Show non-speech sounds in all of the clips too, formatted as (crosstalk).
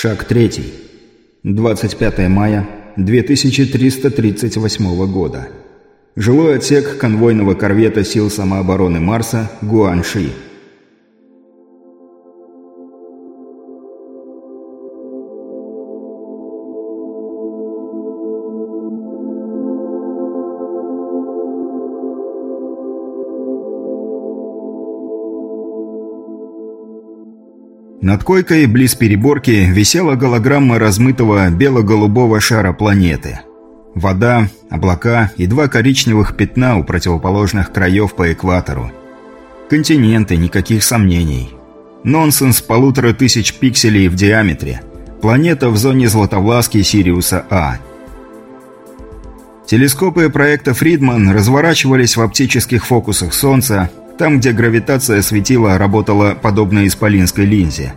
Шаг третий. 25 мая 2338 года. Жилой отсек конвойного корвета сил самообороны Марса Гуанши. Над койкой, близ переборки, висела голограмма размытого бело-голубого шара планеты. Вода, облака и два коричневых пятна у противоположных краев по экватору. Континенты, никаких сомнений. Нонсенс полутора тысяч пикселей в диаметре. Планета в зоне Златовласки Сириуса А. Телескопы проекта «Фридман» разворачивались в оптических фокусах Солнца, там, где гравитация светила работала подобно исполинской линзе.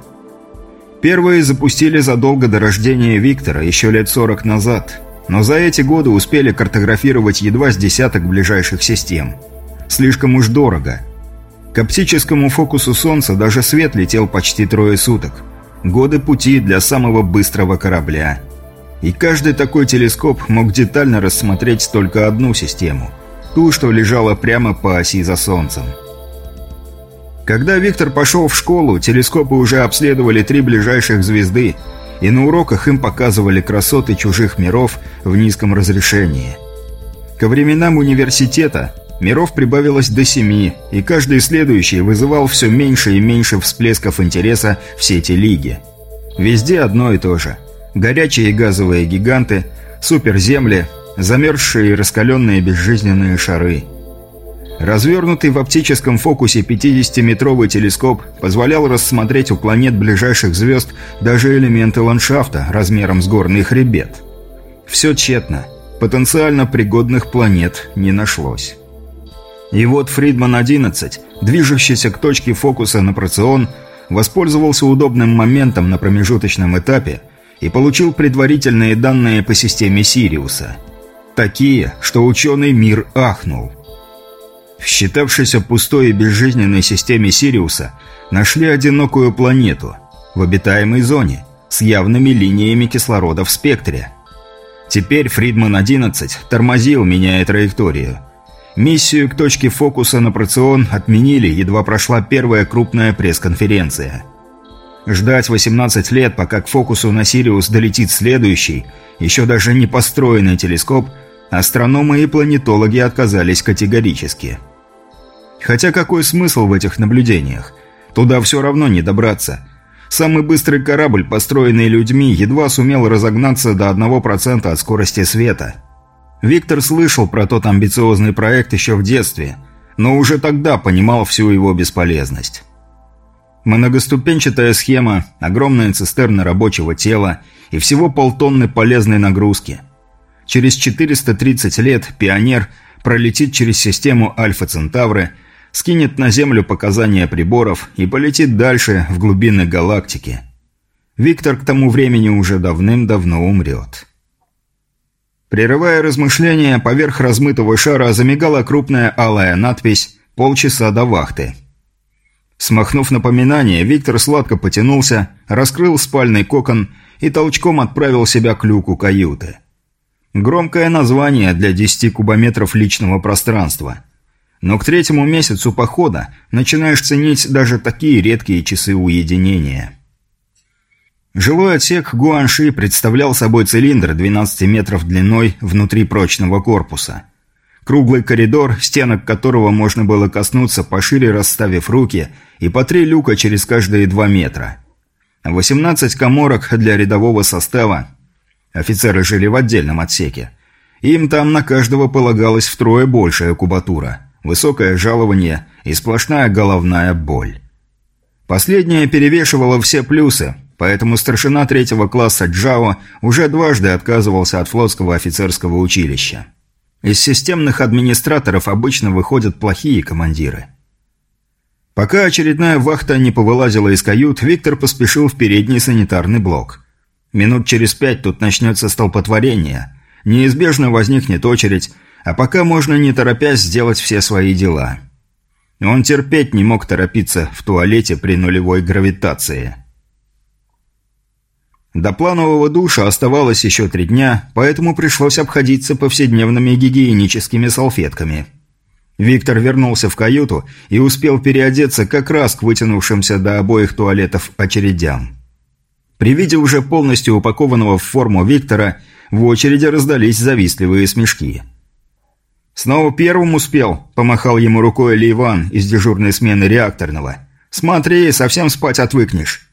Первые запустили задолго до рождения Виктора, еще лет 40 назад, но за эти годы успели картографировать едва с десяток ближайших систем. Слишком уж дорого. К оптическому фокусу Солнца даже свет летел почти трое суток. Годы пути для самого быстрого корабля. И каждый такой телескоп мог детально рассмотреть только одну систему – ту, что лежала прямо по оси за Солнцем. Когда Виктор пошел в школу, телескопы уже обследовали три ближайших звезды, и на уроках им показывали красоты чужих миров в низком разрешении. Ко временам университета миров прибавилось до семи, и каждый следующий вызывал все меньше и меньше всплесков интереса в сети Лиги. Везде одно и то же. Горячие газовые гиганты, суперземли, замерзшие и раскаленные безжизненные шары – Развернутый в оптическом фокусе 50-метровый телескоп позволял рассмотреть у планет ближайших звезд даже элементы ландшафта размером с горный хребет. Все тщетно. Потенциально пригодных планет не нашлось. И вот Фридман-11, движущийся к точке фокуса на Процион, воспользовался удобным моментом на промежуточном этапе и получил предварительные данные по системе Сириуса. Такие, что ученый мир ахнул – в считавшейся пустой и безжизненной системе Сириуса нашли одинокую планету в обитаемой зоне с явными линиями кислорода в спектре. Теперь Фридман-11 тормозил, меняя траекторию. Миссию к точке фокуса на Процион отменили, едва прошла первая крупная пресс-конференция. Ждать 18 лет, пока к фокусу на Сириус долетит следующий, еще даже не построенный телескоп, астрономы и планетологи отказались категорически – Хотя какой смысл в этих наблюдениях? Туда все равно не добраться. Самый быстрый корабль, построенный людьми, едва сумел разогнаться до 1% от скорости света. Виктор слышал про тот амбициозный проект еще в детстве, но уже тогда понимал всю его бесполезность. Многоступенчатая схема, огромная цистерна рабочего тела и всего полтонны полезной нагрузки. Через 430 лет «Пионер» пролетит через систему Альфа Центавры – скинет на Землю показания приборов и полетит дальше, в глубины галактики. Виктор к тому времени уже давным-давно умрет. Прерывая размышления, поверх размытого шара замигала крупная алая надпись «Полчаса до вахты». Смахнув напоминание, Виктор сладко потянулся, раскрыл спальный кокон и толчком отправил себя к люку каюты. Громкое название для 10 кубометров личного пространства – но к третьему месяцу похода начинаешь ценить даже такие редкие часы уединения. Жилой отсек Гуанши представлял собой цилиндр 12 метров длиной внутри прочного корпуса. Круглый коридор, стенок которого можно было коснуться, пошире расставив руки, и по три люка через каждые два метра. 18 коморок для рядового состава. Офицеры жили в отдельном отсеке. Им там на каждого полагалось втрое большая кубатура – высокое жалование и сплошная головная боль. Последнее перевешивало все плюсы, поэтому старшина третьего класса Джао уже дважды отказывался от флотского офицерского училища. Из системных администраторов обычно выходят плохие командиры. Пока очередная вахта не повылазила из кают, Виктор поспешил в передний санитарный блок. Минут через пять тут начнется столпотворение. Неизбежно возникнет очередь, а пока можно не торопясь сделать все свои дела. Он терпеть не мог торопиться в туалете при нулевой гравитации. До планового душа оставалось еще три дня, поэтому пришлось обходиться повседневными гигиеническими салфетками. Виктор вернулся в каюту и успел переодеться как раз к вытянувшимся до обоих туалетов очередям. При виде уже полностью упакованного в форму Виктора в очереди раздались завистливые смешки. «Снова первым успел», – помахал ему рукой Ли Иван из дежурной смены реакторного. «Смотри, совсем спать отвыкнешь».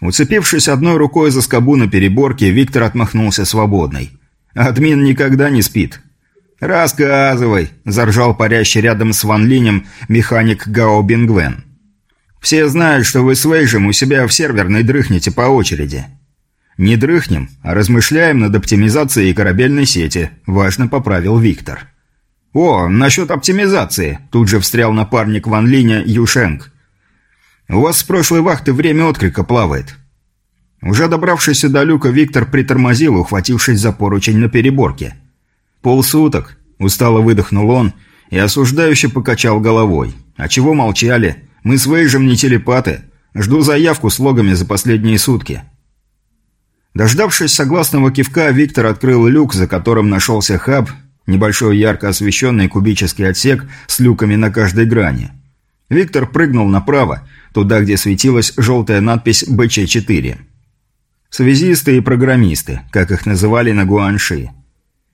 Уцепившись одной рукой за скобу на переборке, Виктор отмахнулся свободной. «Админ никогда не спит». «Рассказывай», – заржал парящий рядом с Ван Линем механик Гао Бингвен. «Все знают, что вы с Вейжем у себя в серверной дрыхнете по очереди». «Не дрыхнем, а размышляем над оптимизацией корабельной сети», – важно поправил Виктор. «О, насчет оптимизации», – тут же встрял напарник Ван Линя Юшенг. У вас с прошлой вахты время отклика плавает». Уже добравшись до люка, Виктор притормозил, ухватившись за поручень на переборке. «Полсуток», – устало выдохнул он и осуждающе покачал головой. «А чего молчали? Мы с Вейжем не телепаты. Жду заявку с логами за последние сутки». Дождавшись согласного кивка, Виктор открыл люк, за которым нашелся хаб, небольшой ярко освещенный кубический отсек с люками на каждой грани. Виктор прыгнул направо, туда, где светилась желтая надпись «БЧ-4». Связисты и программисты, как их называли на Гуанши.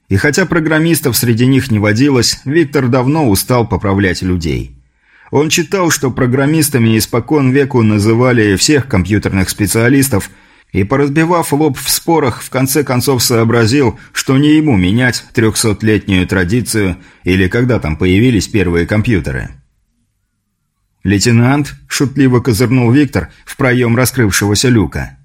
И хотя программистов среди них не водилось, Виктор давно устал поправлять людей. Он читал, что программистами испокон веку называли всех компьютерных специалистов, и, поразбивав лоб в спорах, в конце концов сообразил, что не ему менять трехсотлетнюю традицию или когда там появились первые компьютеры. «Лейтенант», – шутливо козырнул Виктор в проем раскрывшегося люка.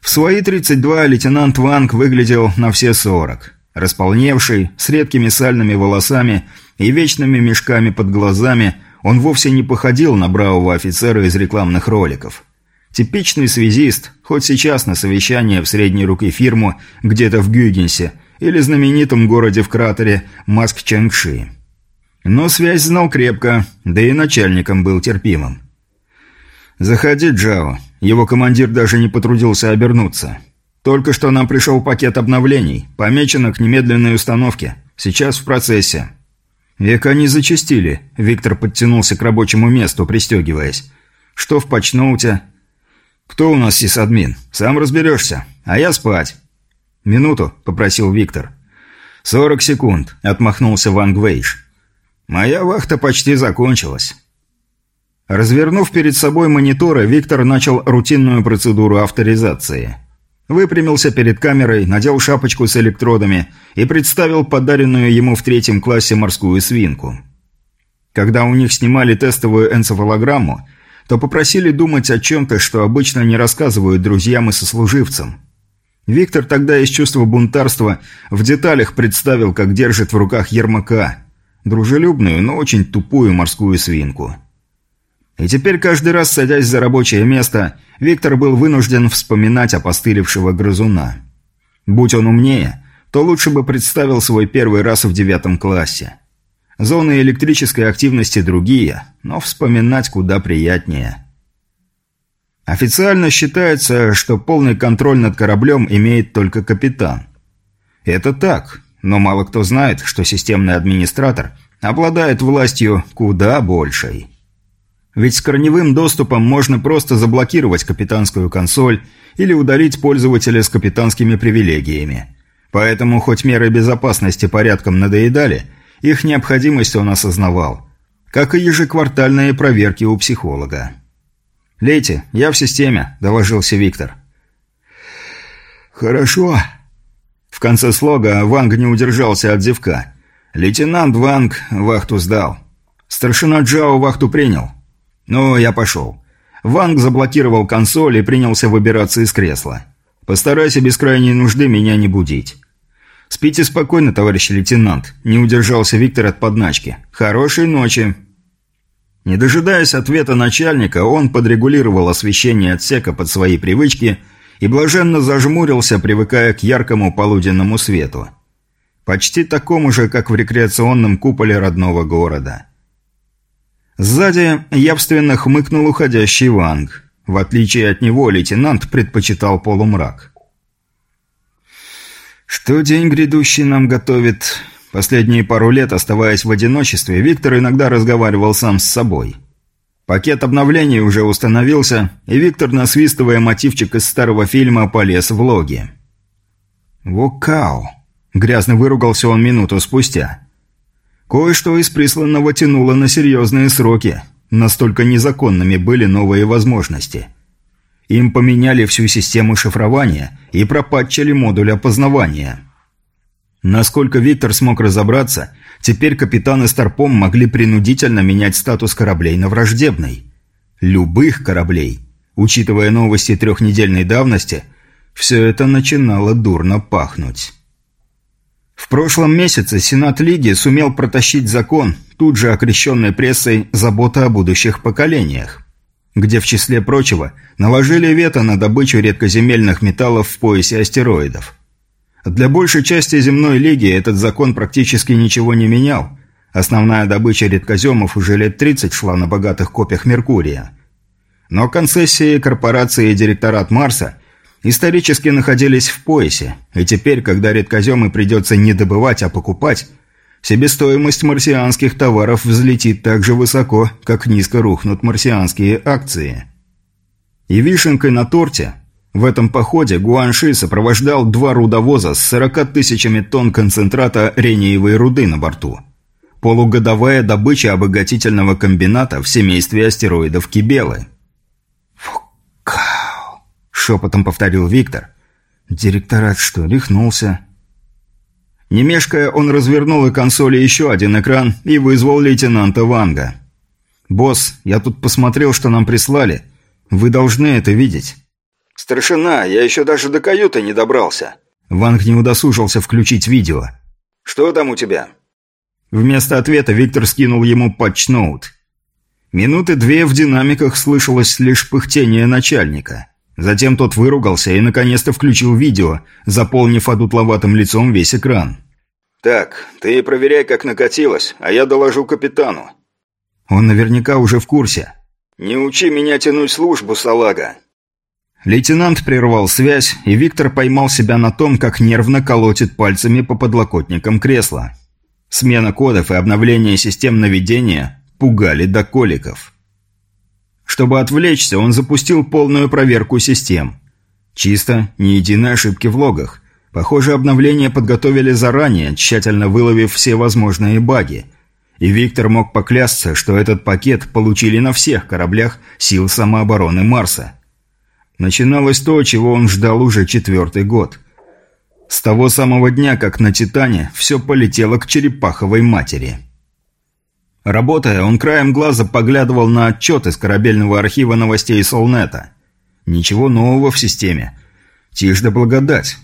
В свои 32 лейтенант Ванг выглядел на все 40. Располневший, с редкими сальными волосами и вечными мешками под глазами, он вовсе не походил на бравого офицера из рекламных роликов. Типичный связист, хоть сейчас на совещание в средней руки фирму где-то в Гюйгенсе или знаменитом городе в кратере Маск-Чангши. Но связь знал крепко, да и начальником был терпимым. «Заходи, Джао». Его командир даже не потрудился обернуться. «Только что нам пришел пакет обновлений. Помечено к немедленной установке. Сейчас в процессе». Века не зачастили. Виктор подтянулся к рабочему месту, пристегиваясь. «Что в патчноуте?» «Кто у нас сисадмин? Сам разберешься. А я спать». «Минуту», — попросил Виктор. «Сорок секунд», — отмахнулся Ван Гвейш. Моя вахта почти закончилась. Развернув перед собой мониторы, Виктор начал рутинную процедуру авторизации. Выпрямился перед камерой, надел шапочку с электродами и представил подаренную ему в третьем классе морскую свинку. Когда у них снимали тестовую энцефалограмму, то попросили думать о чем-то, что обычно не рассказывают друзьям и сослуживцам. Виктор тогда из чувства бунтарства в деталях представил, как держит в руках Ермака – дружелюбную, но очень тупую морскую свинку. И теперь каждый раз, садясь за рабочее место, Виктор был вынужден вспоминать опостылевшего грызуна. Будь он умнее, то лучше бы представил свой первый раз в девятом классе. Зоны электрической активности другие, но вспоминать куда приятнее. Официально считается, что полный контроль над кораблем имеет только капитан. Это так, но мало кто знает, что системный администратор обладает властью куда большей. Ведь с корневым доступом можно просто заблокировать капитанскую консоль или удалить пользователя с капитанскими привилегиями. Поэтому, хоть меры безопасности порядком надоедали, их необходимость он осознавал. Как и ежеквартальные проверки у психолога. «Лейте, я в системе», – доложился Виктор. «Хорошо», в конце слога Ванг не удержался от зевка. Лейтенант Ванг вахту сдал. Старшина Джао вахту принял. Ну, я пошел. Ванг заблокировал консоль и принялся выбираться из кресла. Постарайся без крайней нужды меня не будить. «Спите спокойно, товарищ лейтенант», – не удержался Виктор от подначки. «Хорошей ночи». Не дожидаясь ответа начальника, он подрегулировал освещение отсека под свои привычки и блаженно зажмурился, привыкая к яркому полуденному свету. Почти такому же, как в рекреационном куполе родного города. Сзади явственно хмыкнул уходящий Ванг. В отличие от него, лейтенант предпочитал полумрак. Что день грядущий нам готовит? Последние пару лет, оставаясь в одиночестве, Виктор иногда разговаривал сам с собой. Пакет обновлений уже установился, и Виктор, насвистывая мотивчик из старого фильма, полез в логи. «Вокау!» – грязно выругался он минуту спустя. Кое-что из присланного тянуло на серьезные сроки. Настолько незаконными были новые возможности. Им поменяли всю систему шифрования и пропатчили модуль опознавания. Насколько Виктор смог разобраться, теперь капитаны Старпом могли принудительно менять статус кораблей на враждебный. Любых кораблей. Учитывая новости трехнедельной давности, все это начинало дурно пахнуть. В прошлом месяце Сенат Лиги сумел протащить закон, тут же окрещенный прессой «Забота о будущих поколениях», где, в числе прочего, наложили вето на добычу редкоземельных металлов в поясе астероидов. Для большей части земной лиги этот закон практически ничего не менял. Основная добыча редкоземов уже лет 30 шла на богатых копиях Меркурия. Но концессии корпорации и директорат Марса исторически находились в поясе, и теперь, когда редкоземы придется не добывать, а покупать, себестоимость марсианских товаров взлетит так же высоко, как низко рухнут марсианские акции. И вишенкой на торте в этом походе Гуанши сопровождал два рудовоза с 40 тысячами тонн концентрата рениевой руды на борту. Полугодовая добыча обогатительного комбината в семействе астероидов Кибелы – шепотом повторил Виктор. Директорат что, рехнулся? Не мешкая, он развернул и консоли еще один экран и вызвал лейтенанта Ванга. «Босс, я тут посмотрел, что нам прислали. Вы должны это видеть». «Старшина, я еще даже до каюты не добрался». Ванг не удосужился включить видео. «Что там у тебя?» Вместо ответа Виктор скинул ему патчноут. Минуты две в динамиках слышалось лишь пыхтение начальника. Затем тот выругался и наконец-то включил видео, заполнив одутловатым лицом весь экран. «Так, ты проверяй, как накатилось, а я доложу капитану». Он наверняка уже в курсе. «Не учи меня тянуть службу, салага». Лейтенант прервал связь, и Виктор поймал себя на том, как нервно колотит пальцами по подлокотникам кресла. Смена кодов и обновление систем наведения пугали до коликов. Чтобы отвлечься, он запустил полную проверку систем. Чисто, ни единой ошибки в логах. Похоже, обновление подготовили заранее, тщательно выловив все возможные баги. И Виктор мог поклясться, что этот пакет получили на всех кораблях сил самообороны Марса. Начиналось то, чего он ждал уже четвертый год. С того самого дня, как на «Титане» все полетело к черепаховой матери. Работая, он краем глаза поглядывал на отчет из корабельного архива новостей Солнета. Ничего нового в системе. Тишь да благодать.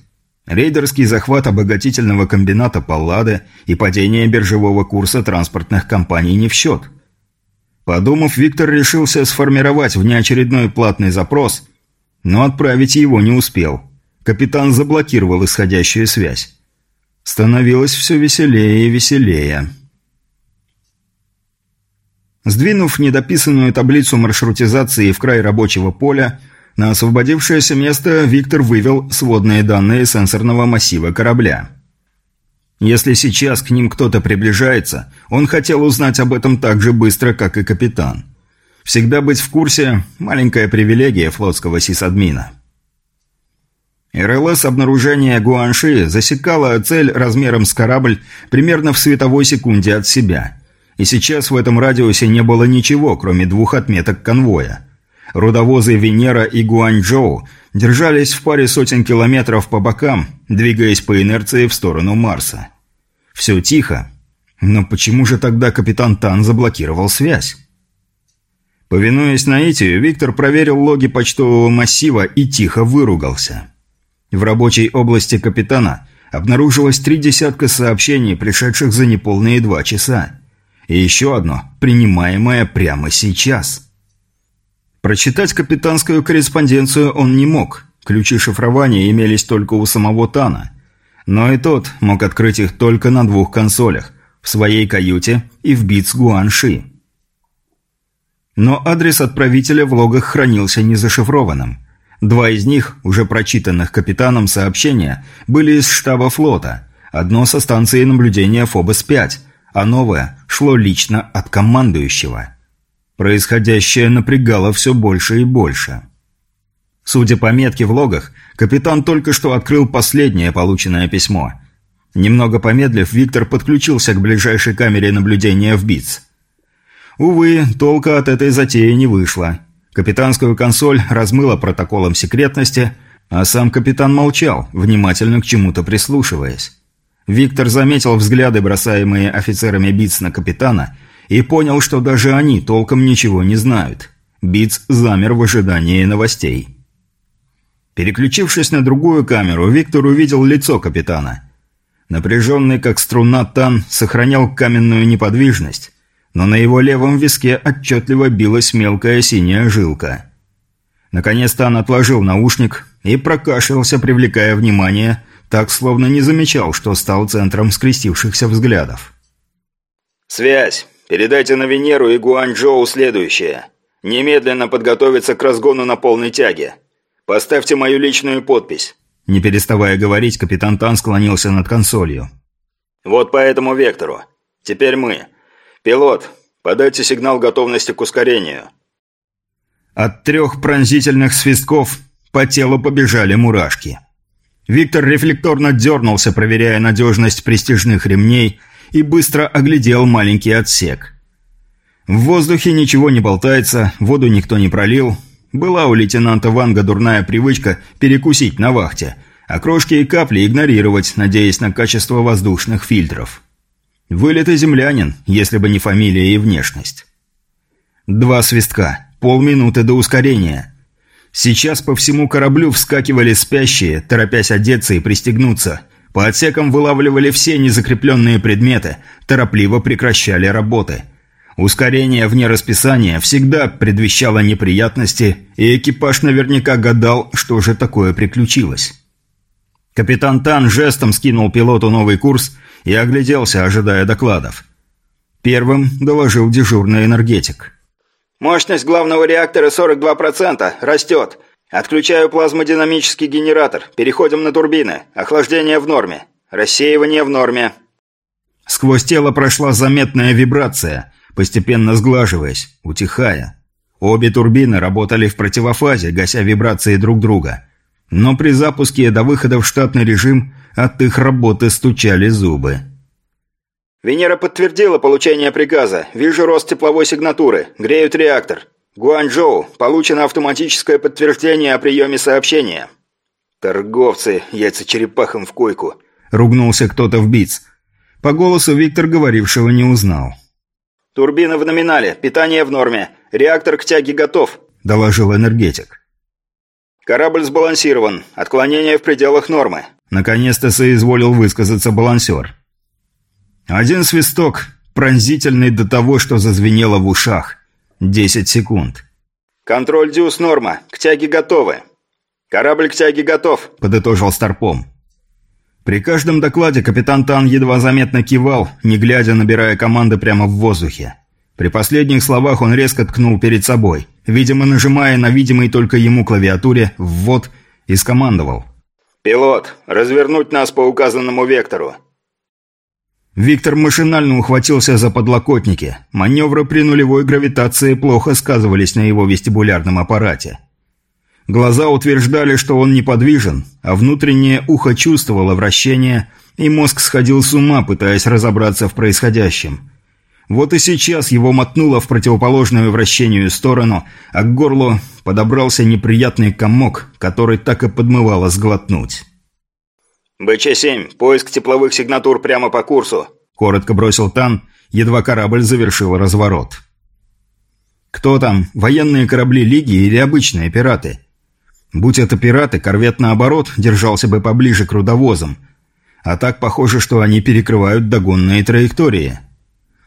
Рейдерский захват обогатительного комбината Паллады и падение биржевого курса транспортных компаний не в счет. Подумав, Виктор решился сформировать внеочередной платный запрос, но отправить его не успел. Капитан заблокировал исходящую связь. Становилось все веселее и веселее. Сдвинув недописанную таблицу маршрутизации в край рабочего поля, на освободившееся место Виктор вывел сводные данные сенсорного массива корабля. Если сейчас к ним кто-то приближается, он хотел узнать об этом так же быстро, как и капитан. Всегда быть в курсе – маленькая привилегия флотского сисадмина. РЛС обнаружения Гуанши засекала цель размером с корабль примерно в световой секунде от себя – и сейчас в этом радиусе не было ничего, кроме двух отметок конвоя. Рудовозы Венера и Гуанчжоу держались в паре сотен километров по бокам, двигаясь по инерции в сторону Марса. Все тихо. Но почему же тогда капитан Тан заблокировал связь? Повинуясь наитию, Виктор проверил логи почтового массива и тихо выругался. В рабочей области капитана обнаружилось три десятка сообщений, пришедших за неполные два часа. И еще одно, принимаемое прямо сейчас. Прочитать капитанскую корреспонденцию он не мог. Ключи шифрования имелись только у самого Тана. Но и тот мог открыть их только на двух консолях – в своей каюте и в Битс Гуанши. Но адрес отправителя в логах хранился незашифрованным. Два из них, уже прочитанных капитаном сообщения, были из штаба флота, одно со станции наблюдения Фобос-5, а новое шло лично от командующего. Происходящее напрягало все больше и больше. Судя по метке в логах, капитан только что открыл последнее полученное письмо. Немного помедлив, Виктор подключился к ближайшей камере наблюдения в БИЦ. Увы, толка от этой затеи не вышло. Капитанскую консоль размыло протоколом секретности, а сам капитан молчал, внимательно к чему-то прислушиваясь. Виктор заметил взгляды, бросаемые офицерами БИЦ на капитана, и понял, что даже они толком ничего не знают. БИЦ замер в ожидании новостей. Переключившись на другую камеру, Виктор увидел лицо капитана. Напряженный, как струна, Тан сохранял каменную неподвижность, но на его левом виске отчетливо билась мелкая синяя жилка. Наконец-то он отложил наушник и прокашлялся, привлекая внимание, так словно не замечал, что стал центром скрестившихся взглядов. «Связь! Передайте на Венеру и Гуанчжоу следующее. Немедленно подготовиться к разгону на полной тяге. Поставьте мою личную подпись». Не переставая говорить, капитан Тан склонился над консолью. «Вот по этому вектору. Теперь мы. «Пилот, подайте сигнал готовности к ускорению». От трех пронзительных свистков по телу побежали мурашки. Виктор рефлекторно дернулся, проверяя надежность престижных ремней, и быстро оглядел маленький отсек. В воздухе ничего не болтается, воду никто не пролил. Была у лейтенанта Ванга дурная привычка перекусить на вахте, а крошки и капли игнорировать, надеясь на качество воздушных фильтров. Вылитый землянин, если бы не фамилия и внешность. Два свистка, полминуты до ускорения. Сейчас по всему кораблю вскакивали спящие, торопясь одеться и пристегнуться. По отсекам вылавливали все незакрепленные предметы, торопливо прекращали работы. Ускорение вне расписания всегда предвещало неприятности, и экипаж наверняка гадал, что же такое приключилось. Капитан Тан жестом скинул пилоту новый курс и огляделся, ожидая докладов. Первым доложил дежурный энергетик. «Мощность главного реактора 42%. Растет. Отключаю плазмодинамический генератор. Переходим на турбины. Охлаждение в норме. Рассеивание в норме». Сквозь тело прошла заметная вибрация, постепенно сглаживаясь, утихая. Обе турбины работали в противофазе, гася вибрации друг друга. Но при запуске до выхода в штатный режим от их работы стучали зубы. «Венера подтвердила получение приказа. Вижу рост тепловой сигнатуры. Греют реактор. Гуанчжоу. Получено автоматическое подтверждение о приеме сообщения». «Торговцы, яйца черепахом в койку», — ругнулся кто-то в БИЦ. По голосу Виктор говорившего не узнал. «Турбина в номинале. Питание в норме. Реактор к тяге готов», — доложил энергетик. «Корабль сбалансирован. Отклонение в пределах нормы. Наконец-то соизволил высказаться балансер. Один свисток, пронзительный до того, что зазвенело в ушах. Десять секунд. «Контроль дюс норма. К тяге готовы. Корабль к тяге готов», — подытожил Старпом. При каждом докладе капитан Тан едва заметно кивал, не глядя, набирая команды прямо в воздухе. При последних словах он резко ткнул перед собой, видимо, нажимая на видимой только ему клавиатуре «ввод» и скомандовал — «Пилот, развернуть нас по указанному вектору». Виктор машинально ухватился за подлокотники. Маневры при нулевой гравитации плохо сказывались на его вестибулярном аппарате. Глаза утверждали, что он неподвижен, а внутреннее ухо чувствовало вращение, и мозг сходил с ума, пытаясь разобраться в происходящем. Вот и сейчас его мотнуло в противоположную вращению сторону, а к горлу подобрался неприятный комок, который так и подмывало сглотнуть. «БЧ-7, поиск тепловых сигнатур прямо по курсу», — коротко бросил Тан, едва корабль завершил разворот. «Кто там, военные корабли Лиги или обычные пираты?» Будь это пираты, корвет, наоборот, держался бы поближе к рудовозам. А так похоже, что они перекрывают догонные траектории.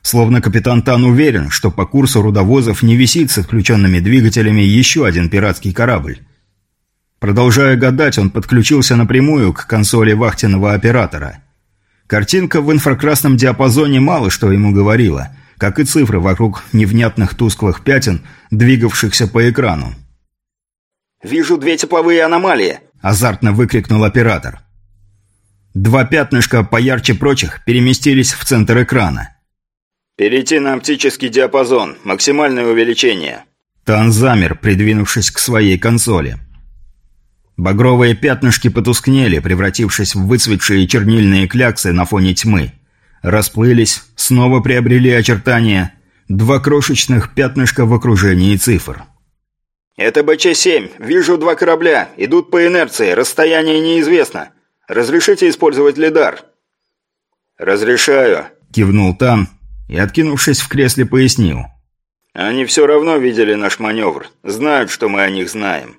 Словно капитан Тан уверен, что по курсу рудовозов не висит с отключенными двигателями еще один пиратский корабль. Продолжая гадать, он подключился напрямую к консоли вахтенного оператора. Картинка в инфракрасном диапазоне мало что ему говорила. как и цифры вокруг невнятных тусклых пятен, двигавшихся по экрану. «Вижу две тепловые аномалии!» – азартно выкрикнул оператор. Два пятнышка поярче прочих переместились в центр экрана. «Перейти на оптический диапазон. Максимальное увеличение». Тан замер, придвинувшись к своей консоли. Багровые пятнышки потускнели, превратившись в выцветшие чернильные кляксы на фоне тьмы. Расплылись, снова приобрели очертания. Два крошечных пятнышка в окружении цифр. «Это БЧ-7. Вижу два корабля. Идут по инерции. Расстояние неизвестно. Разрешите использовать лидар?» «Разрешаю», – кивнул Тан и, откинувшись в кресле, пояснил. «Они все равно видели наш маневр. Знают, что мы о них знаем».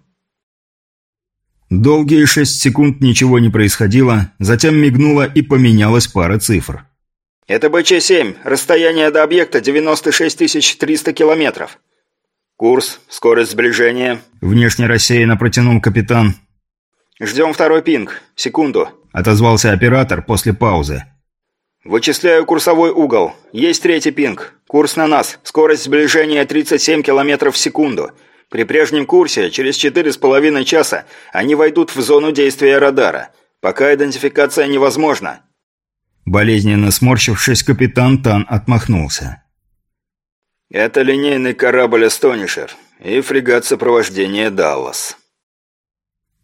Долгие шесть секунд ничего не происходило, затем мигнула и поменялась пара цифр. «Это БЧ-7. Расстояние до объекта 96 300 километров. Курс, скорость сближения». Внешне рассеянно протянул капитан. «Ждем второй пинг. Секунду», – отозвался оператор после паузы. «Вычисляю курсовой угол. Есть третий пинг. Курс на нас. Скорость сближения 37 километров в секунду. При прежнем курсе, через четыре с половиной часа, они войдут в зону действия радара. Пока идентификация невозможна». Болезненно сморщившись, капитан Тан отмахнулся. «Это линейный корабль «Эстонишер» и фрегат сопровождения «Даллас».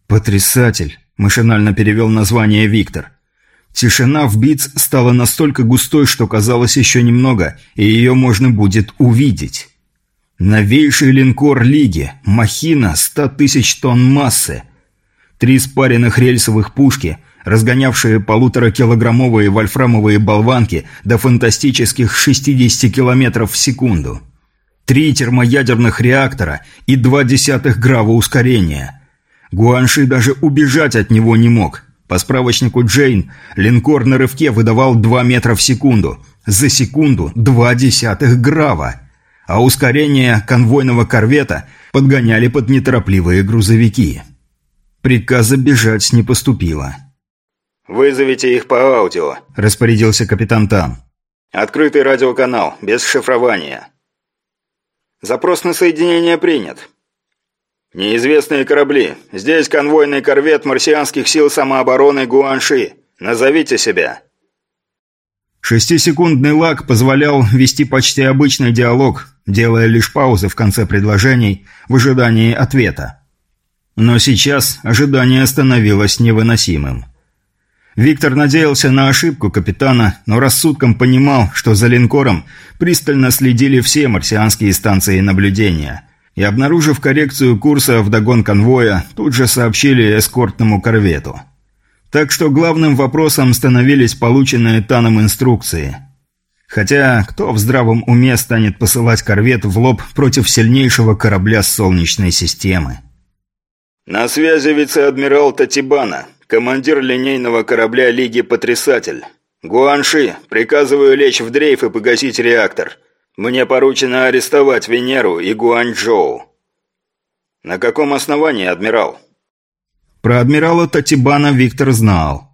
«Потрясатель!» – машинально перевел название Виктор. Тишина в Биц стала настолько густой, что казалось еще немного, и ее можно будет увидеть. Новейший линкор Лиги, махина 100 тысяч тонн массы. Три спаренных рельсовых пушки, разгонявшие полуторакилограммовые вольфрамовые болванки до фантастических 60 километров в секунду. Три термоядерных реактора и два десятых грава ускорения. Гуанши даже убежать от него не мог. По справочнику Джейн, линкор на рывке выдавал 2 метра в секунду. За секунду два десятых грава а ускорение конвойного корвета подгоняли под неторопливые грузовики. Приказа бежать не поступило. «Вызовите их по аудио», – распорядился капитан Тан. «Открытый радиоканал, без шифрования». «Запрос на соединение принят». «Неизвестные корабли. Здесь конвойный корвет марсианских сил самообороны Гуанши. Назовите себя». Шестисекундный лаг позволял вести почти обычный диалог, делая лишь паузы в конце предложений в ожидании ответа. Но сейчас ожидание становилось невыносимым. Виктор надеялся на ошибку капитана, но рассудком понимал, что за линкором пристально следили все марсианские станции наблюдения. И, обнаружив коррекцию курса в догон конвоя, тут же сообщили эскортному корвету. Так что главным вопросом становились полученные Таном инструкции. Хотя кто в здравом уме станет посылать корвет в лоб против сильнейшего корабля Солнечной системы? «На связи вице-адмирал Татибана, командир линейного корабля Лиги Потрясатель. Гуанши, приказываю лечь в дрейф и погасить реактор. Мне поручено арестовать Венеру и Гуанчжоу». «На каком основании, адмирал?» Про адмирала Татибана Виктор знал.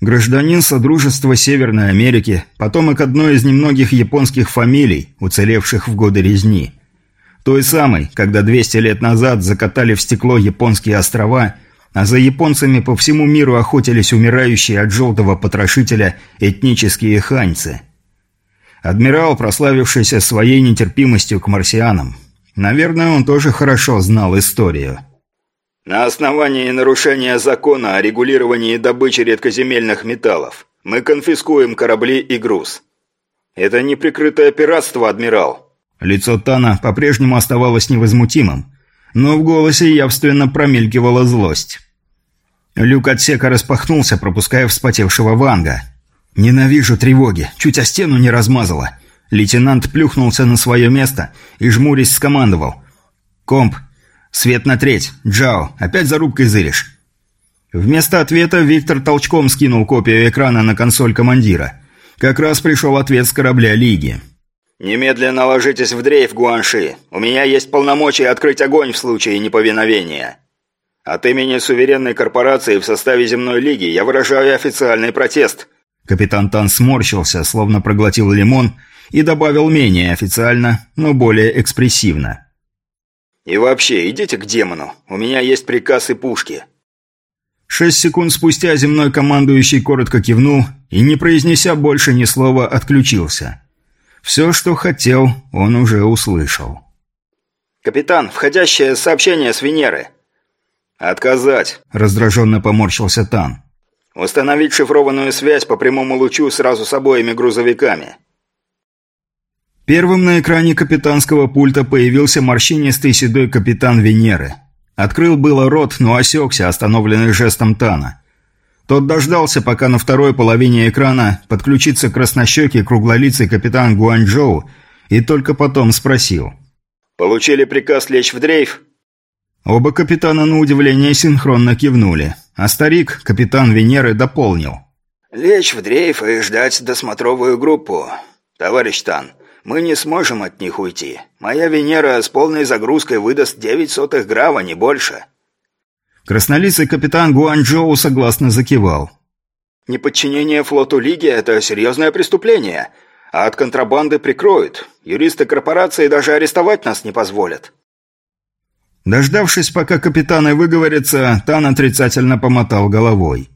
Гражданин Содружества Северной Америки, потомок одной из немногих японских фамилий, уцелевших в годы резни. Той самой, когда 200 лет назад закатали в стекло японские острова, а за японцами по всему миру охотились умирающие от желтого потрошителя этнические ханьцы. Адмирал, прославившийся своей нетерпимостью к марсианам. Наверное, он тоже хорошо знал историю. На основании нарушения закона о регулировании добычи редкоземельных металлов мы конфискуем корабли и груз. Это неприкрытое пиратство, адмирал. Лицо Тана по-прежнему оставалось невозмутимым, но в голосе явственно промелькивала злость. Люк отсека распахнулся, пропуская вспотевшего Ванга. «Ненавижу тревоги, чуть о стену не размазала». Лейтенант плюхнулся на свое место и, жмурясь, скомандовал. «Комп, «Свет на треть. Джао, опять за рубкой зыришь?» Вместо ответа Виктор толчком скинул копию экрана на консоль командира. Как раз пришел ответ с корабля Лиги. «Немедленно ложитесь в дрейф, Гуанши. У меня есть полномочия открыть огонь в случае неповиновения. От имени суверенной корпорации в составе земной лиги я выражаю официальный протест». Капитан Тан сморщился, словно проглотил лимон, и добавил менее официально, но более экспрессивно. «И вообще, идите к демону. У меня есть приказ и пушки». Шесть секунд спустя земной командующий коротко кивнул и, не произнеся больше ни слова, отключился. Все, что хотел, он уже услышал. «Капитан, входящее сообщение с Венеры». «Отказать», – раздраженно поморщился Тан. «Установить шифрованную связь по прямому лучу сразу с обоими грузовиками». Первым на экране капитанского пульта появился морщинистый седой капитан Венеры. Открыл было рот, но осекся, остановленный жестом Тана. Тот дождался, пока на второй половине экрана подключится краснощекий круглолицый капитан Гуанчжоу, и только потом спросил. «Получили приказ лечь в дрейф?» Оба капитана на удивление синхронно кивнули, а старик, капитан Венеры, дополнил. «Лечь в дрейф и ждать досмотровую группу. Товарищ Тан, мы не сможем от них уйти. Моя Венера с полной загрузкой выдаст девять сотых грава, не больше». Краснолицый капитан Гуанчжоу согласно закивал. «Неподчинение флоту Лиги – это серьезное преступление, а от контрабанды прикроют. Юристы корпорации даже арестовать нас не позволят». Дождавшись, пока капитаны выговорятся, Тан отрицательно помотал головой.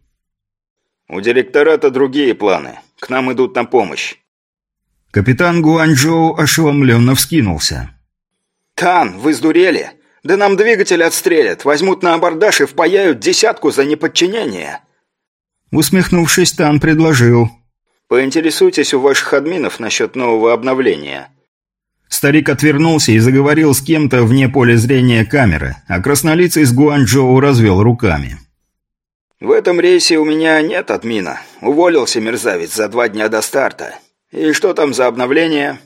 «У директората другие планы. К нам идут на помощь. Капитан Гуанчжоу ошеломленно вскинулся. «Тан, вы сдурели? Да нам двигатель отстрелят, возьмут на абордаж и впаяют десятку за неподчинение!» Усмехнувшись, Тан предложил. «Поинтересуйтесь у ваших админов насчет нового обновления». Старик отвернулся и заговорил с кем-то вне поля зрения камеры, а краснолицый с Гуанчжоу развел руками. «В этом рейсе у меня нет админа. Уволился мерзавец за два дня до старта. «И что там за обновление?»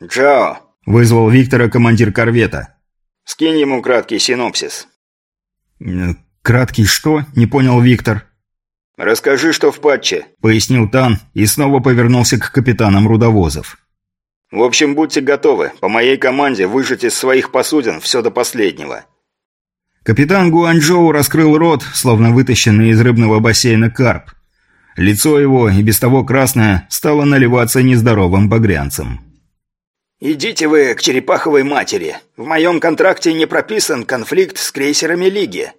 «Джао», — вызвал Виктора командир корвета. «Скинь ему краткий синопсис». «Э, «Краткий что?» — не понял Виктор. «Расскажи, что в патче», — пояснил Тан и снова повернулся к капитанам рудовозов. «В общем, будьте готовы. По моей команде выжать из своих посудин все до последнего». Капитан Гуанчжоу раскрыл рот, словно вытащенный из рыбного бассейна карп. Лицо его, и без того красное, стало наливаться нездоровым багрянцем. «Идите вы к черепаховой матери. В моем контракте не прописан конфликт с крейсерами Лиги».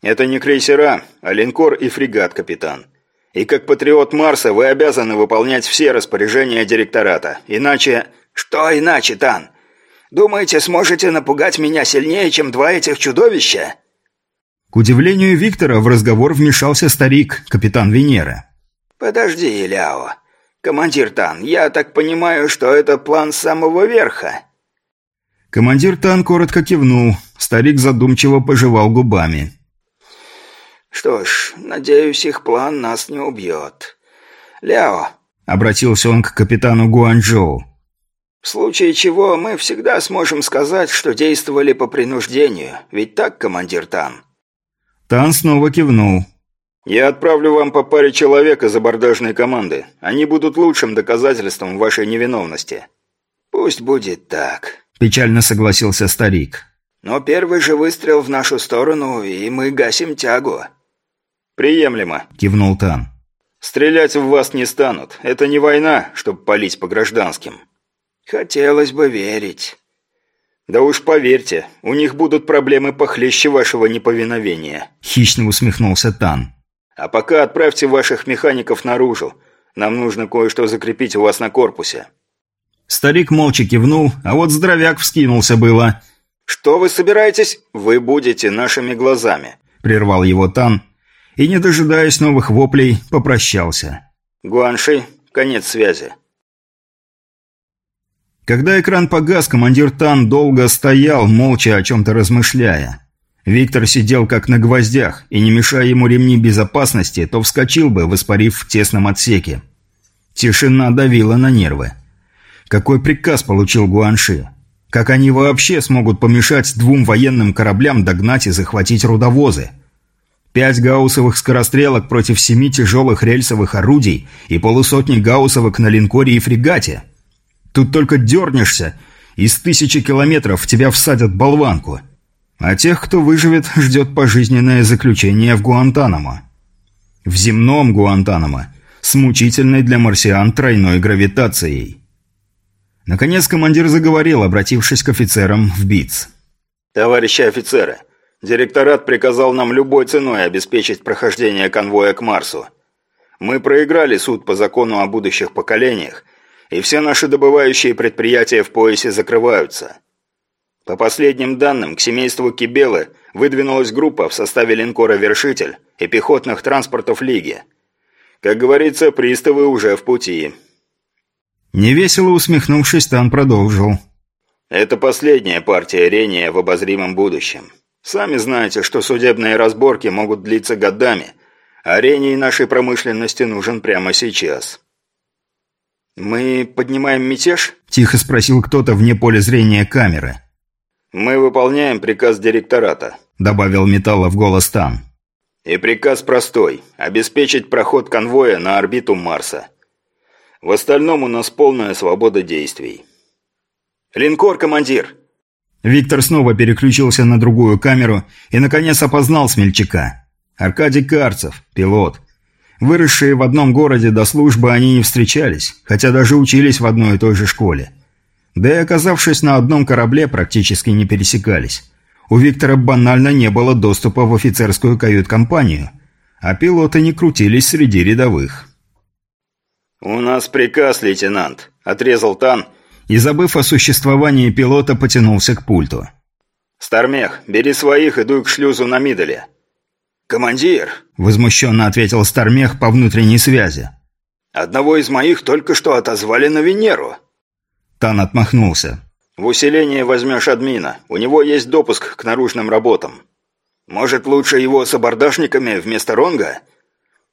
«Это не крейсера, а линкор и фрегат, капитан. И как патриот Марса вы обязаны выполнять все распоряжения директората. Иначе...» «Что иначе, Тан? Думаете, сможете напугать меня сильнее, чем два этих чудовища?» К удивлению Виктора в разговор вмешался старик, капитан Венера. «Подожди, Ляо. Командир Тан, я так понимаю, что это план самого верха?» Командир Тан коротко кивнул, старик задумчиво пожевал губами. «Что ж, надеюсь, их план нас не убьет. Ляо», — обратился он к капитану Гуанчжоу. «В случае чего мы всегда сможем сказать, что действовали по принуждению, ведь так, командир Тан?» Тан снова кивнул. «Я отправлю вам по паре человек из абордажной команды. Они будут лучшим доказательством вашей невиновности». «Пусть будет так», – печально согласился старик. «Но первый же выстрел в нашу сторону, и мы гасим тягу». «Приемлемо», – кивнул Тан. «Стрелять в вас не станут. Это не война, чтобы палить по гражданским». «Хотелось бы верить». «Да уж поверьте, у них будут проблемы похлеще вашего неповиновения», – хищно усмехнулся Тан. «А пока отправьте ваших механиков наружу. Нам нужно кое-что закрепить у вас на корпусе». Старик молча кивнул, а вот здоровяк вскинулся было. «Что вы собираетесь? Вы будете нашими глазами», – прервал его Тан и, не дожидаясь новых воплей, попрощался. «Гуанши, конец связи». Когда экран погас, командир Тан долго стоял, молча о чем-то размышляя. Виктор сидел как на гвоздях, и не мешая ему ремни безопасности, то вскочил бы, воспарив в тесном отсеке. Тишина давила на нервы. Какой приказ получил Гуанши? Как они вообще смогут помешать двум военным кораблям догнать и захватить рудовозы? Пять гауссовых скорострелок против семи тяжелых рельсовых орудий и полусотни гауссовок на линкоре и фрегате – Тут только дернешься, из тысячи километров тебя всадят болванку. А тех, кто выживет, ждет пожизненное заключение в Гуантанамо. В земном Гуантанамо. с мучительной для марсиан тройной гравитацией. Наконец командир заговорил, обратившись к офицерам в БИЦ. «Товарищи офицеры, директорат приказал нам любой ценой обеспечить прохождение конвоя к Марсу. Мы проиграли суд по закону о будущих поколениях, и все наши добывающие предприятия в поясе закрываются. По последним данным, к семейству Кибелы выдвинулась группа в составе линкора «Вершитель» и пехотных транспортов Лиги. Как говорится, приставы уже в пути. Невесело усмехнувшись, Тан продолжил. «Это последняя партия рения в обозримом будущем. Сами знаете, что судебные разборки могут длиться годами, а рений нашей промышленности нужен прямо сейчас». «Мы поднимаем мятеж?» – тихо спросил кто-то вне поля зрения камеры. «Мы выполняем приказ директората», – добавил Металла в голос Тан. «И приказ простой – обеспечить проход конвоя на орбиту Марса. В остальном у нас полная свобода действий. «Линкор, командир!» Виктор снова переключился на другую камеру и, наконец, опознал смельчака. Аркадий Карцев, пилот. Выросшие в одном городе до службы они не встречались, хотя даже учились в одной и той же школе. Да и оказавшись на одном корабле, практически не пересекались. У Виктора банально не было доступа в офицерскую кают-компанию, а пилоты не крутились среди рядовых. «У нас приказ, лейтенант», – отрезал Тан. И, забыв о существовании пилота, потянулся к пульту. «Стармех, бери своих и дуй к шлюзу на Миделе». «Командир», – возмущенно ответил Стармех по внутренней связи. «Одного из моих только что отозвали на Венеру». Тан отмахнулся. «В усиление возьмешь админа. У него есть допуск к наружным работам». «Может, лучше его с абордажниками вместо Ронга?»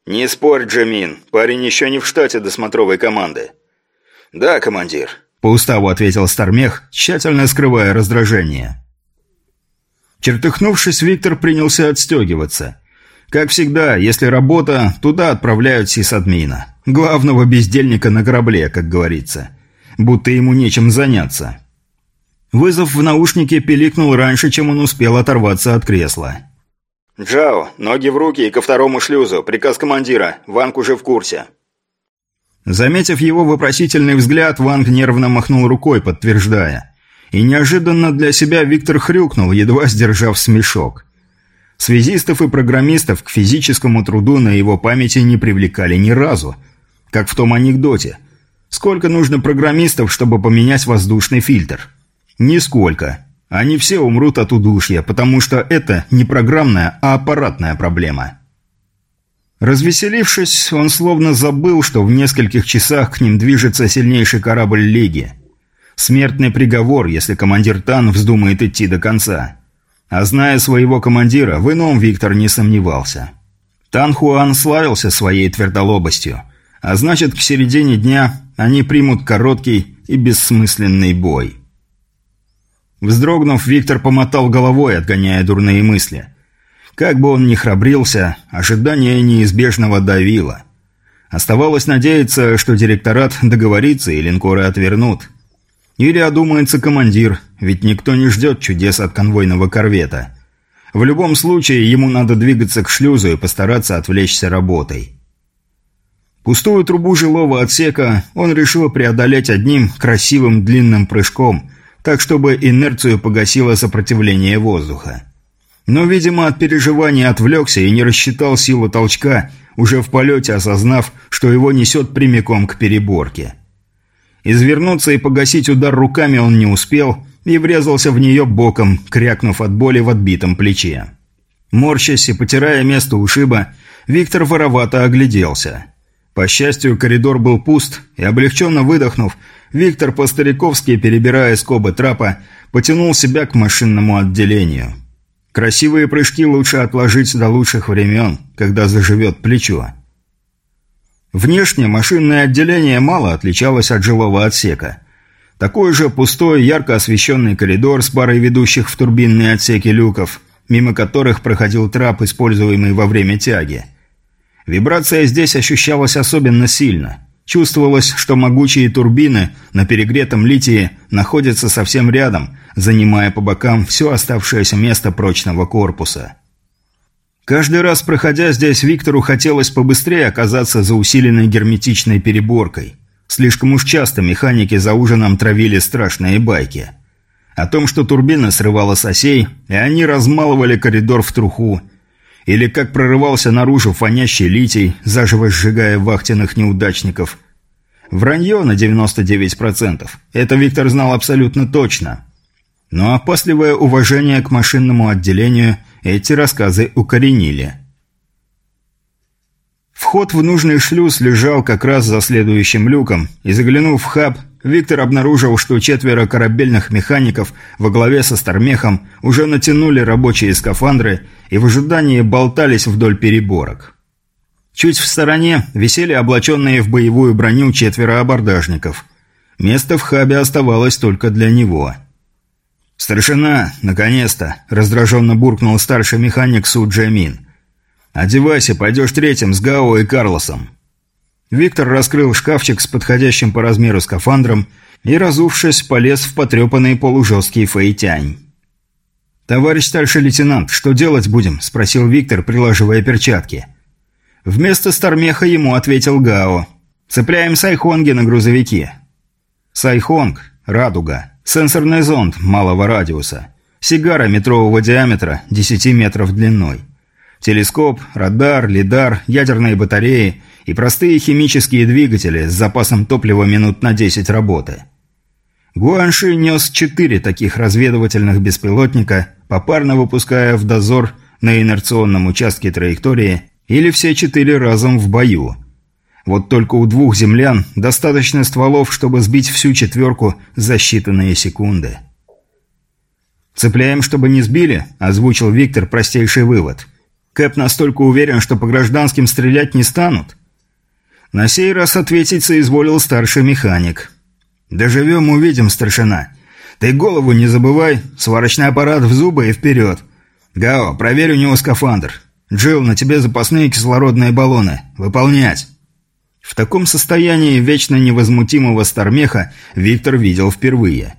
«Не спорь, Джамин, парень еще не в штате досмотровой команды». «Да, командир», – по уставу ответил Стармех, тщательно скрывая раздражение. Чертыхнувшись, Виктор принялся отстегиваться. Как всегда, если работа, туда отправляют сисадмина. Главного бездельника на корабле, как говорится. Будто ему нечем заняться. Вызов в наушнике пиликнул раньше, чем он успел оторваться от кресла. «Джао, ноги в руки и ко второму шлюзу. Приказ командира. Ванг уже в курсе». Заметив его вопросительный взгляд, Ванг нервно махнул рукой, подтверждая. И неожиданно для себя Виктор хрюкнул, едва сдержав смешок. Связистов и программистов к физическому труду на его памяти не привлекали ни разу. Как в том анекдоте. Сколько нужно программистов, чтобы поменять воздушный фильтр? Нисколько. Они все умрут от удушья, потому что это не программная, а аппаратная проблема. Развеселившись, он словно забыл, что в нескольких часах к ним движется сильнейший корабль Лиги. Смертный приговор, если командир Тан вздумает идти до конца. А зная своего командира, в ином Виктор не сомневался. Тан Хуан славился своей твердолобостью, а значит, к середине дня они примут короткий и бессмысленный бой. Вздрогнув, Виктор помотал головой, отгоняя дурные мысли. Как бы он ни храбрился, ожидание неизбежного давило. Оставалось надеяться, что директорат договорится и линкоры отвернут. Или одумается командир, ведь никто не ждет чудес от конвойного корвета. В любом случае, ему надо двигаться к шлюзу и постараться отвлечься работой. Пустую трубу жилого отсека он решил преодолеть одним красивым длинным прыжком – так чтобы инерцию погасило сопротивление воздуха. Но, видимо, от переживания отвлекся и не рассчитал силу толчка, уже в полете осознав, что его несет прямиком к переборке. Извернуться и погасить удар руками он не успел и врезался в нее боком, крякнув от боли в отбитом плече. Морщась и потирая место ушиба, Виктор воровато огляделся. По счастью, коридор был пуст, и, облегченно выдохнув, Виктор по-стариковски, перебирая скобы трапа, потянул себя к машинному отделению. Красивые прыжки лучше отложить до лучших времен, когда заживет плечо. Внешне машинное отделение мало отличалось от жилого отсека. Такой же пустой, ярко освещенный коридор с парой ведущих в турбинные отсеки люков, мимо которых проходил трап, используемый во время тяги. Вибрация здесь ощущалась особенно сильно – Чувствовалось, что могучие турбины на перегретом литии находятся совсем рядом, занимая по бокам все оставшееся место прочного корпуса. Каждый раз, проходя здесь, Виктору хотелось побыстрее оказаться за усиленной герметичной переборкой. Слишком уж часто механики за ужином травили страшные байки. О том, что турбина срывала сосей, и они размалывали коридор в труху. Или как прорывался наружу фонящий литий, заживо сжигая вахтенных неудачников. Вранье на 99%. Это Виктор знал абсолютно точно. Но опасливое уважение к машинному отделению эти рассказы укоренили. Вход в нужный шлюз лежал как раз за следующим люком, и заглянув в хаб, Виктор обнаружил, что четверо корабельных механиков во главе со Стармехом уже натянули рабочие скафандры и в ожидании болтались вдоль переборок. Чуть в стороне висели облаченные в боевую броню четверо абордажников. Место в хабе оставалось только для него – «Старшина, наконец-то!» – раздраженно буркнул старший механик Су Джамин. «Одевайся, пойдешь третьим с Гао и Карлосом». Виктор раскрыл шкафчик с подходящим по размеру скафандром и, разувшись, полез в потрепанный полужесткий фейтянь. «Товарищ старший лейтенант, что делать будем?» – спросил Виктор, прилаживая перчатки. Вместо Стармеха ему ответил Гао. «Цепляем сайхонги на грузовики». Сайхонг – радуга. Сенсорный зонд малого радиуса. Сигара метрового диаметра, 10 метров длиной. Телескоп, радар, лидар, ядерные батареи и простые химические двигатели с запасом топлива минут на 10 работы. Гуанши нес четыре таких разведывательных беспилотника, попарно выпуская в дозор на инерционном участке траектории или все четыре разом в бою – вот только у двух землян достаточно стволов, чтобы сбить всю четверку за считанные секунды. «Цепляем, чтобы не сбили?» – озвучил Виктор простейший вывод. «Кэп настолько уверен, что по гражданским стрелять не станут?» На сей раз ответить соизволил старший механик. «Доживем, увидим, старшина. Ты голову не забывай, сварочный аппарат в зубы и вперед. Гао, проверь у него скафандр. Джилл, на тебе запасные кислородные баллоны. Выполнять!» В таком состоянии вечно невозмутимого Стармеха Виктор видел впервые.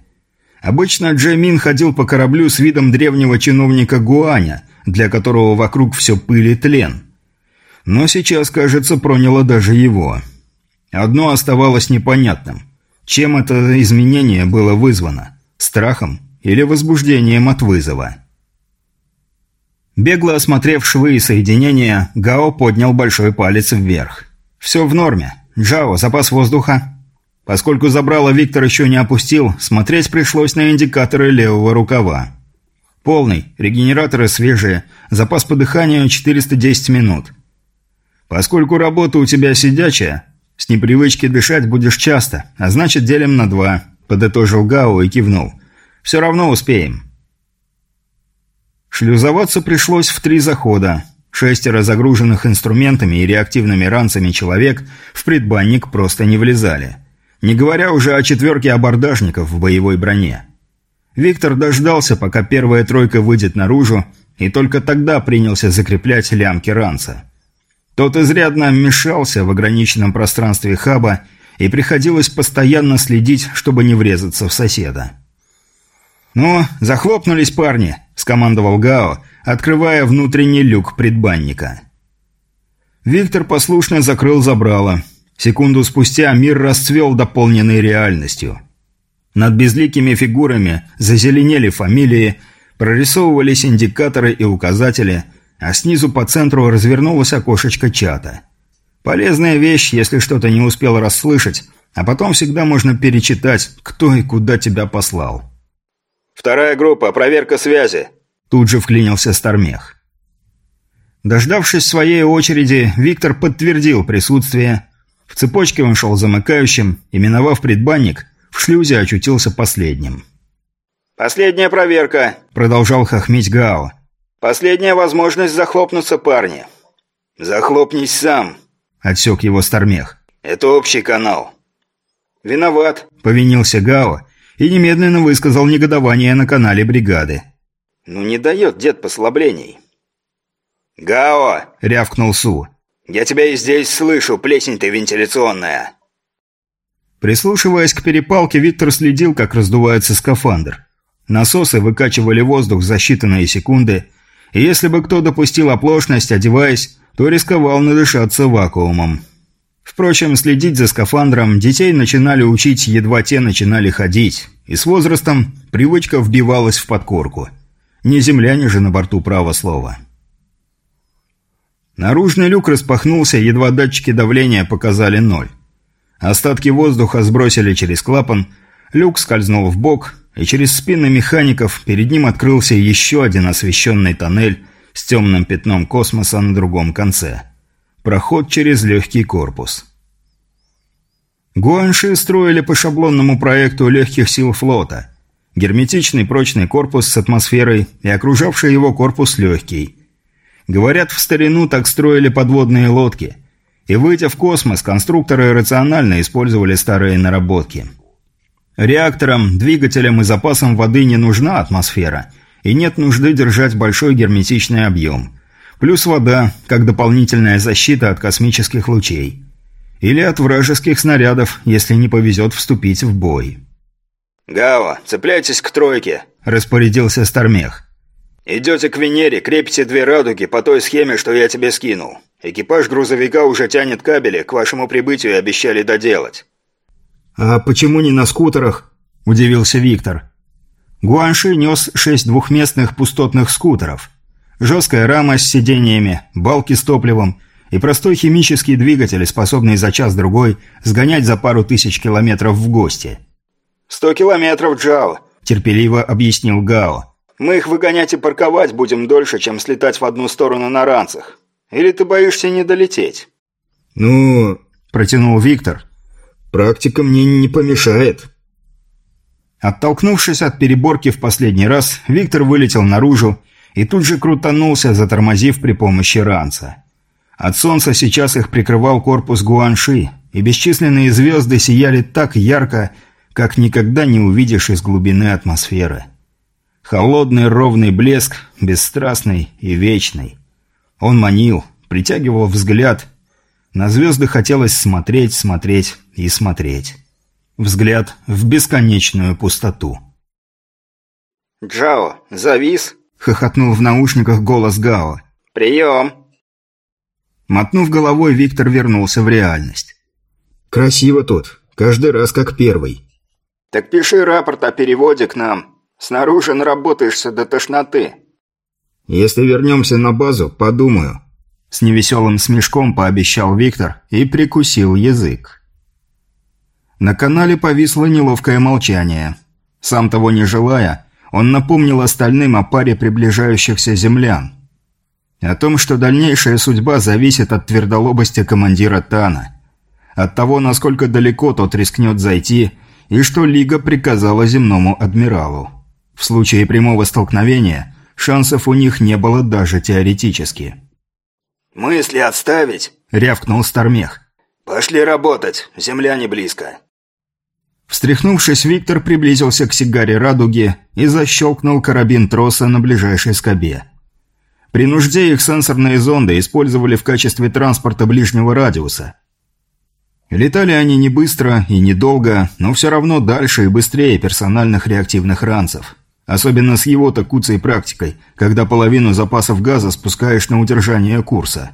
Обычно Джеймин ходил по кораблю с видом древнего чиновника Гуаня, для которого вокруг все пыль и тлен. Но сейчас, кажется, проняло даже его. Одно оставалось непонятным. Чем это изменение было вызвано? Страхом или возбуждением от вызова? Бегло осмотрев швы и соединения, Гао поднял большой палец вверх. «Все в норме. Джао, запас воздуха». Поскольку забрало Виктор еще не опустил, смотреть пришлось на индикаторы левого рукава. Полный, регенераторы свежие, запас по дыханию 410 минут. Поскольку работа у тебя сидячая, с непривычки дышать будешь часто, а значит делим на два, подытожил Гао и кивнул. Все равно успеем. Шлюзоваться пришлось в три захода. Шестеро загруженных инструментами и реактивными ранцами человек в предбанник просто не влезали. Не говоря уже о четверке абордажников в боевой броне. Виктор дождался, пока первая тройка выйдет наружу, и только тогда принялся закреплять лямки ранца. Тот изрядно мешался в ограниченном пространстве хаба, и приходилось постоянно следить, чтобы не врезаться в соседа. «Ну, захлопнулись парни», – скомандовал Гао – открывая внутренний люк предбанника. Виктор послушно закрыл забрало. Секунду спустя мир расцвел дополненной реальностью. Над безликими фигурами зазеленели фамилии, прорисовывались индикаторы и указатели, а снизу по центру развернулось окошечко чата. Полезная вещь, если что-то не успел расслышать, а потом всегда можно перечитать, кто и куда тебя послал. «Вторая группа, проверка связи», Тут же вклинился Стармех. Дождавшись своей очереди, Виктор подтвердил присутствие. В цепочке он шел замыкающим, и, миновав предбанник, в шлюзе очутился последним. «Последняя проверка», – продолжал хохмить Гао. «Последняя возможность захлопнуться, парни». «Захлопнись сам», – отсек его Стармех. «Это общий канал». «Виноват», – повинился Гао и немедленно высказал негодование на канале бригады. Ну не дает дед послаблений. «Гао!» — рявкнул Су. «Я тебя и здесь слышу, плесень ты вентиляционная!» Прислушиваясь к перепалке, Виктор следил, как раздувается скафандр. Насосы выкачивали воздух за считанные секунды, И если бы кто допустил оплошность, одеваясь, то рисковал надышаться вакуумом. Впрочем, следить за скафандром детей начинали учить, едва те начинали ходить, и с возрастом привычка вбивалась в подкорку. Не земляне же на борту право слова. Наружный люк распахнулся, едва датчики давления показали ноль. Остатки воздуха сбросили через клапан, люк скользнул в бок, и через спины механиков перед ним открылся еще один освещенный тоннель с темным пятном космоса на другом конце. Проход через легкий корпус. Гуанши строили по шаблонному проекту легких сил флота. Герметичный прочный корпус с атмосферой и окружавший его корпус легкий. Говорят, в старину так строили подводные лодки. И выйдя в космос, конструкторы рационально использовали старые наработки. Реакторам, двигателям и запасам воды не нужна атмосфера, и нет нужды держать большой герметичный объем. Плюс вода, как дополнительная защита от космических лучей. Или от вражеских снарядов, если не повезет вступить в бой. «Гао, цепляйтесь к тройке», – распорядился Стармех. «Идете к Венере, крепите две радуги по той схеме, что я тебе скинул. Экипаж грузовика уже тянет кабели, к вашему прибытию обещали доделать». «А почему не на скутерах?» – удивился Виктор. Гуанши нес шесть двухместных пустотных скутеров – Жесткая рама с сидениями, балки с топливом и простой химический двигатель, способный за час-другой сгонять за пару тысяч километров в гости. «Сто километров, Джао», – терпеливо объяснил Гао. «Мы их выгонять и парковать будем дольше, чем слетать в одну сторону на ранцах. Или ты боишься не долететь?» «Ну...» – протянул Виктор. «Практика мне не помешает». Оттолкнувшись от переборки в последний раз, Виктор вылетел наружу и тут же крутанулся, затормозив при помощи ранца. От солнца сейчас их прикрывал корпус Гуанши, и бесчисленные звезды сияли так ярко, как никогда не увидишь из глубины атмосферы. Холодный ровный блеск, бесстрастный и вечный. Он манил, притягивал взгляд. На звезды хотелось смотреть, смотреть и смотреть. Взгляд в бесконечную пустоту. «Джао, завис?» – хохотнул в наушниках голос Гао. «Прием!» Мотнув головой, Виктор вернулся в реальность. «Красиво тут. Каждый раз как первый». «Так пиши рапорт о переводе к нам. Снаружи наработаешься до тошноты». «Если вернемся на базу, подумаю». С невеселым смешком пообещал Виктор и прикусил язык. На канале повисло неловкое молчание. Сам того не желая, он напомнил остальным о паре приближающихся землян. О том, что дальнейшая судьба зависит от твердолобости командира Тана. От того, насколько далеко тот рискнет зайти, и что Лига приказала земному адмиралу. В случае прямого столкновения шансов у них не было даже теоретически. «Мысли отставить!» – рявкнул Стармех. «Пошли работать, земля не близко». Встряхнувшись, Виктор приблизился к сигаре «Радуги» и защелкнул карабин троса на ближайшей скобе. При нужде их сенсорные зонды использовали в качестве транспорта ближнего радиуса. Летали они не быстро и недолго, но все равно дальше и быстрее персональных реактивных ранцев. Особенно с его-то куцей практикой, когда половину запасов газа спускаешь на удержание курса.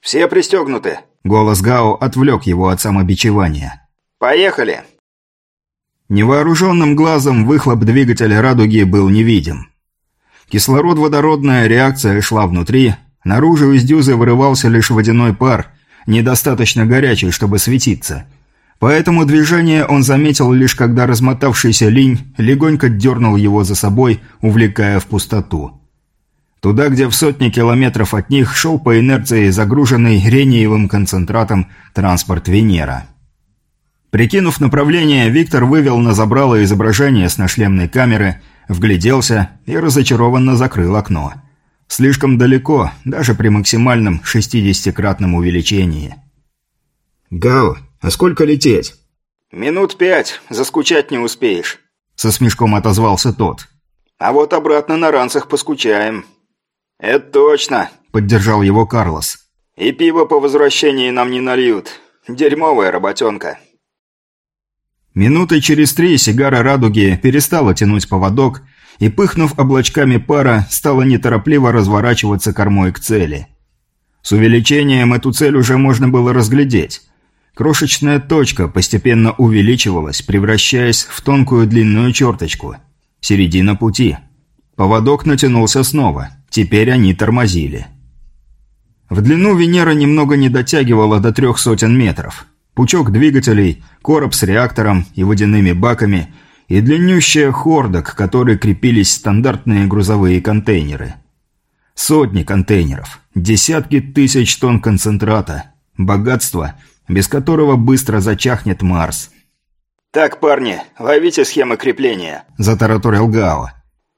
«Все пристегнуты!» Голос Гао отвлек его от самобичевания. «Поехали!» Невооруженным глазом выхлоп двигателя «Радуги» был невидим. Кислород-водородная реакция шла внутри, наружу из дюзы вырывался лишь водяной пар, недостаточно горячий, чтобы светиться. Поэтому движение он заметил лишь когда размотавшийся линь легонько дернул его за собой, увлекая в пустоту. Туда, где в сотни километров от них шел по инерции загруженный рениевым концентратом транспорт «Венера». Прикинув направление, Виктор вывел на забрало изображение с нашлемной камеры, вгляделся и разочарованно закрыл окно. Слишком далеко, даже при максимальном 60-кратном увеличении. «Гао, а сколько лететь?» «Минут пять, заскучать не успеешь», — со смешком отозвался тот. «А вот обратно на ранцах поскучаем». «Это точно», — поддержал его Карлос. «И пиво по возвращении нам не нальют. Дерьмовая работенка». Минуты через три сигара радуги перестала тянуть поводок, и, пыхнув облачками пара, стала неторопливо разворачиваться кормой к цели. С увеличением эту цель уже можно было разглядеть. Крошечная точка постепенно увеличивалась, превращаясь в тонкую длинную черточку. Середина пути. Поводок натянулся снова. Теперь они тормозили. В длину Венера немного не дотягивала до трех сотен метров. Пучок двигателей, короб с реактором и водяными баками и длиннющая хорда, к которой крепились стандартные грузовые контейнеры. Сотни контейнеров, десятки тысяч тонн концентрата, богатство, без которого быстро зачахнет Марс. «Так, парни, ловите схемы крепления», – затараторил Гао.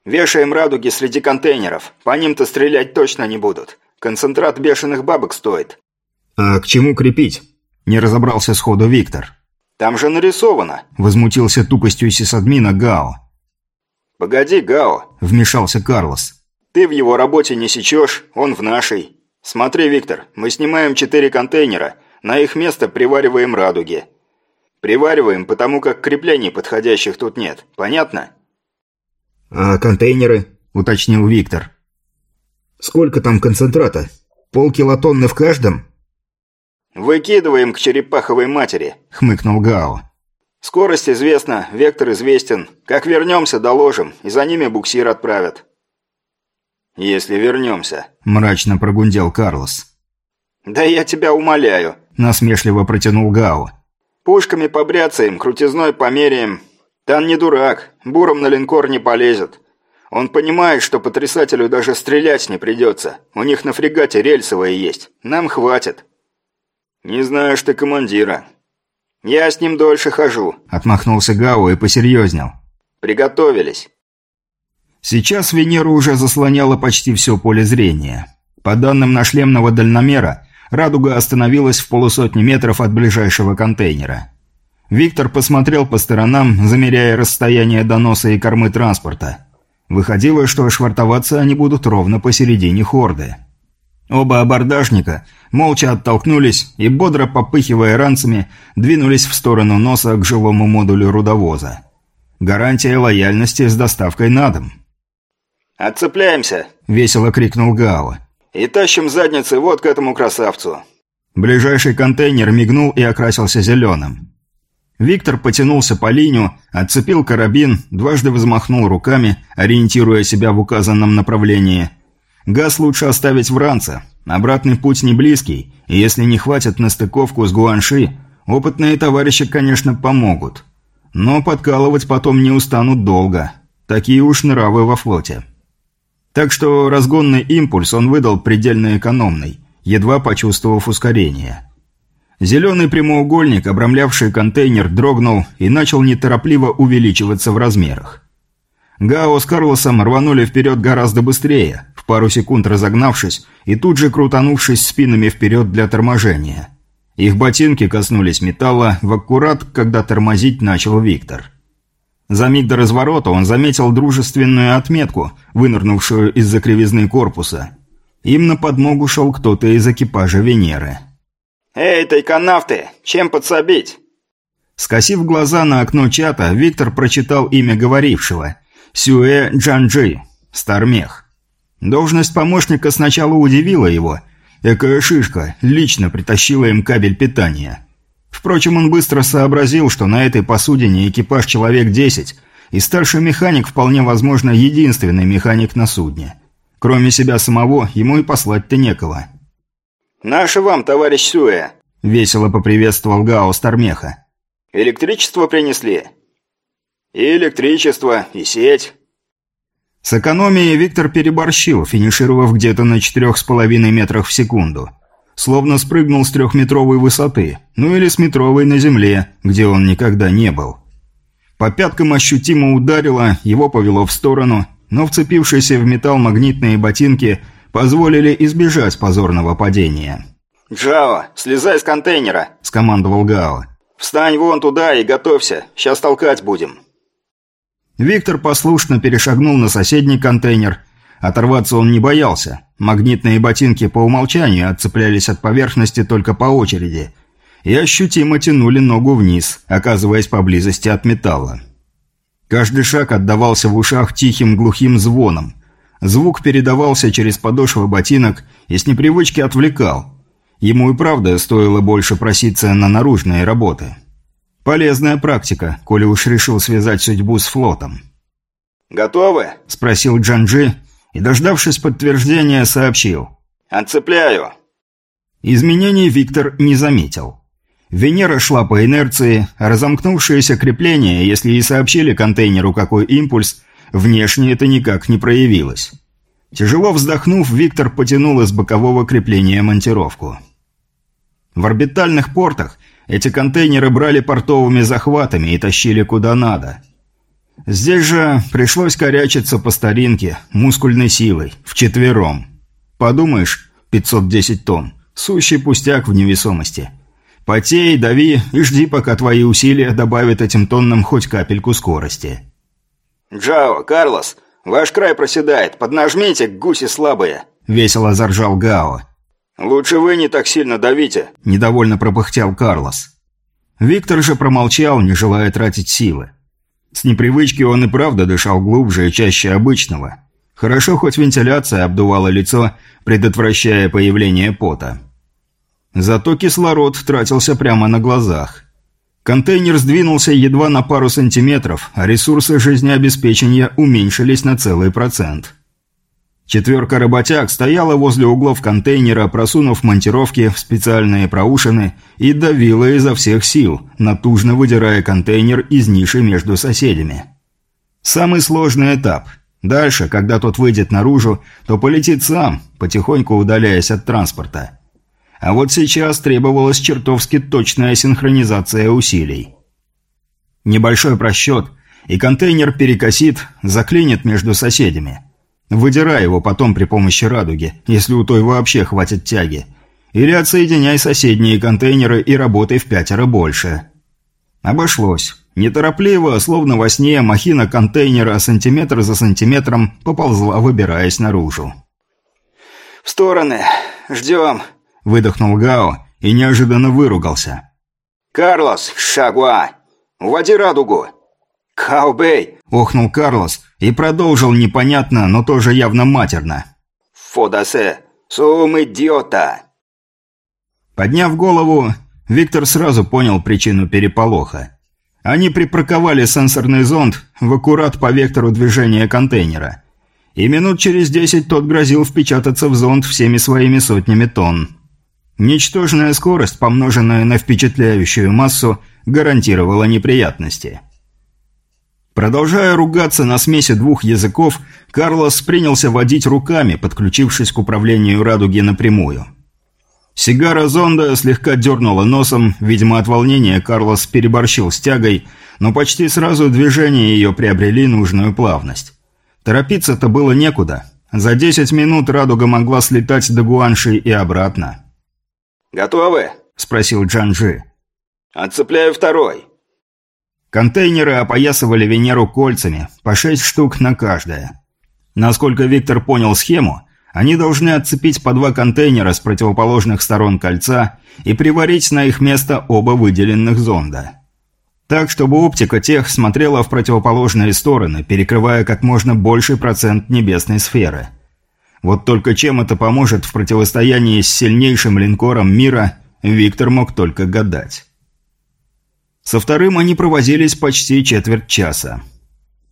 «Вешаем радуги среди контейнеров, по ним-то стрелять точно не будут. Концентрат бешеных бабок стоит». «А к чему крепить?» – не разобрался сходу Виктор. «Там же нарисовано», – возмутился тупостью сисадмина Гао. «Погоди, Гао», – вмешался Карлос. «Ты в его работе не сечешь, он в нашей. Смотри, Виктор, мы снимаем четыре контейнера, на их место привариваем радуги. Привариваем, потому как креплений подходящих тут нет. Понятно?» «А контейнеры?» – уточнил Виктор. «Сколько там концентрата? Полкилотонны в каждом?» «Выкидываем к черепаховой матери», – хмыкнул Гао. «Скорость известна, вектор известен. Как вернемся, доложим, и за ними буксир отправят». «Если вернемся», – мрачно прогундел Карлос. «Да я тебя умоляю», – насмешливо протянул Гао. «Пушками побряцаем, крутизной померяем. Тан не дурак, буром на линкор не полезет. Он понимает, что потрясателю даже стрелять не придется. У них на фрегате рельсовые есть. Нам хватит». «Не знаешь ты командира». «Я с ним дольше хожу», – отмахнулся Гао и посерьезнел. «Приготовились». Сейчас Венеру уже заслоняло почти все поле зрения. По данным нашлемного дальномера, радуга остановилась в полусотни метров от ближайшего контейнера. Виктор посмотрел по сторонам, замеряя расстояние до носа и кормы транспорта. Выходило, что швартоваться они будут ровно посередине хорды. Оба абордажника молча оттолкнулись и, бодро попыхивая ранцами, двинулись в сторону носа к жилому модулю рудовоза. Гарантия лояльности с доставкой на дом. «Отцепляемся!» – весело крикнул Гао. «И тащим задницы вот к этому красавцу!» Ближайший контейнер мигнул и окрасился зеленым. Виктор потянулся по линию, отцепил карабин, дважды взмахнул руками, ориентируя себя в указанном направлении. Газ лучше оставить в ранце. Обратный путь не близкий, и если не хватит на стыковку с Гуанши, опытные товарищи, конечно, помогут. Но подкалывать потом не устанут долго. Такие уж нравы во флоте. Так что разгонный импульс он выдал предельно экономный, едва почувствовав ускорение. Зеленый прямоугольник, обрамлявший контейнер, дрогнул и начал неторопливо увеличиваться в размерах. Гао с Карлосом рванули вперед гораздо быстрее, пару секунд разогнавшись и тут же крутанувшись спинами вперед для торможения. Их ботинки коснулись металла в аккурат, когда тормозить начал Виктор. За миг до разворота он заметил дружественную отметку, вынырнувшую из-за кривизны корпуса. Им на подмогу шел кто-то из экипажа Венеры. «Эй, тайконавты, чем подсобить?» Скосив глаза на окно чата, Виктор прочитал имя говорившего – Сюэ Джанджи, Стармех. Должность помощника сначала удивила его. Экая шишка лично притащила им кабель питания – Впрочем, он быстро сообразил, что на этой посудине экипаж человек 10, и старший механик вполне возможно единственный механик на судне. Кроме себя самого, ему и послать-то некого. «Наше вам, товарищ Сюэ!» – весело поприветствовал Гао Стармеха. «Электричество принесли?» «И электричество, и сеть». С экономией Виктор переборщил, финишировав где-то на четырех с половиной метрах в секунду – словно спрыгнул с трехметровой высоты, ну или с метровой на земле, где он никогда не был. По пяткам ощутимо ударило, его повело в сторону, но вцепившиеся в металл магнитные ботинки позволили избежать позорного падения. «Джао, слезай с контейнера!» – скомандовал Гао. «Встань вон туда и готовься, сейчас толкать будем». Виктор послушно перешагнул на соседний контейнер Оторваться он не боялся. Магнитные ботинки по умолчанию отцеплялись от поверхности только по очереди и ощутимо тянули ногу вниз, оказываясь поблизости от металла. Каждый шаг отдавался в ушах тихим глухим звоном. Звук передавался через подошвы ботинок и с непривычки отвлекал. Ему и правда стоило больше проситься на наружные работы. Полезная практика, коли уж решил связать судьбу с флотом. «Готовы?» – спросил Джанджи и, дождавшись подтверждения, сообщил. «Отцепляю». Изменений Виктор не заметил. Венера шла по инерции, а разомкнувшееся крепление, если и сообщили контейнеру какой импульс, внешне это никак не проявилось. Тяжело вздохнув, Виктор потянул из бокового крепления монтировку. В орбитальных портах эти контейнеры брали портовыми захватами и тащили куда надо. Здесь же пришлось корячиться по старинке, мускульной силой, вчетвером. Подумаешь, 510 тонн. Сущий пустяк в невесомости. Потей, дави и жди, пока твои усилия добавят этим тоннам хоть капельку скорости. «Джао, Карлос, ваш край проседает. Поднажмите, гуси слабые!» Весело заржал Гао. «Лучше вы не так сильно давите», – недовольно пропыхтел Карлос. Виктор же промолчал, не желая тратить силы. С непривычки он и правда дышал глубже и чаще обычного. Хорошо, хоть вентиляция обдувала лицо, предотвращая появление пота. Зато кислород тратился прямо на глазах. Контейнер сдвинулся едва на пару сантиметров, а ресурсы жизнеобеспечения уменьшились на целый процент. Четверка работяг стояла возле углов контейнера, просунув монтировки в специальные проушины и давила изо всех сил, натужно выдирая контейнер из ниши между соседями. Самый сложный этап. Дальше, когда тот выйдет наружу, то полетит сам, потихоньку удаляясь от транспорта. А вот сейчас требовалась чертовски точная синхронизация усилий. Небольшой просчет, и контейнер перекосит, заклинит между соседями – Выдирай его потом при помощи радуги, если у той вообще хватит тяги. Или отсоединяй соседние контейнеры и работай в пятеро больше. Обошлось. Неторопливо, словно во сне, махина контейнера сантиметр за сантиметром поползла, выбираясь наружу. «В стороны. Ждем», – выдохнул Гао и неожиданно выругался. «Карлос, шагуа! Уводи радугу!» «Каубей!» – охнул Карлос и продолжил непонятно, но тоже явно матерно. «Фодасе! Сум идиота!» Подняв голову, Виктор сразу понял причину переполоха. Они припарковали сенсорный зонд в аккурат по вектору движения контейнера. И минут через десять тот грозил впечататься в зонд всеми своими сотнями тонн. Ничтожная скорость, помноженная на впечатляющую массу, гарантировала неприятности. Продолжая ругаться на смеси двух языков, Карлос принялся водить руками, подключившись к управлению радуги напрямую. Сигара зонда слегка дернула носом, видимо, от волнения Карлос переборщил с тягой, но почти сразу движения ее приобрели нужную плавность. Торопиться-то было некуда. За 10 минут радуга могла слетать до Гуанши и обратно. «Готовы?» – спросил Джанжи. «Отцепляю второй». Контейнеры опоясывали Венеру кольцами, по шесть штук на каждое. Насколько Виктор понял схему, они должны отцепить по два контейнера с противоположных сторон кольца и приварить на их место оба выделенных зонда. Так, чтобы оптика тех смотрела в противоположные стороны, перекрывая как можно больший процент небесной сферы. Вот только чем это поможет в противостоянии с сильнейшим линкором мира, Виктор мог только гадать. Со вторым они провозились почти четверть часа.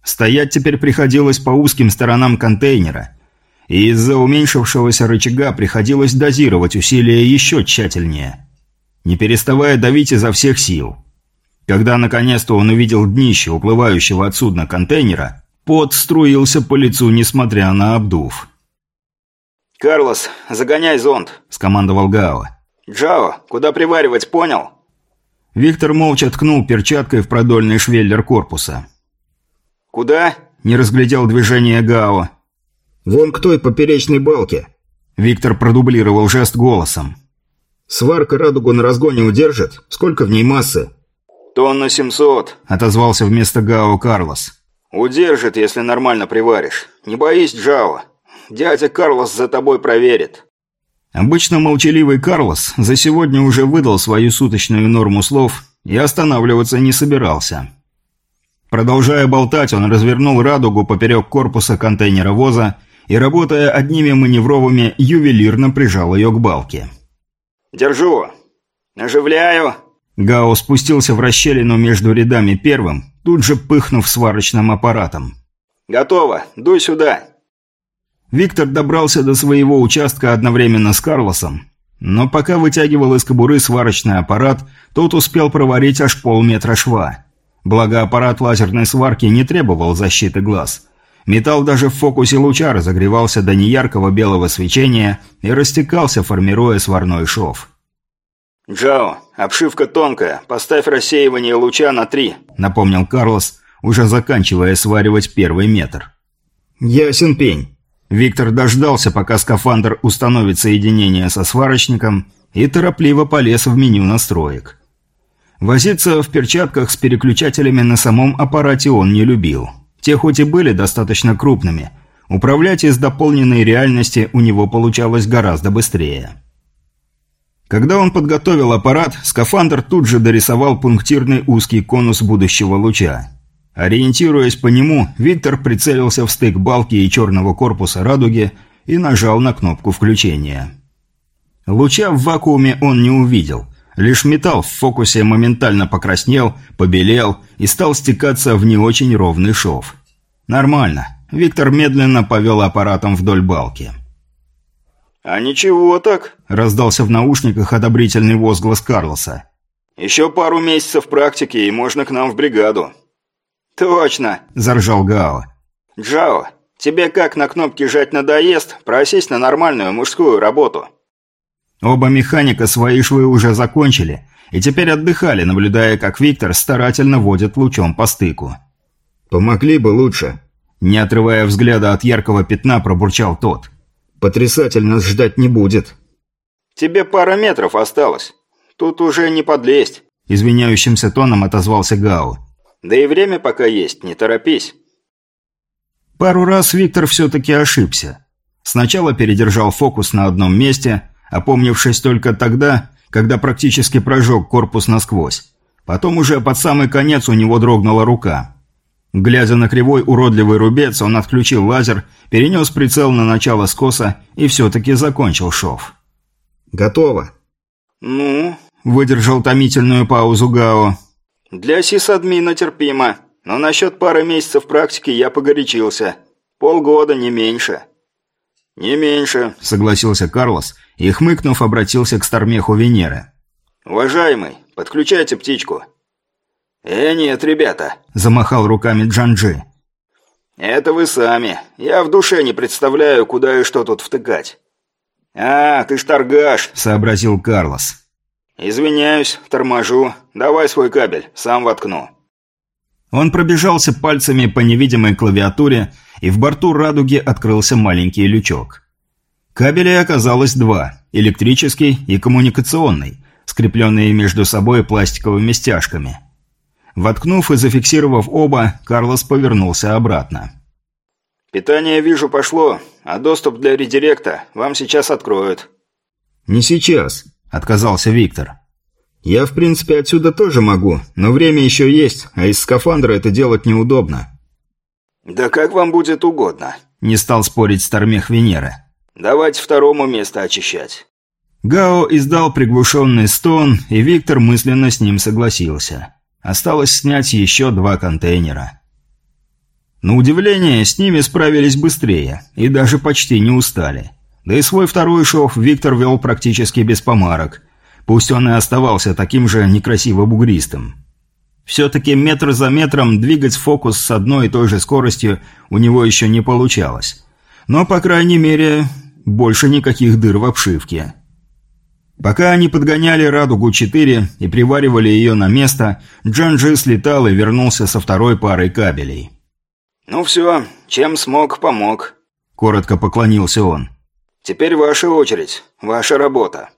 Стоять теперь приходилось по узким сторонам контейнера, и из-за уменьшившегося рычага приходилось дозировать усилия еще тщательнее, не переставая давить изо всех сил. Когда наконец-то он увидел днище уплывающего от судна контейнера, пот струился по лицу, несмотря на обдув. «Карлос, загоняй зонд», – скомандовал Гао. «Джао, куда приваривать, понял?» Виктор молча ткнул перчаткой в продольный швеллер корпуса. «Куда?» – не разглядел движение Гао. «Вон к той поперечной балке». Виктор продублировал жест голосом. «Сварка радугу на разгоне удержит? Сколько в ней массы?» «Тонна семьсот», – отозвался вместо Гао Карлос. «Удержит, если нормально приваришь. Не боись, Джао. Дядя Карлос за тобой проверит». Обычно молчаливый Карлос за сегодня уже выдал свою суточную норму слов и останавливаться не собирался. Продолжая болтать, он развернул радугу поперек корпуса контейнера-воза и, работая одними маневровыми, ювелирно прижал ее к балке. «Держу! Оживляю!» Гао спустился в расщелину между рядами первым, тут же пыхнув сварочным аппаратом. «Готово! Дуй сюда!» Виктор добрался до своего участка одновременно с Карлосом, но пока вытягивал из кобуры сварочный аппарат, тот успел проварить аж полметра шва. Благо аппарат лазерной сварки не требовал защиты глаз. Металл даже в фокусе луча разогревался до неяркого белого свечения и растекался, формируя сварной шов. «Джао, обшивка тонкая, поставь рассеивание луча на три», — напомнил Карлос, уже заканчивая сваривать первый метр. «Ясен пень». Виктор дождался, пока скафандр установит соединение со сварочником, и торопливо полез в меню настроек. Возиться в перчатках с переключателями на самом аппарате он не любил. Те хоть и были достаточно крупными, управлять из дополненной реальности у него получалось гораздо быстрее. Когда он подготовил аппарат, скафандр тут же дорисовал пунктирный узкий конус будущего луча. Ориентируясь по нему, Виктор прицелился в стык балки и черного корпуса радуги и нажал на кнопку включения. Луча в вакууме он не увидел. Лишь металл в фокусе моментально покраснел, побелел и стал стекаться в не очень ровный шов. Нормально. Виктор медленно повел аппаратом вдоль балки. «А ничего так», – раздался в наушниках одобрительный возглас Карлоса. «Еще пару месяцев практики, и можно к нам в бригаду». «Точно», – заржал Гао. «Джао, тебе как на кнопки жать надоест, просись на нормальную мужскую работу». Оба механика свои швы уже закончили и теперь отдыхали, наблюдая, как Виктор старательно водит лучом по стыку. «Помогли бы лучше», – не отрывая взгляда от яркого пятна, пробурчал тот. Потрясатель нас ждать не будет. Тебе пара метров осталось. Тут уже не подлезть. Извиняющимся тоном отозвался Гау. Да и время пока есть, не торопись. Пару раз Виктор все-таки ошибся. Сначала передержал фокус на одном месте, опомнившись только тогда, когда практически прожег корпус насквозь. Потом уже под самый конец у него дрогнула рука. Глядя на кривой уродливый рубец, он отключил лазер, перенес прицел на начало скоса и все-таки закончил шов. «Готово». «Ну?» – выдержал томительную паузу Гао. «Для сисадмина терпимо, но насчет пары месяцев практики я погорячился. Полгода, не меньше». «Не меньше», – согласился Карлос и, хмыкнув, обратился к Стармеху Венеры. «Уважаемый, подключайте птичку». «Э, нет, ребята», – замахал руками Джанджи. «Это вы сами. Я в душе не представляю, куда и что тут втыкать». «А, ты ж торгаш», – сообразил Карлос. «Извиняюсь, торможу. Давай свой кабель, сам воткну». Он пробежался пальцами по невидимой клавиатуре, и в борту «Радуги» открылся маленький лючок. Кабелей оказалось два – электрический и коммуникационный, скрепленные между собой пластиковыми стяжками – Воткнув и зафиксировав оба, Карлос повернулся обратно. «Питание, вижу, пошло, а доступ для редиректа вам сейчас откроют». «Не сейчас», — отказался Виктор. «Я, в принципе, отсюда тоже могу, но время еще есть, а из скафандра это делать неудобно». «Да как вам будет угодно», — не стал спорить Стармех Венеры. «Давайте второму место очищать». Гао издал приглушенный стон, и Виктор мысленно с ним согласился. Осталось снять еще два контейнера. На удивление, с ними справились быстрее и даже почти не устали. Да и свой второй шов Виктор вел практически без помарок. Пусть он и оставался таким же некрасиво бугристым. Все-таки метр за метром двигать фокус с одной и той же скоростью у него еще не получалось. Но, по крайней мере, больше никаких дыр в обшивке. Пока они подгоняли «Радугу-4» и приваривали ее на место, Джанджи слетал и вернулся со второй парой кабелей. «Ну все, чем смог, помог», – коротко поклонился он. «Теперь ваша очередь, ваша работа».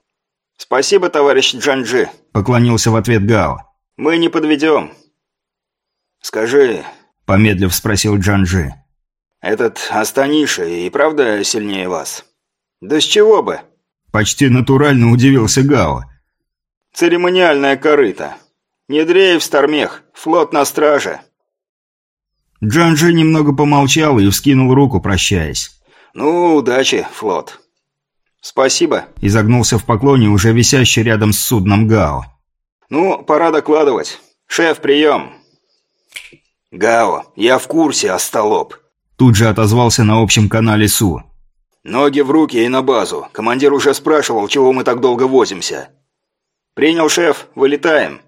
«Спасибо, товарищ Джанджи», – поклонился в ответ Гао. «Мы не подведем». «Скажи», – помедлив спросил Джанджи. «Этот Астаниша и правда сильнее вас?» «Да с чего бы?» Почти натурально удивился Гао. «Церемониальная корыта. Не дрейф, Стармех, флот на страже». Джанжи немного помолчал и вскинул руку, прощаясь. «Ну, удачи, флот». «Спасибо», – изогнулся в поклоне уже висящий рядом с судном Гао. «Ну, пора докладывать. Шеф, прием!» «Гао, я в курсе, остолоп!» Тут же отозвался на общем канале Су. «Ноги в руки и на базу. Командир уже спрашивал, чего мы так долго возимся». «Принял, шеф. Вылетаем».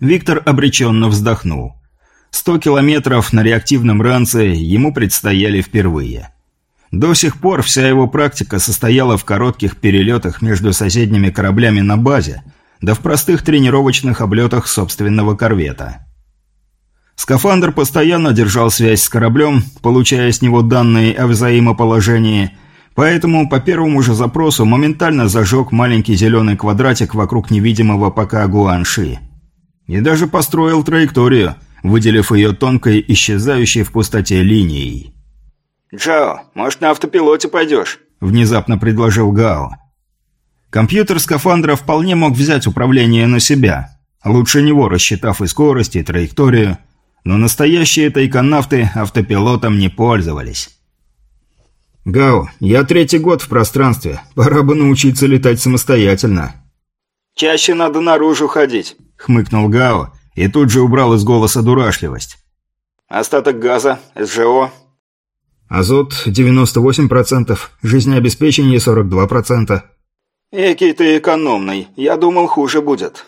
Виктор обреченно вздохнул. Сто километров на реактивном ранце ему предстояли впервые. До сих пор вся его практика состояла в коротких перелетах между соседними кораблями на базе, да в простых тренировочных облетах собственного корвета. Скафандр постоянно держал связь с кораблем, получая с него данные о взаимоположении, поэтому по первому же запросу моментально зажег маленький зеленый квадратик вокруг невидимого пока Гуанши. И даже построил траекторию, выделив ее тонкой, исчезающей в пустоте линией. «Джао, может, на автопилоте пойдешь?» – внезапно предложил Гао. Компьютер скафандра вполне мог взять управление на себя, лучше него рассчитав и скорость, и траекторию – но настоящие тайконавты автопилотом не пользовались. «Гао, я третий год в пространстве. Пора бы научиться летать самостоятельно». «Чаще надо наружу ходить», — хмыкнул Гао и тут же убрал из голоса дурашливость. «Остаток газа, СЖО?» «Азот 98%, жизнеобеспечение 42%. «Экий ты экономный. Я думал, хуже будет.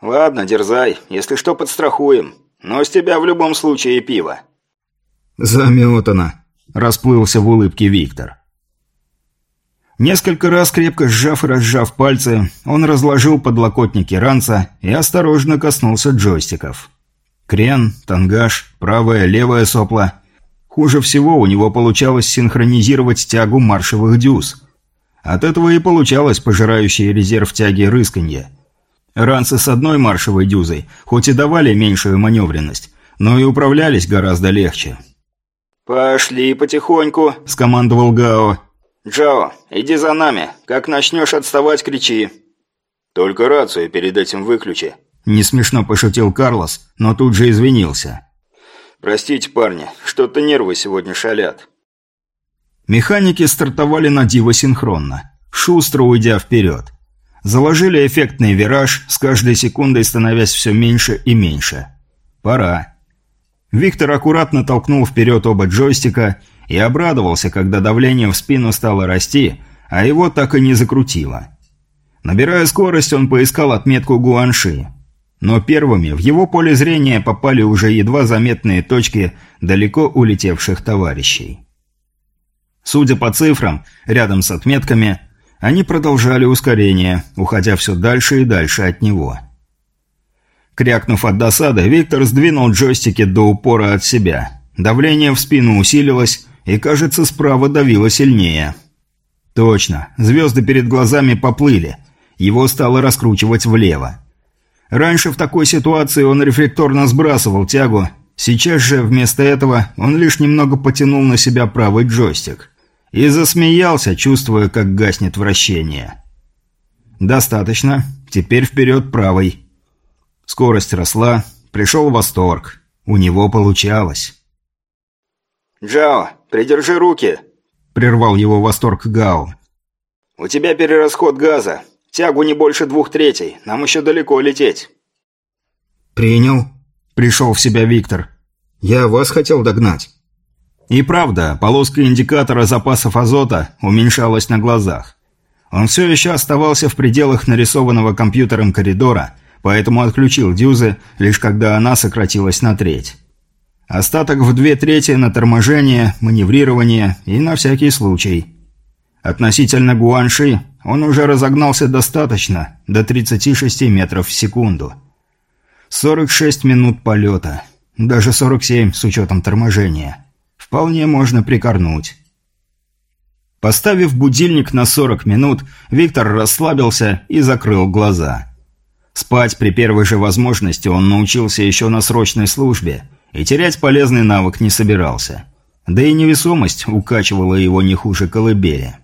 Ладно, дерзай. Если что, подстрахуем. Но с тебя в любом случае пиво». «Заметано», – расплылся в улыбке Виктор. Несколько раз крепко сжав и разжав пальцы, он разложил подлокотники ранца и осторожно коснулся джойстиков. Крен, тангаж, правое, левое сопло. Хуже всего у него получалось синхронизировать тягу маршевых дюз. От этого и получалось пожирающий резерв тяги рысканье – Ранцы с одной маршевой дюзой, хоть и давали меньшую маневренность, но и управлялись гораздо легче. «Пошли потихоньку», – скомандовал Гао. «Джао, иди за нами. Как начнешь отставать, кричи». «Только рацию перед этим выключи», – не смешно пошутил Карлос, но тут же извинился. «Простите, парни, что-то нервы сегодня шалят». Механики стартовали на диво синхронно, шустро уйдя вперед. Заложили эффектный вираж, с каждой секундой становясь все меньше и меньше. Пора. Виктор аккуратно толкнул вперед оба джойстика и обрадовался, когда давление в спину стало расти, а его так и не закрутило. Набирая скорость, он поискал отметку Гуанши. Но первыми в его поле зрения попали уже едва заметные точки далеко улетевших товарищей. Судя по цифрам, рядом с отметками – они продолжали ускорение, уходя все дальше и дальше от него. Крякнув от досады, Виктор сдвинул джойстики до упора от себя. Давление в спину усилилось, и, кажется, справа давило сильнее. Точно, звезды перед глазами поплыли. Его стало раскручивать влево. Раньше в такой ситуации он рефлекторно сбрасывал тягу, сейчас же вместо этого он лишь немного потянул на себя правый джойстик и засмеялся, чувствуя, как гаснет вращение. «Достаточно. Теперь вперед правой». Скорость росла, пришел восторг. У него получалось. «Джао, придержи руки!» – прервал его восторг Гао. «У тебя перерасход газа. Тягу не больше двух третей. Нам еще далеко лететь». «Принял», – пришел в себя Виктор. «Я вас хотел догнать». И правда, полоска индикатора запасов азота уменьшалась на глазах. Он все еще оставался в пределах нарисованного компьютером коридора, поэтому отключил дюзы, лишь когда она сократилась на треть. Остаток в две трети на торможение, маневрирование и на всякий случай. Относительно Гуанши он уже разогнался достаточно, до 36 метров в секунду. 46 минут полета, даже 47 с учетом торможения вполне можно прикорнуть. Поставив будильник на 40 минут, Виктор расслабился и закрыл глаза. Спать при первой же возможности он научился еще на срочной службе, и терять полезный навык не собирался. Да и невесомость укачивала его не хуже колыбели.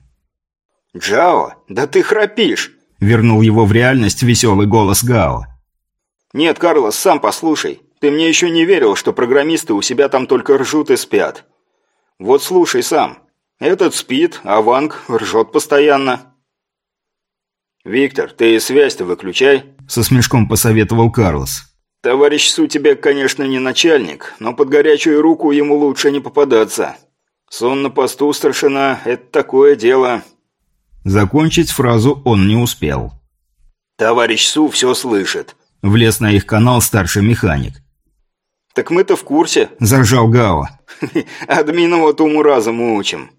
«Джао, да ты храпишь!» – вернул его в реальность веселый голос Гао. «Нет, Карлос, сам послушай. Ты мне еще не верил, что программисты у себя там только ржут и спят. Вот слушай сам. Этот спит, а Ванг ржет постоянно». «Виктор, ты связь-то выключай», – со смешком посоветовал Карлос. «Товарищ Су тебе, конечно, не начальник, но под горячую руку ему лучше не попадаться. Сон на посту старшина – это такое дело». Закончить фразу он не успел. «Товарищ Су все слышит», – влез на их канал старший механик. «Так мы-то в курсе», – заржал Гао. (laughs) «Админа вот уму-разуму учим».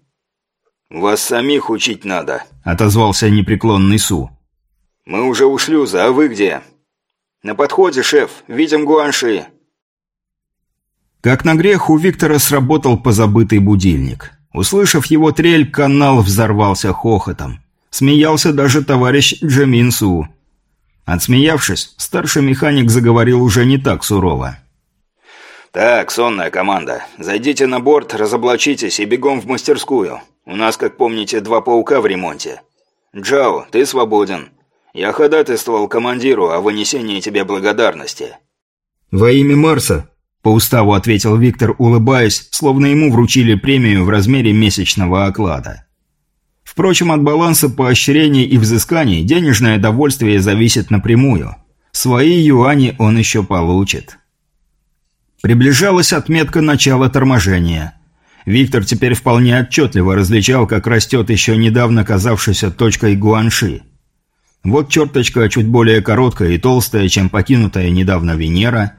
«Вас самих учить надо», – отозвался непреклонный Су. «Мы уже у шлюза, а вы где?» «На подходе, шеф. Видим Гуанши». Как на грех, у Виктора сработал позабытый будильник. Услышав его трель, канал взорвался хохотом. Смеялся даже товарищ Джамин Су. Отсмеявшись, старший механик заговорил уже не так сурово. «Так, сонная команда, зайдите на борт, разоблачитесь и бегом в мастерскую. У нас, как помните, два паука в ремонте. Джао, ты свободен. Я ходатайствовал командиру о вынесении тебе благодарности». «Во имя Марса», – по уставу ответил Виктор, улыбаясь, словно ему вручили премию в размере месячного оклада. Впрочем, от баланса поощрений и взысканий денежное довольствие зависит напрямую. Свои юани он еще получит. Приближалась отметка начала торможения. Виктор теперь вполне отчетливо различал, как растет еще недавно казавшейся точкой Гуанши – вот черточка чуть более короткая и толстая, чем покинутая недавно Венера.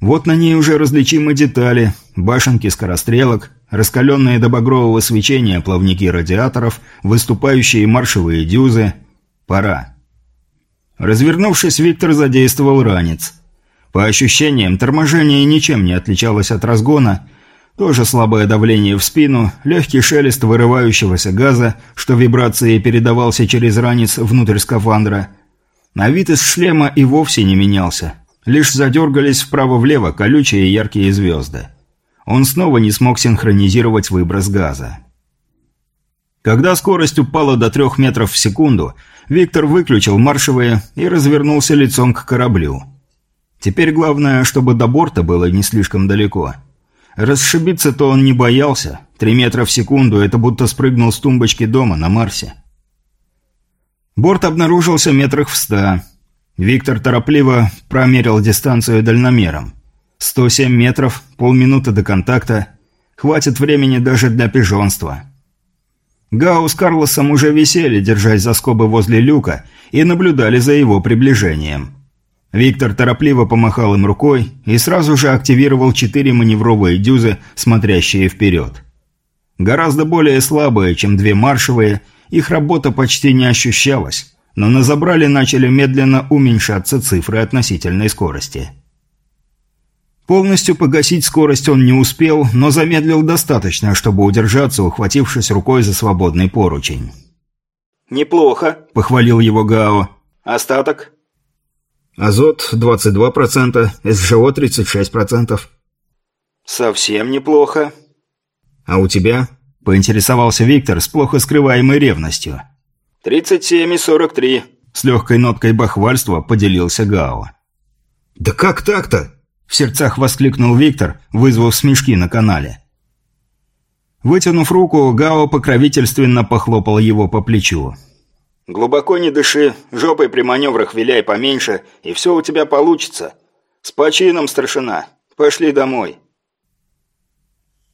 Вот на ней уже различимы детали, башенки скорострелок, раскаленные до багрового свечения плавники радиаторов, выступающие маршевые дюзы. Пора. Развернувшись, Виктор задействовал ранец. По ощущениям, торможение ничем не отличалось от разгона – тоже слабое давление в спину, легкий шелест вырывающегося газа, что вибрацией передавался через ранец внутрь скафандра. На вид из шлема и вовсе не менялся. Лишь задергались вправо-влево колючие яркие звезды. Он снова не смог синхронизировать выброс газа. Когда скорость упала до трех метров в секунду, Виктор выключил маршевые и развернулся лицом к кораблю. Теперь главное, чтобы до борта было не слишком далеко – Расшибиться-то он не боялся. Три метра в секунду – это будто спрыгнул с тумбочки дома на Марсе. Борт обнаружился метрах в ста. Виктор торопливо промерил дистанцию дальномером. 107 метров, полминуты до контакта. Хватит времени даже для пижонства. Гау с Карлосом уже висели, держась за скобы возле люка, и наблюдали за его приближением. Виктор торопливо помахал им рукой и сразу же активировал четыре маневровые дюзы, смотрящие вперед. Гораздо более слабые, чем две маршевые, их работа почти не ощущалась, но на забрале начали медленно уменьшаться цифры относительной скорости. Полностью погасить скорость он не успел, но замедлил достаточно, чтобы удержаться, ухватившись рукой за свободный поручень. «Неплохо», – похвалил его Гао. «Остаток?» Азот 22%, СЖО 36%. Совсем неплохо. А у тебя? Поинтересовался Виктор с плохо скрываемой ревностью. 37 и 43. С легкой ноткой бахвальства поделился Гао. «Да как так-то?» В сердцах воскликнул Виктор, вызвав смешки на канале. Вытянув руку, Гао покровительственно похлопал его по плечу. Глубоко не дыши, жопой при маневрах виляй поменьше, и все у тебя получится. С почином, старшина. Пошли домой».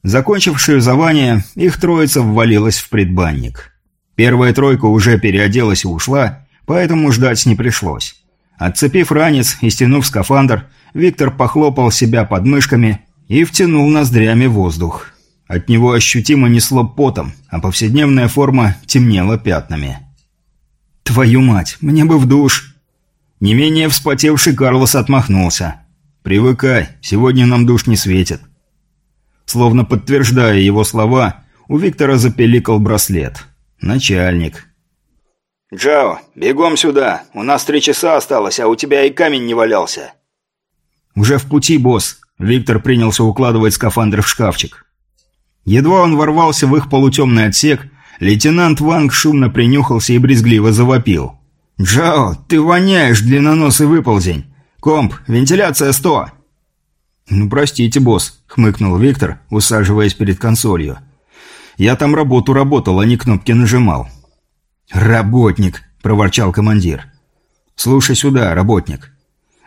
Закончив шлюзование, их троица ввалилась в предбанник. Первая тройка уже переоделась и ушла, поэтому ждать не пришлось. Отцепив ранец и стянув скафандр, Виктор похлопал себя подмышками и втянул ноздрями воздух. От него ощутимо несло потом, а повседневная форма темнела пятнами. «Твою мать, мне бы в душ!» Не менее вспотевший Карлос отмахнулся. «Привыкай, сегодня нам душ не светит». Словно подтверждая его слова, у Виктора запеликал браслет. «Начальник». «Джао, бегом сюда! У нас три часа осталось, а у тебя и камень не валялся!» «Уже в пути, босс!» Виктор принялся укладывать скафандр в шкафчик. Едва он ворвался в их полутемный отсек, Лейтенант Ванг шумно принюхался и брезгливо завопил. «Джао, ты воняешь, длинноносый выползень! Комп, вентиляция сто!» «Ну, простите, босс», — хмыкнул Виктор, усаживаясь перед консолью. «Я там работу работал, а не кнопки нажимал». «Работник», — проворчал командир. «Слушай сюда, работник.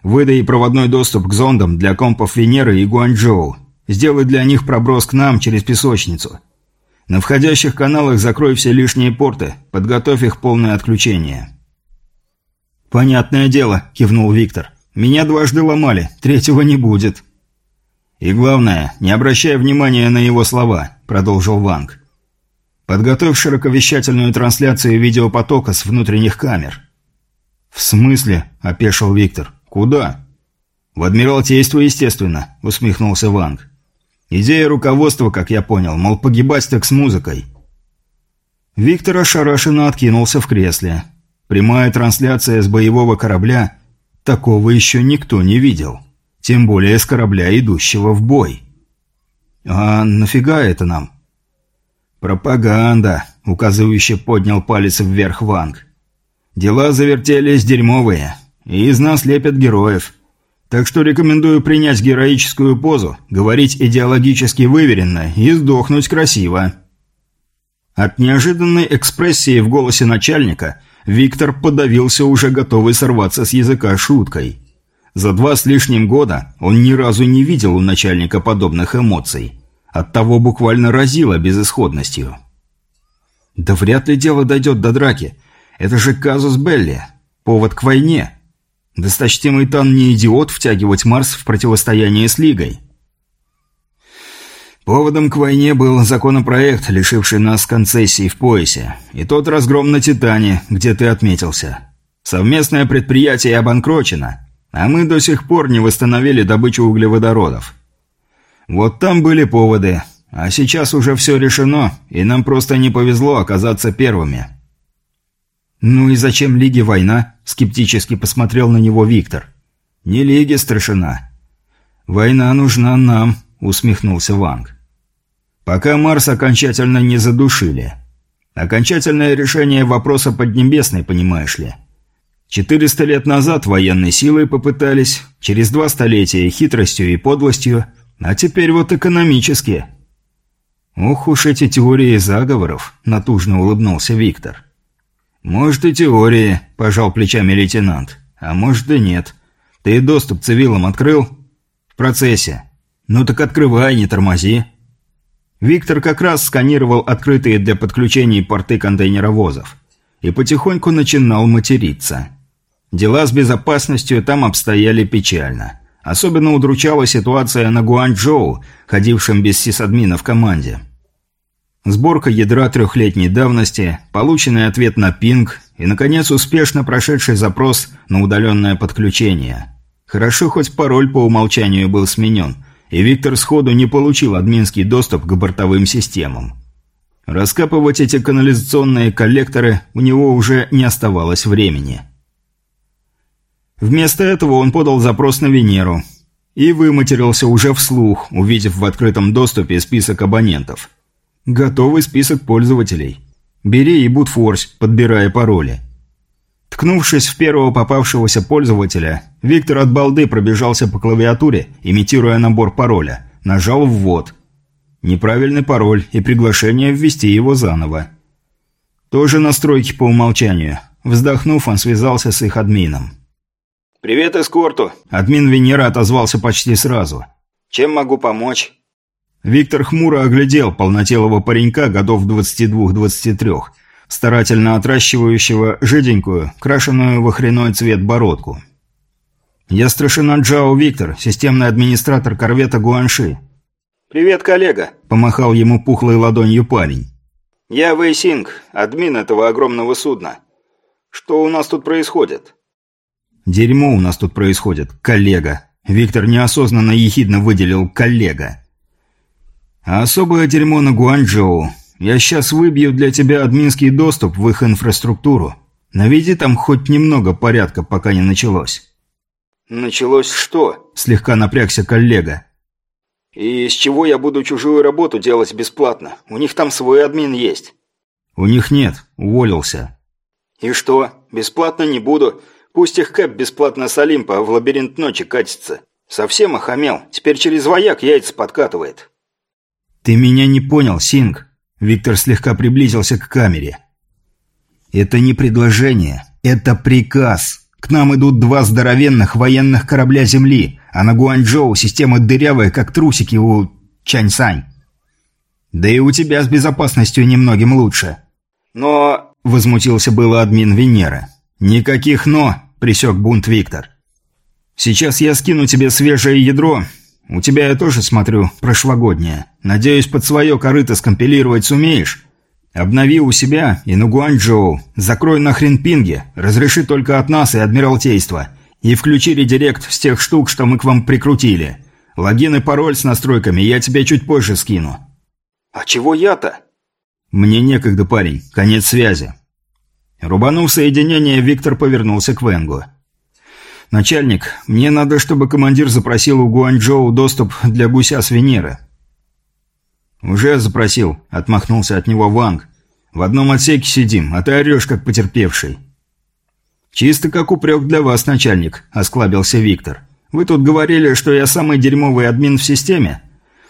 Выдай проводной доступ к зондам для компов Венеры и Гуанчжоу. Сделай для них проброс к нам через песочницу. На входящих каналах закрой все лишние порты, подготовь их полное отключение». «Понятное дело», – кивнул Виктор. «Меня дважды ломали, третьего не будет». «И главное, не обращай внимания на его слова», – продолжил Ванг. «Подготовь широковещательную трансляцию видеопотока с внутренних камер». «В смысле?» – опешил Виктор. «Куда?» «В Адмиралтейство, естественно», – усмехнулся Ванг. «Идея руководства, как я понял, мол, погибать так с музыкой». Виктор ошарашенно откинулся в кресле. Прямая трансляция с боевого корабля – такого еще никто не видел. Тем более с корабля, идущего в бой. «А нафига это нам?» «Пропаганда», – указывающе поднял палец вверх Ванг. «Дела завертелись дерьмовые, и из нас лепят героев. Так что рекомендую принять героическую позу, говорить идеологически выверенно и сдохнуть красиво». От неожиданной экспрессии в голосе начальника Виктор подавился уже готовый сорваться с языка шуткой. За два с лишним года он ни разу не видел у начальника подобных эмоций. Оттого буквально разило безысходностью. «Да вряд ли дело дойдет до драки. Это же казус Белли. Повод к войне. Досточтимый Тан не идиот втягивать Марс в противостояние с Лигой». Поводом к войне был законопроект, лишивший нас концессий в поясе, и тот разгром на «Титане», где ты отметился. Совместное предприятие обанкрочено, а мы до сих пор не восстановили добычу углеводородов. Вот там были поводы, а сейчас уже все решено, и нам просто не повезло оказаться первыми. «Ну и зачем Лиге война?» – скептически посмотрел на него Виктор. «Не Лиге страшена. Война нужна нам», – усмехнулся Ванг. Пока Марс окончательно не задушили. Окончательное решение вопроса Поднебесной, понимаешь ли. 400 лет назад военной силой попытались, через два столетия хитростью и подлостью, а теперь вот экономически. Ох уж эти теории заговоров, натужно улыбнулся Виктор. Может и теории, пожал плечами лейтенант, а может и нет. Ты доступ цивилам открыл? В процессе. Ну так открывай, не тормози. Виктор как раз сканировал открытые для подключений порты контейнеровозов и потихоньку начинал материться. Дела с безопасностью там обстояли печально. Особенно удручала ситуация на Гуанчжоу, ходившем без сисадмина в команде. Сборка ядра трехлетней давности, полученный ответ на пинг и, наконец, успешно прошедший запрос на удаленное подключение. Хорошо, хоть пароль по умолчанию был сменен – и Виктор сходу не получил админский доступ к бортовым системам. Раскапывать эти канализационные коллекторы у него уже не оставалось времени. Вместо этого он подал запрос на Венеру и выматерился уже вслух, увидев в открытом доступе список абонентов. Готовый список пользователей. Бери и будфорс, подбирая пароли. Ткнувшись в первого попавшегося пользователя, Виктор от балды пробежался по клавиатуре, имитируя набор пароля. Нажал «Ввод». Неправильный пароль и приглашение ввести его заново. Тоже настройки по умолчанию. Вздохнув, он связался с их админом. «Привет эскорту!» Админ Венера отозвался почти сразу. «Чем могу помочь?» Виктор хмуро оглядел полнотелого паренька годов 22-23, старательно отращивающего жиденькую, крашеную в охреной цвет бородку. «Я старшина Джао Виктор, системный администратор корвета Гуанши». «Привет, коллега», – помахал ему пухлой ладонью парень. «Я Вэй Синг, админ этого огромного судна. Что у нас тут происходит?» «Дерьмо у нас тут происходит, коллега». Виктор неосознанно ехидно выделил «коллега». А особое дерьмо на Гуанчжоу. Я сейчас выбью для тебя админский доступ в их инфраструктуру. Наведи там хоть немного порядка, пока не началось». «Началось что?» – слегка напрягся коллега. «И с чего я буду чужую работу делать бесплатно? У них там свой админ есть». «У них нет. Уволился». «И что? Бесплатно не буду. Пусть их кэп бесплатно с Олимпа в лабиринт ночи катится. Совсем охамел. Теперь через вояк яйца подкатывает. «Ты меня не понял, Синг». Виктор слегка приблизился к камере. «Это не предложение, это приказ. К нам идут два здоровенных военных корабля Земли, а на Гуанчжоу система дырявая, как трусики у Чаньсань. Да и у тебя с безопасностью немногим лучше». «Но...» – возмутился было админ Венеры. «Никаких «но», – присек бунт Виктор. «Сейчас я скину тебе свежее ядро. У тебя я тоже смотрю прошлогоднее. Надеюсь, под свое корыто скомпилировать сумеешь?» Обнови у себя и на Гуанчжоу. Закрой нахрен пинги. Разреши только от нас и Адмиралтейства. И включи редирект с тех штук, что мы к вам прикрутили. Логин и пароль с настройками я тебе чуть позже скину. А чего я-то? Мне некогда, парень. Конец связи. Рубанув соединение, Виктор повернулся к Венгу. «Начальник, мне надо, чтобы командир запросил у Гуанчжоу доступ для гуся с Венеры. «Уже запросил», — отмахнулся от него Ванг. «В одном отсеке сидим, а ты орешь, как потерпевший». «Чисто как упрек для вас, начальник», — осклабился Виктор. «Вы тут говорили, что я самый дерьмовый админ в системе?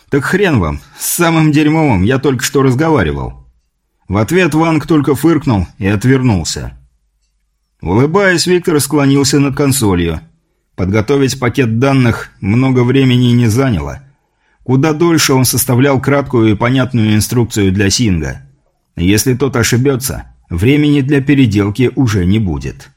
Так хрен вам, с самым дерьмовым я только что разговаривал». В ответ Ванг только фыркнул и отвернулся. Улыбаясь, Виктор склонился над консолью. Подготовить пакет данных много времени не заняло — Куда дольше он составлял краткую и понятную инструкцию для Синга. Если тот ошибется, времени для переделки уже не будет.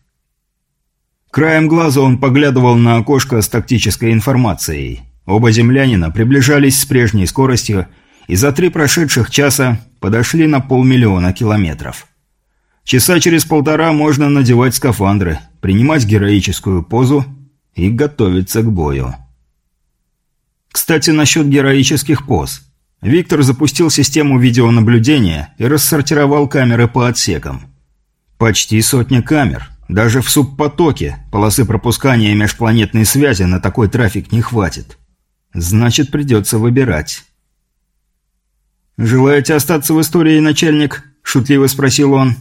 Краем глаза он поглядывал на окошко с тактической информацией. Оба землянина приближались с прежней скоростью и за три прошедших часа подошли на полмиллиона километров. Часа через полтора можно надевать скафандры, принимать героическую позу и готовиться к бою. Кстати, насчет героических поз. Виктор запустил систему видеонаблюдения и рассортировал камеры по отсекам. Почти сотня камер. Даже в субпотоке полосы пропускания межпланетной связи на такой трафик не хватит. Значит, придется выбирать. «Желаете остаться в истории, начальник?» – шутливо спросил он.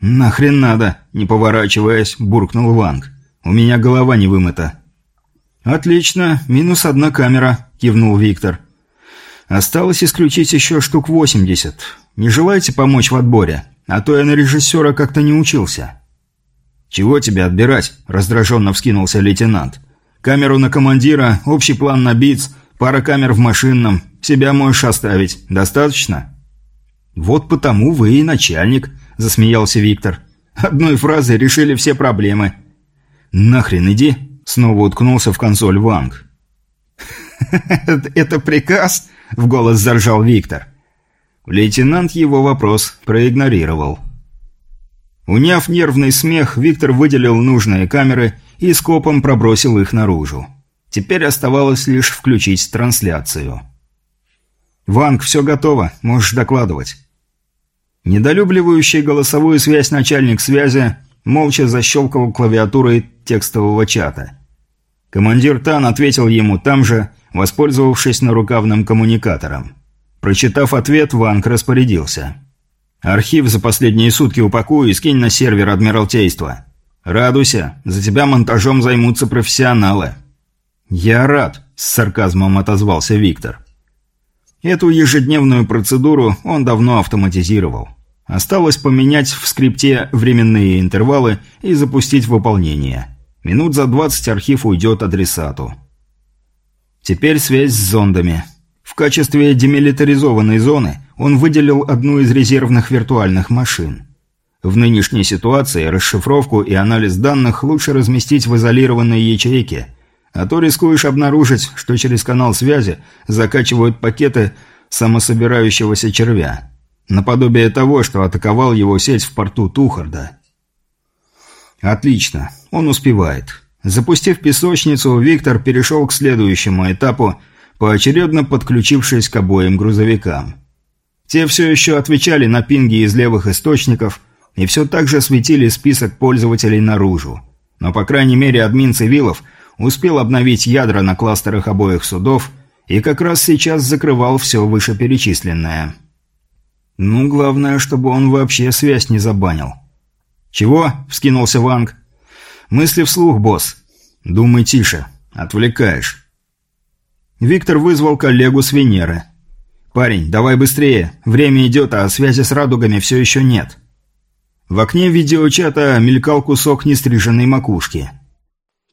«Нахрен надо?» – не поворачиваясь, буркнул Ванг. «У меня голова не вымыта». «Отлично, минус одна камера», – кивнул Виктор. «Осталось исключить еще штук восемьдесят. Не желаете помочь в отборе? А то я на режиссера как-то не учился». «Чего тебе отбирать?» – раздраженно вскинулся лейтенант. «Камеру на командира, общий план на БИЦ, пара камер в машинном. Себя можешь оставить. Достаточно?» «Вот потому вы и начальник», – засмеялся Виктор. «Одной фразой решили все проблемы». «Нахрен иди», Снова уткнулся в консоль Ванг. (laughs) «Это приказ?» – в голос заржал Виктор. Лейтенант его вопрос проигнорировал. Уняв нервный смех, Виктор выделил нужные камеры и скопом пробросил их наружу. Теперь оставалось лишь включить трансляцию. «Ванг, все готово, можешь докладывать». Недолюбливающий голосовую связь начальник связи молча защелкал клавиатурой текстового чата. Командир Тан ответил ему там же, воспользовавшись нарукавным коммуникатором. Прочитав ответ, Ванг распорядился. «Архив за последние сутки упакуй и скинь на сервер Адмиралтейства. Радуйся, за тебя монтажом займутся профессионалы». «Я рад», – с сарказмом отозвался Виктор. Эту ежедневную процедуру он давно автоматизировал. Осталось поменять в скрипте временные интервалы и запустить выполнение. Минут за 20 архив уйдет адресату. Теперь связь с зондами. В качестве демилитаризованной зоны он выделил одну из резервных виртуальных машин. В нынешней ситуации расшифровку и анализ данных лучше разместить в изолированной ячейке, а то рискуешь обнаружить, что через канал связи закачивают пакеты самособирающегося червя. Наподобие того, что атаковал его сеть в порту Тухарда. Отлично, он успевает. Запустив песочницу, Виктор перешел к следующему этапу, поочередно подключившись к обоим грузовикам. Те все еще отвечали на пинги из левых источников и все так же светили список пользователей наружу. Но, по крайней мере, админ Цивилов успел обновить ядра на кластерах обоих судов и как раз сейчас закрывал все вышеперечисленное. Ну, главное, чтобы он вообще связь не забанил. «Чего?» – вскинулся Ванг. «Мысли вслух, босс. Думай тише. Отвлекаешь. Виктор вызвал коллегу с Венеры. «Парень, давай быстрее. Время идет, а связи с радугами все еще нет». В окне видеочата мелькал кусок нестриженной макушки.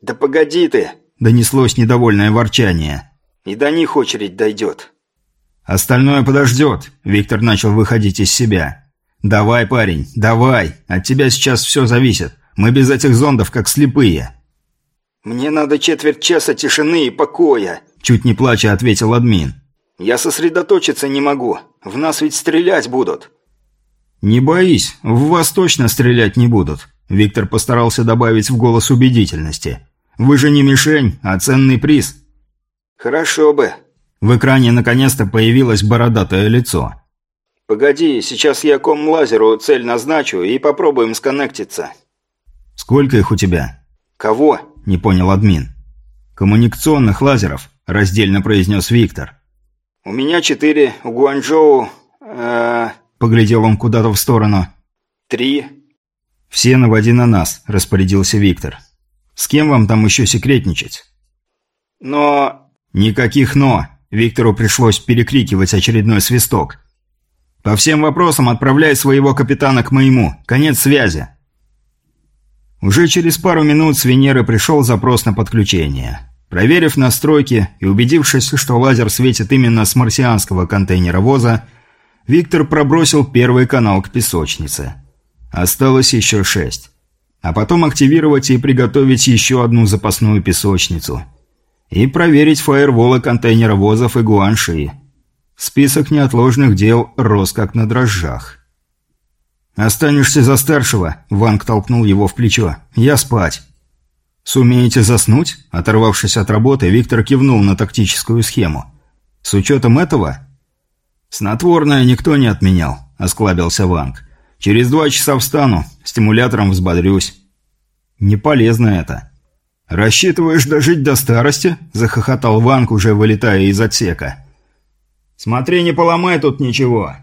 «Да погоди ты!» – донеслось недовольное ворчание. «И до них очередь дойдет». «Остальное подождет», – Виктор начал выходить из себя. «Давай, парень, давай. От тебя сейчас все зависит. Мы без этих зондов как слепые». «Мне надо четверть часа тишины и покоя», – чуть не плача ответил админ. «Я сосредоточиться не могу. В нас ведь стрелять будут». «Не боись, в вас точно стрелять не будут», – Виктор постарался добавить в голос убедительности. «Вы же не мишень, а ценный приз». «Хорошо бы». В экране наконец-то появилось бородатое лицо. «Погоди, сейчас я ком-лазеру цель назначу и попробуем сконнектиться». «Сколько их у тебя?» «Кого?» – не понял админ. «Коммуникационных лазеров», – раздельно произнес Виктор. «У меня четыре, у Гуанчжоу...» э Поглядел он куда-то в сторону. «Три». «Все наводи на нас», – распорядился Виктор. «С кем вам там еще секретничать?» «Но...» «Никаких «но». Виктору пришлось перекрикивать очередной свисток. «По всем вопросам отправляй своего капитана к моему. Конец связи». Уже через пару минут с Венеры пришел запрос на подключение. Проверив настройки и убедившись, что лазер светит именно с марсианского контейнеровоза, Виктор пробросил первый канал к песочнице. Осталось еще шесть. А потом активировать и приготовить еще одну запасную песочницу. И проверить фаерволы контейнеровозов и гуанши. Список неотложных дел рос как на дрожжах. «Останешься за старшего», — Ванг толкнул его в плечо. «Я спать». «Сумеете заснуть?» Оторвавшись от работы, Виктор кивнул на тактическую схему. «С учетом этого?» «Снотворное никто не отменял», — осклабился Ванг. «Через два часа встану, стимулятором взбодрюсь». «Не полезно это». «Рассчитываешь дожить до старости?» – захохотал Ванг, уже вылетая из отсека. «Смотри, не поломай тут ничего».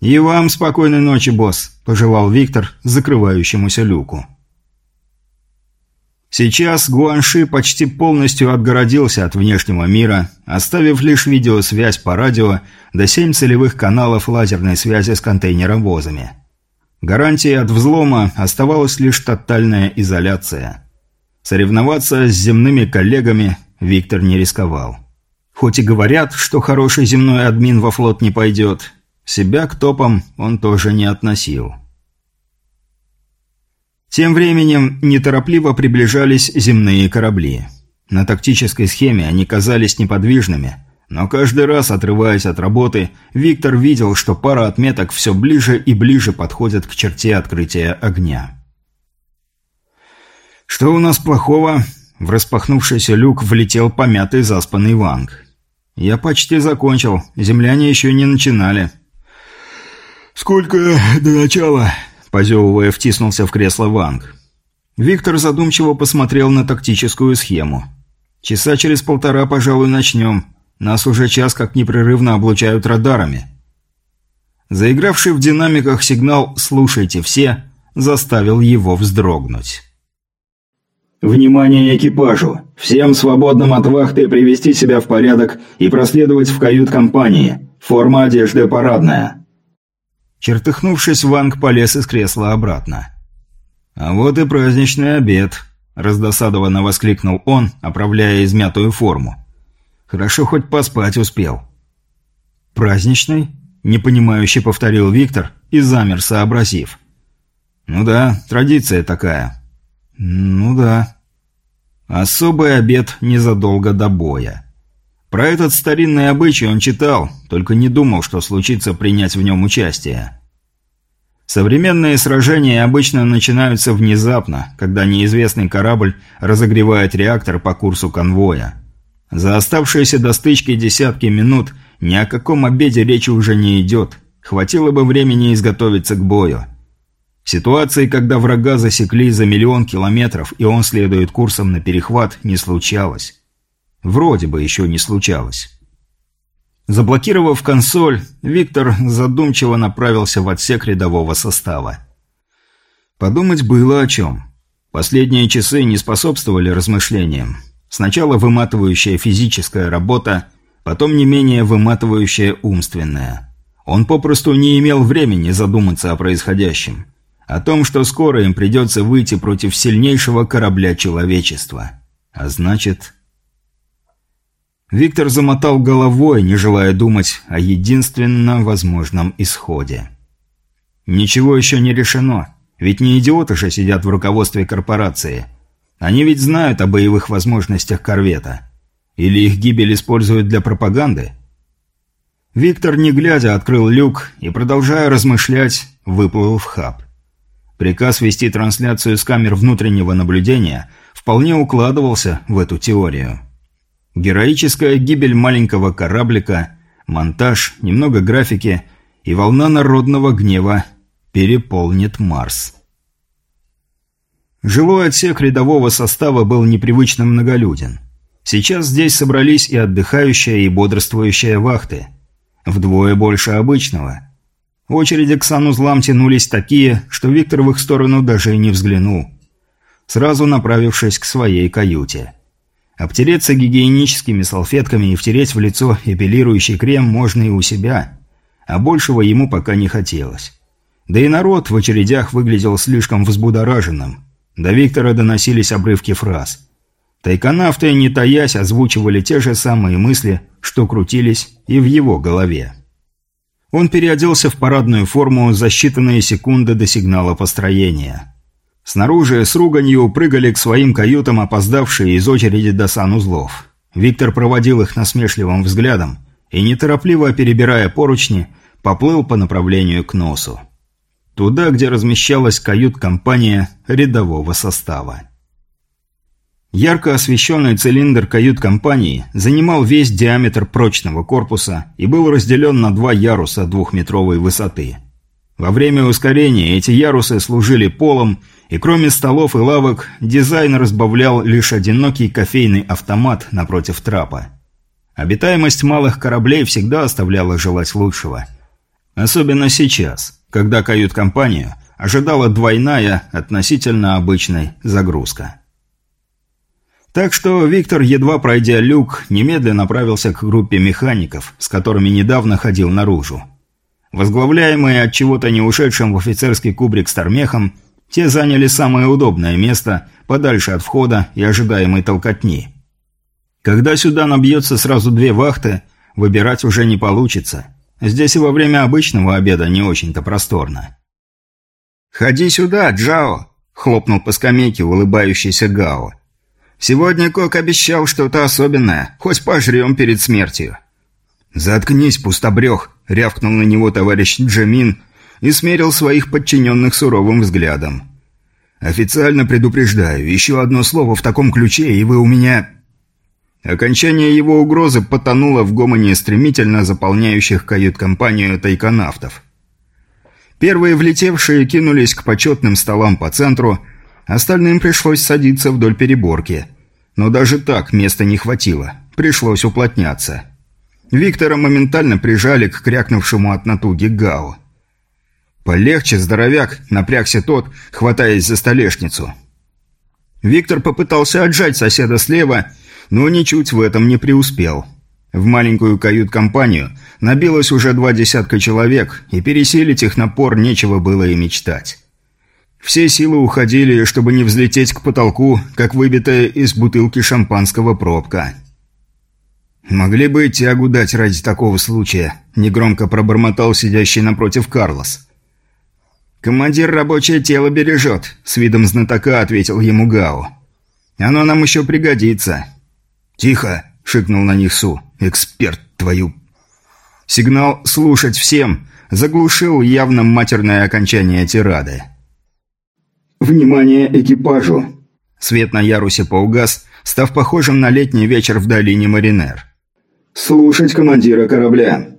«И вам спокойной ночи, босс», – пожелал Виктор закрывающемуся люку. Сейчас Гуанши почти полностью отгородился от внешнего мира, оставив лишь видеосвязь по радио до семь целевых каналов лазерной связи с контейнеровозами. Гарантией от взлома оставалась лишь тотальная изоляция. Соревноваться с земными коллегами Виктор не рисковал. Хоть и говорят, что хороший земной админ во флот не пойдет, себя к топам он тоже не относил. Тем временем неторопливо приближались земные корабли. На тактической схеме они казались неподвижными, но каждый раз, отрываясь от работы, Виктор видел, что пара отметок все ближе и ближе подходят к черте открытия огня. «Что у нас плохого?» В распахнувшийся люк влетел помятый заспанный Ванг. «Я почти закончил. Земляне еще не начинали». «Сколько до начала?» Позевывая, втиснулся в кресло Ванг. Виктор задумчиво посмотрел на тактическую схему. «Часа через полтора, пожалуй, начнем. Нас уже час как непрерывно облучают радарами». Заигравший в динамиках сигнал «Слушайте все» заставил его вздрогнуть. «Внимание экипажу! Всем свободным от вахты привести себя в порядок и проследовать в кают-компании. Форма одежды парадная». Чертыхнувшись, Ванг полез из кресла обратно. «А вот и праздничный обед», – раздосадованно воскликнул он, оправляя измятую форму. «Хорошо, хоть поспать успел». «Праздничный?» – непонимающе повторил Виктор и замер, сообразив. «Ну да, традиция такая». «Ну да». Особый обед незадолго до боя. Про этот старинный обычай он читал, только не думал, что случится принять в нем участие. Современные сражения обычно начинаются внезапно, когда неизвестный корабль разогревает реактор по курсу конвоя. За оставшиеся до стычки десятки минут ни о каком обеде речи уже не идет, хватило бы времени изготовиться к бою. Ситуации, когда врага засекли за миллион километров и он следует курсом на перехват, не случалось. Вроде бы еще не случалось. Заблокировав консоль, Виктор задумчиво направился в отсек рядового состава. Подумать было о чем. Последние часы не способствовали размышлениям. Сначала выматывающая физическая работа, потом не менее выматывающая умственная. Он попросту не имел времени задуматься о происходящем. О том, что скоро им придется выйти против сильнейшего корабля человечества. А значит... Виктор замотал головой, не желая думать о единственно возможном исходе. Ничего еще не решено, ведь не идиоты же сидят в руководстве корпорации. Они ведь знают о боевых возможностях корвета. Или их гибель используют для пропаганды? Виктор, не глядя, открыл люк и, продолжая размышлять, выплыл в хаб. Приказ вести трансляцию с камер внутреннего наблюдения вполне укладывался в эту теорию. Героическая гибель маленького кораблика, монтаж, немного графики и волна народного гнева переполнит Марс. Жилой отсек рядового состава был непривычно многолюден. Сейчас здесь собрались и отдыхающая, и бодрствующая вахты. Вдвое больше обычного. Очереди к санузлам тянулись такие, что Виктор в их сторону даже и не взглянул. Сразу направившись к своей каюте. Обтереться гигиеническими салфетками и втереть в лицо эпилирующий крем можно и у себя, а большего ему пока не хотелось. Да и народ в очередях выглядел слишком взбудораженным. До Виктора доносились обрывки фраз. Тайконавты, не таясь, озвучивали те же самые мысли, что крутились и в его голове. Он переоделся в парадную форму за считанные секунды до сигнала построения. Снаружи с руганью прыгали к своим каютам опоздавшие из очереди до санузлов. Виктор проводил их насмешливым взглядом и, неторопливо перебирая поручни, поплыл по направлению к носу. Туда, где размещалась кают-компания рядового состава. Ярко освещенный цилиндр кают-компании занимал весь диаметр прочного корпуса и был разделен на два яруса двухметровой высоты. Во время ускорения эти ярусы служили полом и кроме столов и лавок, дизайн разбавлял лишь одинокий кофейный автомат напротив трапа. Обитаемость малых кораблей всегда оставляла желать лучшего. Особенно сейчас, когда кают-компанию ожидала двойная, относительно обычной, загрузка. Так что Виктор, едва пройдя люк, немедленно направился к группе механиков, с которыми недавно ходил наружу. Возглавляемые от чего-то не ушедшим в офицерский кубрик Стармехом, те заняли самое удобное место, подальше от входа и ожидаемой толкотни. Когда сюда набьется сразу две вахты, выбирать уже не получится. Здесь и во время обычного обеда не очень-то просторно. «Ходи сюда, Джао!» – хлопнул по скамейке улыбающийся Гао. «Сегодня Кок обещал что-то особенное, хоть пожрем перед смертью». «Заткнись, пустобрех!» – рявкнул на него товарищ Джамин и смерил своих подчиненных суровым взглядом. «Официально предупреждаю, еще одно слово в таком ключе, и вы у меня...» Окончание его угрозы потонуло в гомоне стремительно заполняющих кают-компанию тайконавтов. Первые влетевшие кинулись к почетным столам по центру, остальным пришлось садиться вдоль переборки. Но даже так места не хватило, пришлось уплотняться. Виктора моментально прижали к крякнувшему от натуги Гао. «Полегче, здоровяк!» – напрягся тот, хватаясь за столешницу. Виктор попытался отжать соседа слева, но ничуть в этом не преуспел. В маленькую кают-компанию набилось уже два десятка человек, и пересилить их напор нечего было и мечтать. Все силы уходили, чтобы не взлететь к потолку, как выбитая из бутылки шампанского пробка. «Могли бы тягу дать ради такого случая», – негромко пробормотал сидящий напротив Карлос. «Командир рабочее тело бережет», — с видом знатока ответил ему Гао. «Оно нам еще пригодится». «Тихо!» — шикнул на них Су. «Эксперт твою!» Сигнал «слушать всем» заглушил явно матерное окончание тирады. «Внимание экипажу!» Свет на ярусе поугас, став похожим на летний вечер в долине Маринер. «Слушать командира корабля!»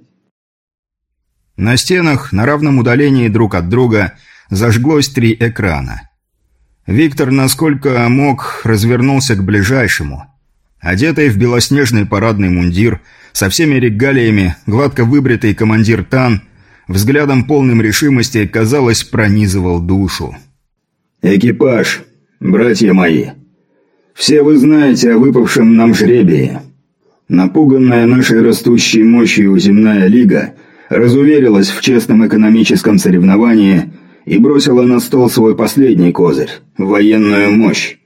На стенах, на равном удалении друг от друга, зажглось три экрана. Виктор, насколько мог, развернулся к ближайшему. Одетый в белоснежный парадный мундир, со всеми регалиями, гладко выбритый командир Тан, взглядом полным решимости, казалось, пронизывал душу. «Экипаж, братья мои, Все вы знаете о выпавшем нам жребии. Напуганная нашей растущей мощью земная лига разуверилась в честном экономическом соревновании и бросила на стол свой последний козырь – военную мощь.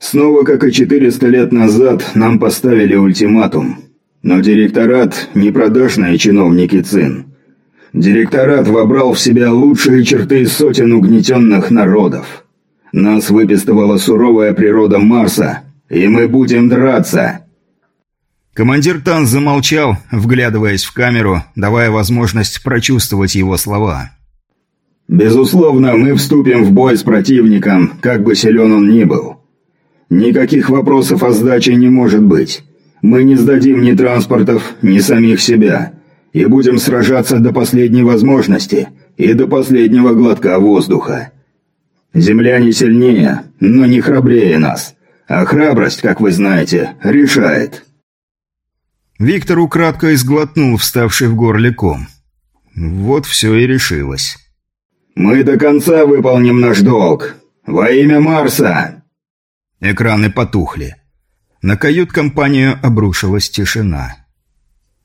Снова, как и 400 лет назад, нам поставили ультиматум. Но директорат – не продажные чиновники ЦИН. Директорат вобрал в себя лучшие черты сотен угнетенных народов. Нас выпистывала суровая природа Марса, и мы будем драться. Командир Тан замолчал, вглядываясь в камеру, давая возможность прочувствовать его слова. «Безусловно, мы вступим в бой с противником, как бы силен он ни был. Никаких вопросов о сдаче не может быть. Мы не сдадим ни транспортов, ни самих себя. И будем сражаться до последней возможности и до последнего глотка воздуха. Земляне сильнее, но не храбрее нас. А храбрость, как вы знаете, решает». Виктор украдко изглотнул вставший в горле ком. Вот все и решилось. «Мы до конца выполним наш долг. Во имя Марса!» Экраны потухли. На кают-компанию обрушилась тишина.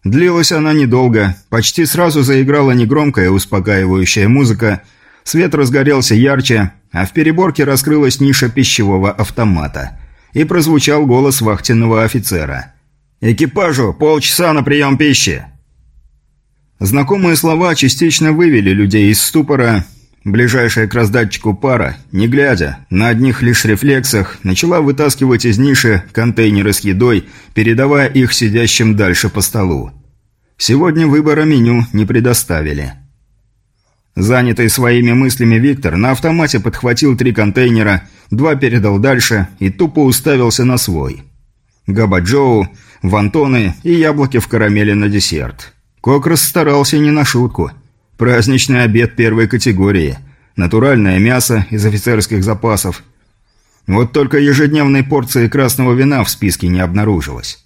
Длилась она недолго, почти сразу заиграла негромкая успокаивающая музыка, свет разгорелся ярче, а в переборке раскрылась ниша пищевого автомата. И прозвучал голос вахтенного офицера. «Экипажу полчаса на прием пищи!» Знакомые слова частично вывели людей из ступора, Ближайшая к раздатчику пара, не глядя, на одних лишь рефлексах, начала вытаскивать из ниши контейнеры с едой, передавая их сидящим дальше по столу. Сегодня выбора меню не предоставили. Занятый своими мыслями Виктор на автомате подхватил три контейнера, два передал дальше и тупо уставился на свой. Габаджоу, вантоны и яблоки в карамели на десерт. Кок расстарался не на шутку – Праздничный обед первой категории. Натуральное мясо из офицерских запасов. Вот только ежедневной порции красного вина в списке не обнаружилось.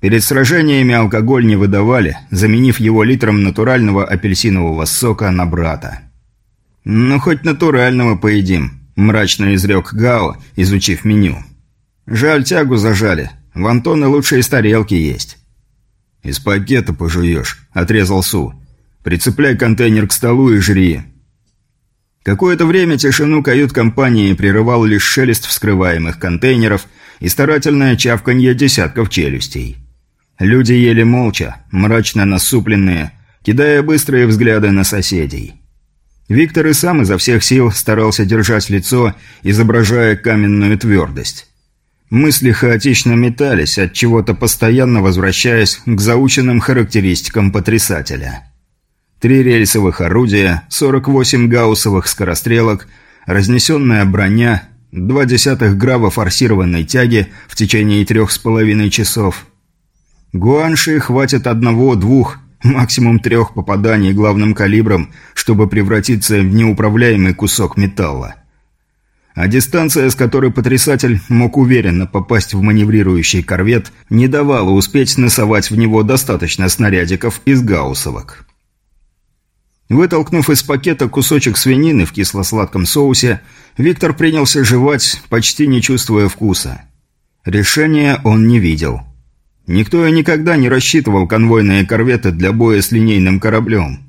Перед сражениями алкоголь не выдавали, заменив его литром натурального апельсинового сока на брата. «Ну, хоть натурального поедим», – мрачно изрек Гао, изучив меню. «Жаль, тягу зажали. В Антоне лучше из тарелки есть». «Из пакета пожуешь», – отрезал Су. Прицепляй контейнер к столу и жри». Какое-то время тишину кают-компании прерывал лишь шелест вскрываемых контейнеров и старательное чавканье десятков челюстей. Люди ели молча, мрачно насупленные, кидая быстрые взгляды на соседей. Виктор и сам изо всех сил старался держать лицо, изображая каменную твердость. Мысли хаотично метались, от чего-то постоянно возвращаясь к заученным характеристикам потрясателя. Три рельсовых орудия, 48 гауссовых скорострелок, разнесенная броня, два десятых грава форсированной тяги в течение трех с половиной часов. Гуанши хватит одного-двух, максимум трех попаданий главным калибром, чтобы превратиться в неуправляемый кусок металла. А дистанция, с которой потрясатель мог уверенно попасть в маневрирующий корвет, не давала успеть носовать в него достаточно снарядиков из гауссовок. Вытолкнув из пакета кусочек свинины в кисло-сладком соусе, Виктор принялся жевать, почти не чувствуя вкуса. Решения он не видел. Никто и никогда не рассчитывал конвойные корветы для боя с линейным кораблем.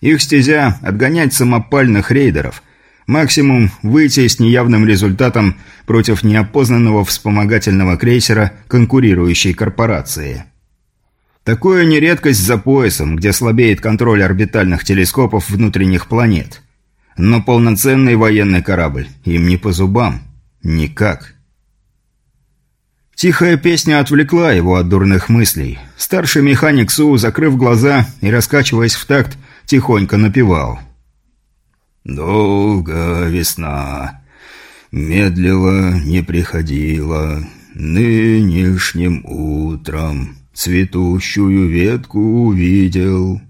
Их стезя – отгонять самопальных рейдеров. Максимум – выйти с неявным результатом против неопознанного вспомогательного крейсера конкурирующей корпорации – Такое не редкость за поясом, где слабеет контроль орбитальных телескопов внутренних планет. Но полноценный военный корабль им не по зубам. Никак. Тихая песня отвлекла его от дурных мыслей. Старший механик Су, закрыв глаза и раскачиваясь в такт, тихонько напевал. «Долго весна, медлила, не приходила, нынешним утром цветущую ветку увидел.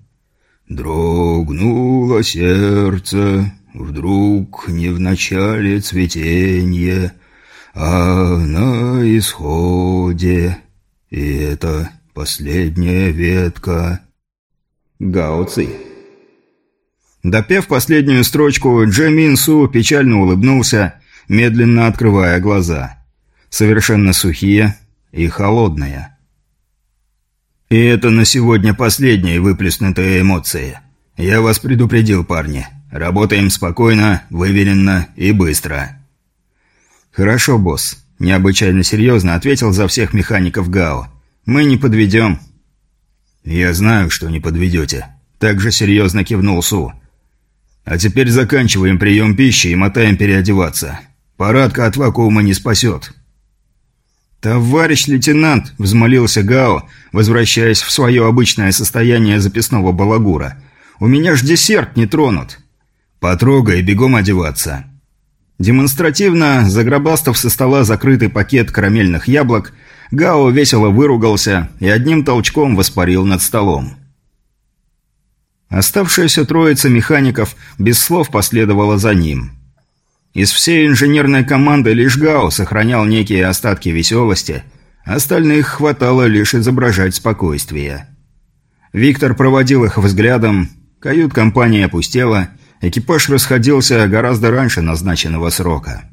Дрогнуло сердце, вдруг не в начале цветения, а на исходе. И это последняя ветка. Гаоци. Допев последнюю строчку, Джемин Су печально улыбнулся, медленно открывая глаза. Совершенно сухие и холодные. И это на сегодня последние выплеснутые эмоции. Я вас предупредил, парни. Работаем спокойно, выверенно и быстро. Хорошо, босс. Необычайно серьезно ответил за всех механиков ГАО. Мы не подведем. Я знаю, что не подведете. Также серьезно кивнул Су. А теперь заканчиваем прием пищи и мотаем переодеваться. Парадка от вакуума не спасет. «Товарищ лейтенант!» – взмолился Гао, возвращаясь в свое обычное состояние записного балагура. «У меня ж десерт не тронут!» «Потрогай, бегом одеваться!» Демонстративно, загробастав со стола закрытый пакет карамельных яблок, Гао весело выругался и одним толчком воспарил над столом. Оставшаяся троица механиков без слов последовала за ним – из всей инженерной команды лишь Гао сохранял некие остатки веселости, остальных хватало лишь изображать спокойствие. Виктор проводил их взглядом, кают-компания опустела, экипаж расходился гораздо раньше назначенного срока.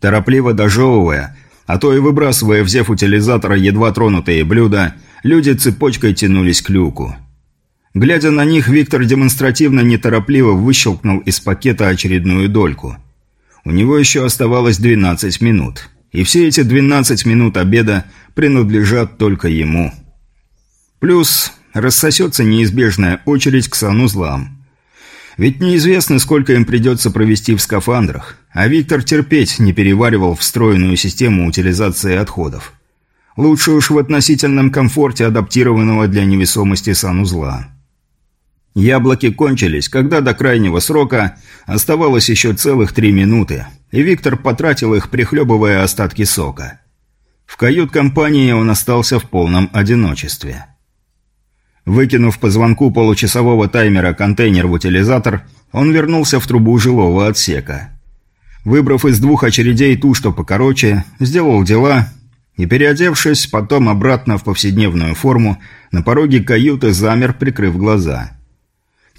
Торопливо дожевывая, а то и выбрасывая в утилизатора едва тронутые блюда, люди цепочкой тянулись к люку. Глядя на них, Виктор демонстративно неторопливо выщелкнул из пакета очередную дольку – у него еще оставалось 12 минут. И все эти 12 минут обеда принадлежат только ему. Плюс рассосется неизбежная очередь к санузлам. Ведь неизвестно, сколько им придется провести в скафандрах, а Виктор терпеть не переваривал встроенную систему утилизации отходов. Лучше уж в относительном комфорте адаптированного для невесомости санузла. Яблоки кончились, когда до крайнего срока оставалось еще целых три минуты, и Виктор потратил их, прихлебывая остатки сока. В кают-компании он остался в полном одиночестве. Выкинув по звонку получасового таймера контейнер в утилизатор, он вернулся в трубу жилого отсека. Выбрав из двух очередей ту, что покороче, сделал дела и, переодевшись потом обратно в повседневную форму, на пороге каюты замер, прикрыв глаза –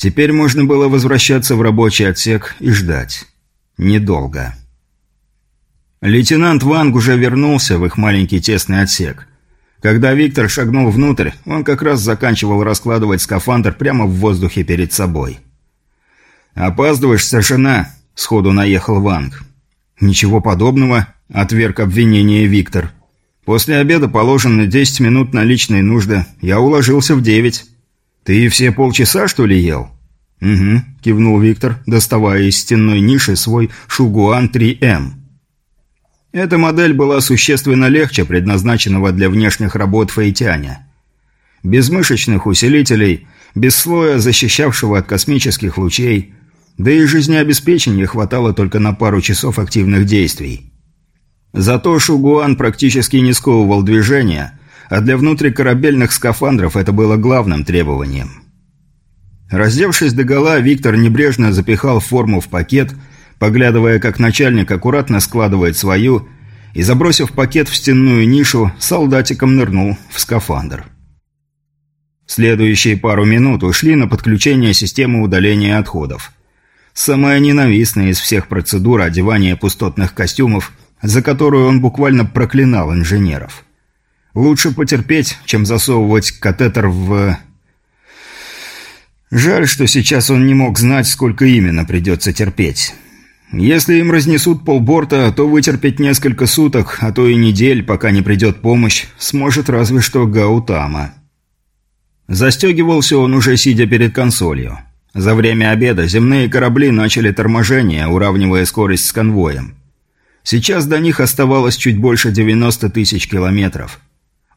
Теперь можно было возвращаться в рабочий отсек и ждать. Недолго. Лейтенант Ванг уже вернулся в их маленький тесный отсек. Когда Виктор шагнул внутрь, он как раз заканчивал раскладывать скафандр прямо в воздухе перед собой. «Опаздываешь, старшина!» – сходу наехал Ванг. «Ничего подобного», – отверг обвинение Виктор. «После обеда положено 10 минут на личные нужды. Я уложился в 9. «Ты все полчаса, что ли, ел?» «Угу», – кивнул Виктор, доставая из стенной ниши свой Шугуан 3М. Эта модель была существенно легче предназначенного для внешних работ Фейтяня. Без мышечных усилителей, без слоя, защищавшего от космических лучей, да и жизнеобеспечения хватало только на пару часов активных действий. Зато Шугуан практически не сковывал движения, а для внутрикорабельных скафандров это было главным требованием. Раздевшись догола, Виктор небрежно запихал форму в пакет, поглядывая, как начальник аккуратно складывает свою, и, забросив пакет в стенную нишу, солдатиком нырнул в скафандр. Следующие пару минут ушли на подключение системы удаления отходов. Самая ненавистная из всех процедур одевания пустотных костюмов, за которую он буквально проклинал инженеров. Лучше потерпеть, чем засовывать катетер в... Жаль, что сейчас он не мог знать, сколько именно придется терпеть. Если им разнесут полборта, то вытерпеть несколько суток, а то и недель, пока не придет помощь, сможет разве что Гаутама. Застегивался он уже сидя перед консолью. За время обеда земные корабли начали торможение, уравнивая скорость с конвоем. Сейчас до них оставалось чуть больше 90 тысяч километров.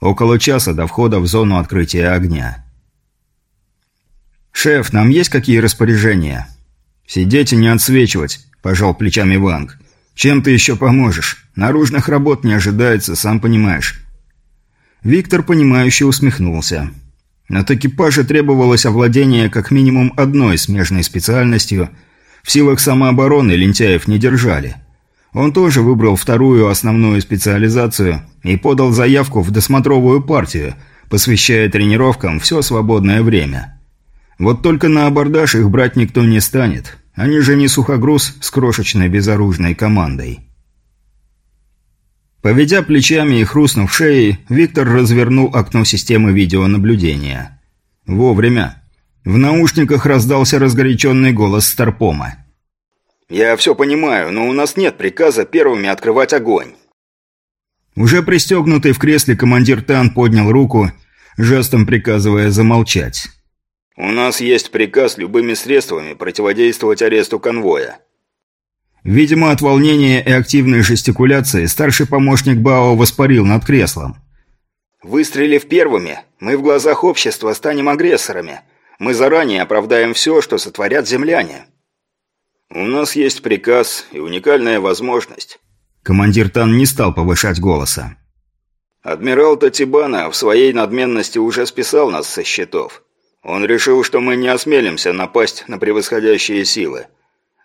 Около часа до входа в зону открытия огня. «Шеф, нам есть какие распоряжения?» «Сидеть и не отсвечивать», – пожал плечами Ванг. «Чем ты еще поможешь? Наружных работ не ожидается, сам понимаешь». Виктор, понимающе усмехнулся. От экипажа требовалось овладение как минимум одной смежной специальностью. В силах самообороны лентяев не держали. Он тоже выбрал вторую основную специализацию и подал заявку в досмотровую партию, посвящая тренировкам все свободное время. Вот только на абордаж их брать никто не станет. Они же не сухогруз с крошечной безоружной командой. Поведя плечами и хрустнув шеей, Виктор развернул окно системы видеонаблюдения. Вовремя. В наушниках раздался разгоряченный голос Старпома. «Я все понимаю, но у нас нет приказа первыми открывать огонь». Уже пристегнутый в кресле командир Тан поднял руку, жестом приказывая замолчать. «У нас есть приказ любыми средствами противодействовать аресту конвоя. Видимо, от волнения и активной жестикуляции старший помощник Бао воспарил над креслом. «Выстрелив первыми, мы в глазах общества станем агрессорами. Мы заранее оправдаем все, что сотворят земляне». «У нас есть приказ и уникальная возможность». Командир Тан не стал повышать голоса. «Адмирал Татибана в своей надменности уже списал нас со счетов. Он решил, что мы не осмелимся напасть на превосходящие силы.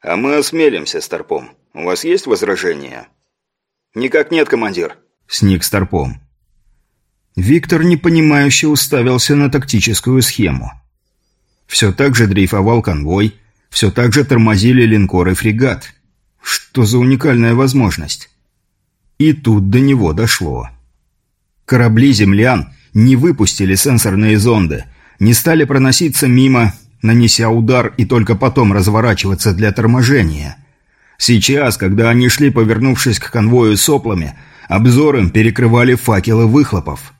«А мы осмелимся, Старпом. У вас есть возражения?» «Никак нет, командир», — сник Старпом. Виктор непонимающе уставился на тактическую схему. Все так же дрейфовал конвой, все так же тормозили линкор и фрегат. Что за уникальная возможность? И тут до него дошло. Корабли землян не выпустили сенсорные зонды, не стали проноситься мимо, нанеся удар и только потом разворачиваться для торможения. Сейчас, когда они шли, повернувшись к конвою соплами, обзор им перекрывали факелы выхлопов.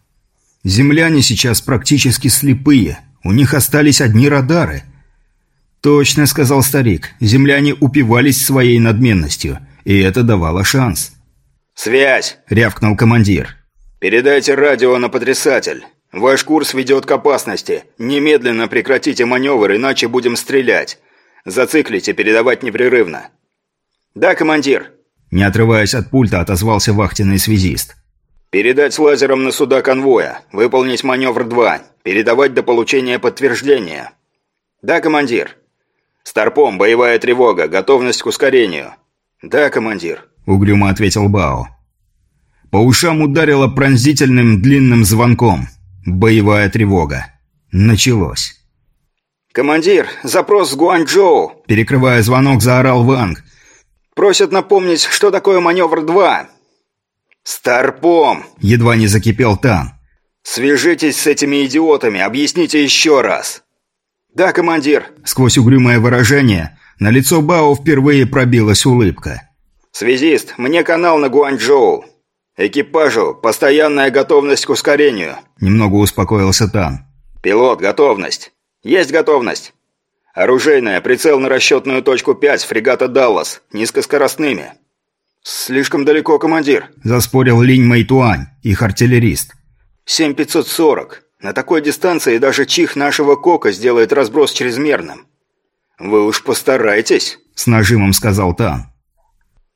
Земляне сейчас практически слепые, у них остались одни радары. «Точно», — сказал старик, — земляне упивались своей надменностью, и это давало шанс. «Связь!» — рявкнул командир. «Передайте радио на потрясатель. «Ваш курс ведет к опасности. Немедленно прекратите маневр, иначе будем стрелять. Зациклите, передавать непрерывно». «Да, командир». Не отрываясь от пульта, отозвался вахтенный связист. «Передать лазером на суда конвоя. Выполнить маневр 2. Передавать до получения подтверждения». «Да, командир». «Старпом, боевая тревога. Готовность к ускорению». «Да, командир», — угрюмо ответил Бао. По ушам ударило пронзительным длинным звонком. Боевая тревога. Началось. «Командир, запрос с Гуанчжоу!» Перекрывая звонок, заорал Ванг. «Просят напомнить, что такое маневр 2». «Старпом!» Едва не закипел Тан. «Свяжитесь с этими идиотами, объясните еще раз». «Да, командир». Сквозь угрюмое выражение на лицо Бао впервые пробилась улыбка. «Связист, мне канал на Гуанчжоу. «Экипажу постоянная готовность к ускорению», – немного успокоился Тан. «Пилот, готовность. Есть готовность. Оружейная, прицел на расчетную точку 5 фрегата «Даллас», низкоскоростными». «Слишком далеко, командир», – заспорил Линь Мэйтуань, их артиллерист. «7540. На такой дистанции даже чих нашего кока сделает разброс чрезмерным». «Вы уж постарайтесь», – с нажимом сказал Тан.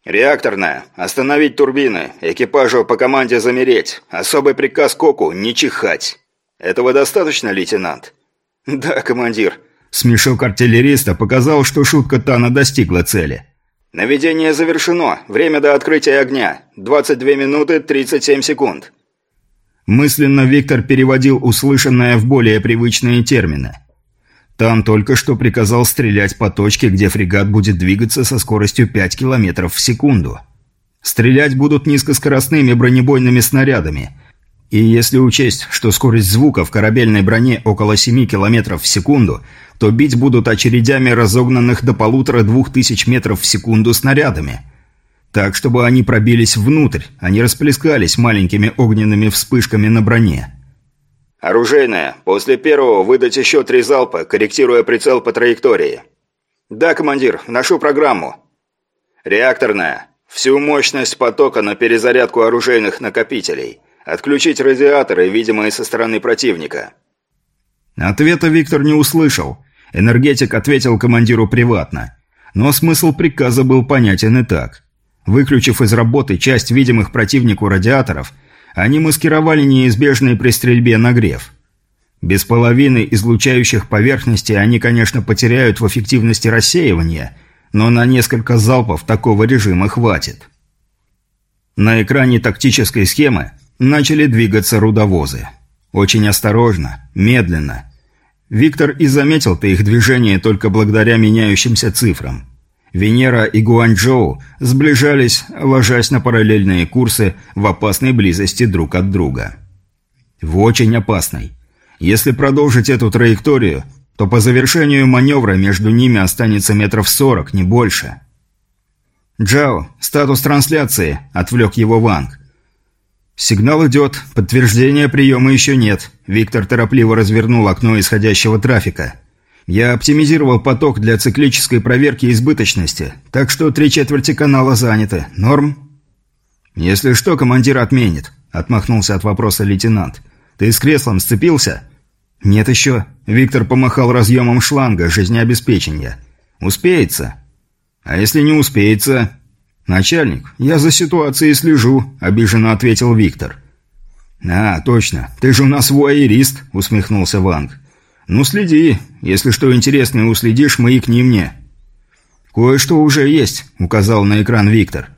«Реакторная. Остановить турбины. Экипажу по команде замереть. Особый приказ Коку – не чихать. Этого достаточно, лейтенант?» «Да, командир». Смешок артиллериста показал, что шутка Тана достигла цели. «Наведение завершено. Время до открытия огня. 22 минуты 37 секунд». Мысленно Виктор переводил услышанное в более привычные термины. Там только что приказал стрелять по точке, где фрегат будет двигаться со скоростью 5 км в секунду. Стрелять будут низкоскоростными бронебойными снарядами. И если учесть, что скорость звука в корабельной броне около 7 км в секунду, то бить будут очередями разогнанных до полутора-двух тысяч метров в секунду снарядами. Так, чтобы они пробились внутрь, а не расплескались маленькими огненными вспышками на броне. «Оружейная, после первого выдать еще три залпа, корректируя прицел по траектории». «Да, командир, ношу программу». «Реакторная, всю мощность потока на перезарядку оружейных накопителей. Отключить радиаторы, видимые со стороны противника». Ответа Виктор не услышал. Энергетик ответил командиру приватно. Но смысл приказа был понятен и так. Выключив из работы часть видимых противнику радиаторов – они маскировали неизбежный при стрельбе нагрев. Без половины излучающих поверхностей они, конечно, потеряют в эффективности рассеивания, но на несколько залпов такого режима хватит. На экране тактической схемы начали двигаться рудовозы. Очень осторожно, медленно. Виктор и заметил-то их движение только благодаря меняющимся цифрам. Венера и Гуанчжоу сближались, ложась на параллельные курсы в опасной близости друг от друга. В очень опасной. Если продолжить эту траекторию, то по завершению маневра между ними останется метров сорок, не больше. «Джао, статус трансляции», – отвлек его Ванг. «Сигнал идет, подтверждения приема еще нет». Виктор торопливо развернул окно исходящего трафика. «Я оптимизировал поток для циклической проверки избыточности, так что три четверти канала заняты. Норм?» «Если что, командир отменит», – отмахнулся от вопроса лейтенант. «Ты с креслом сцепился?» «Нет еще». Виктор помахал разъемом шланга жизнеобеспечения. «Успеется?» «А если не успеется?» «Начальник, я за ситуацией слежу», – обиженно ответил Виктор. «А, точно. Ты же у нас вуайерист», – усмехнулся Ванг. «Ну, следи. Если что интересное уследишь, маякни мне». «Кое-что уже есть», – указал на экран Виктор.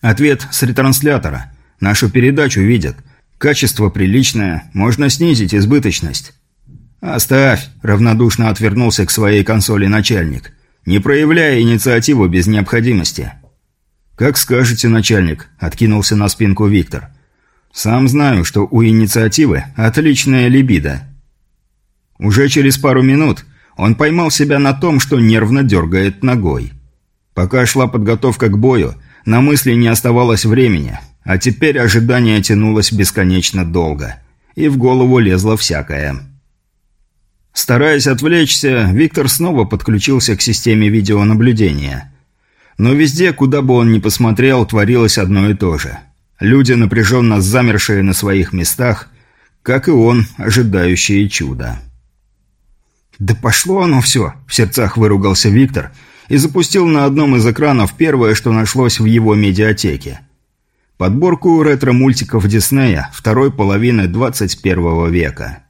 «Ответ с ретранслятора. Нашу передачу видят. Качество приличное, можно снизить избыточность». «Оставь», – равнодушно отвернулся к своей консоли начальник. «Не проявляя инициативу без необходимости». «Как скажете, начальник», – откинулся на спинку Виктор. «Сам знаю, что у инициативы отличная либидо». Уже через пару минут он поймал себя на том, что нервно дергает ногой. Пока шла подготовка к бою, на мысли не оставалось времени, а теперь ожидание тянулось бесконечно долго, и в голову лезло всякое. Стараясь отвлечься, Виктор снова подключился к системе видеонаблюдения – но везде, куда бы он ни посмотрел, творилось одно и то же. Люди, напряженно замершие на своих местах, как и он, ожидающие чуда. «Да пошло оно все!» – в сердцах выругался Виктор и запустил на одном из экранов первое, что нашлось в его медиатеке. Подборку ретро-мультиков Диснея второй половины 21 века.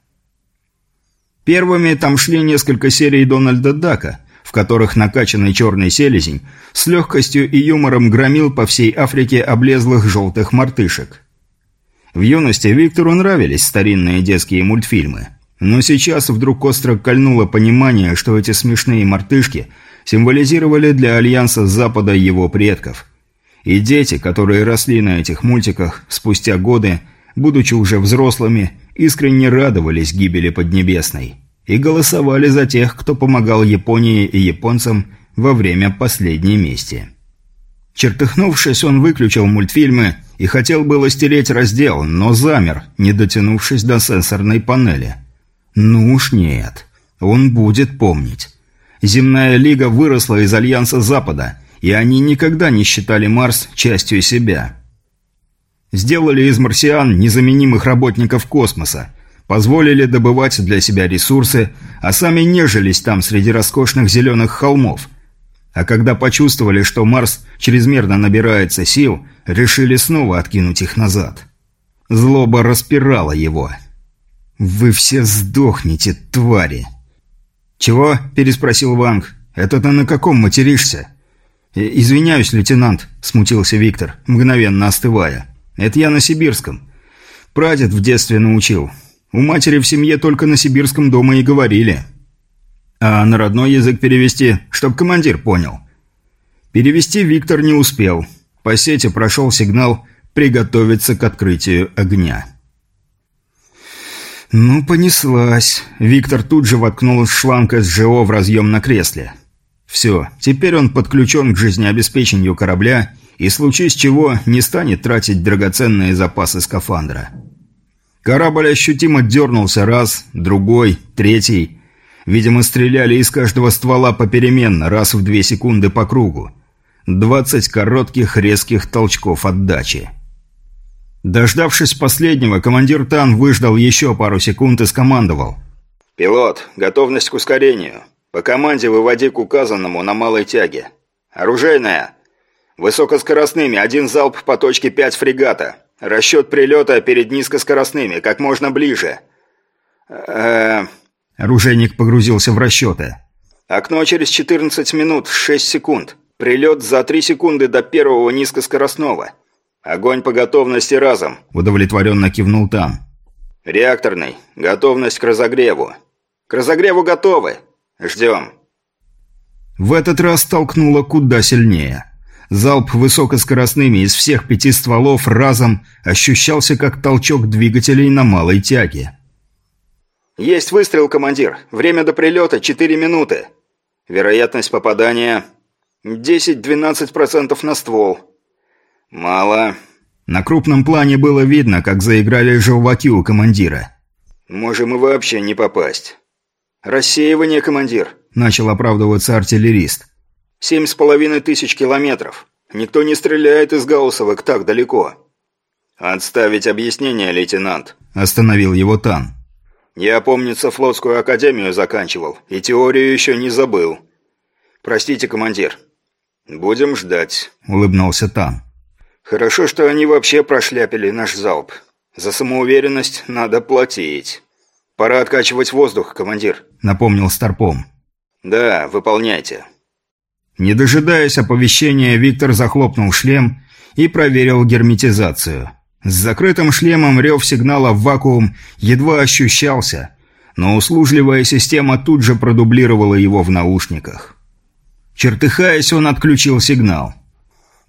Первыми там шли несколько серий Дональда Дака – в которых накачанный черный селезень с легкостью и юмором громил по всей Африке облезлых желтых мартышек. В юности Виктору нравились старинные детские мультфильмы, но сейчас вдруг остро кольнуло понимание, что эти смешные мартышки символизировали для Альянса Запада его предков. И дети, которые росли на этих мультиках спустя годы, будучи уже взрослыми, искренне радовались гибели Поднебесной и голосовали за тех, кто помогал Японии и японцам во время последней мести. Чертыхнувшись, он выключил мультфильмы и хотел было стереть раздел, но замер, не дотянувшись до сенсорной панели. Ну уж нет, он будет помнить. Земная лига выросла из Альянса Запада, и они никогда не считали Марс частью себя. Сделали из марсиан незаменимых работников космоса, позволили добывать для себя ресурсы, а сами нежились там среди роскошных зеленых холмов. А когда почувствовали, что Марс чрезмерно набирается сил, решили снова откинуть их назад. Злоба распирала его. «Вы все сдохнете, твари!» «Чего?» – переспросил Ванг. «Это ты на каком материшься?» «Извиняюсь, лейтенант», – смутился Виктор, мгновенно остывая. «Это я на сибирском. Прадед в детстве научил. У матери в семье только на сибирском дома и говорили. А на родной язык перевести, чтоб командир понял. Перевести Виктор не успел. По сети прошел сигнал «Приготовиться к открытию огня». «Ну, понеслась». Виктор тут же воткнул шланг СЖО в разъем на кресле. «Все, теперь он подключен к жизнеобеспечению корабля и, случись чего, не станет тратить драгоценные запасы скафандра». Корабль ощутимо дернулся раз, другой, третий. Видимо, стреляли из каждого ствола попеременно, раз в две секунды по кругу. Двадцать коротких резких толчков отдачи. Дождавшись последнего, командир Тан выждал еще пару секунд и скомандовал. «Пилот, готовность к ускорению. По команде выводи к указанному на малой тяге. Оружейная. Высокоскоростными, один залп по точке 5 фрегата. Расчет прилета перед низкоскоростными, как можно ближе. Э Оружейник погрузился в расчеты. Окно через 14 минут 6 секунд. Прилет за 3 секунды до первого низкоскоростного. Огонь по готовности разом. Удовлетворенно кивнул там. Реакторный. Готовность к разогреву. К разогреву готовы. Ждем. В этот раз толкнуло куда сильнее. Залп высокоскоростными из всех пяти стволов разом ощущался как толчок двигателей на малой тяге. «Есть выстрел, командир. Время до прилета – 4 минуты. Вероятность попадания – 10-12% на ствол. Мало. На крупном плане было видно, как заиграли желваки у командира. «Можем и вообще не попасть». «Рассеивание, командир», – начал оправдываться артиллерист. «Семь с половиной тысяч километров. Никто не стреляет из гаусовок так далеко». «Отставить объяснение, лейтенант», – остановил его Тан. «Я, помнится, флотскую академию заканчивал, и теорию еще не забыл. Простите, командир». «Будем ждать», – улыбнулся Тан. Хорошо, что они вообще прошляпили наш залп. За самоуверенность надо платить. Пора откачивать воздух, командир, напомнил Старпом. Да, выполняйте. Не дожидаясь оповещения, Виктор захлопнул шлем и проверил герметизацию. С закрытым шлемом рев сигнала в вакуум едва ощущался, но услужливая система тут же продублировала его в наушниках. Чертыхаясь, он отключил сигнал.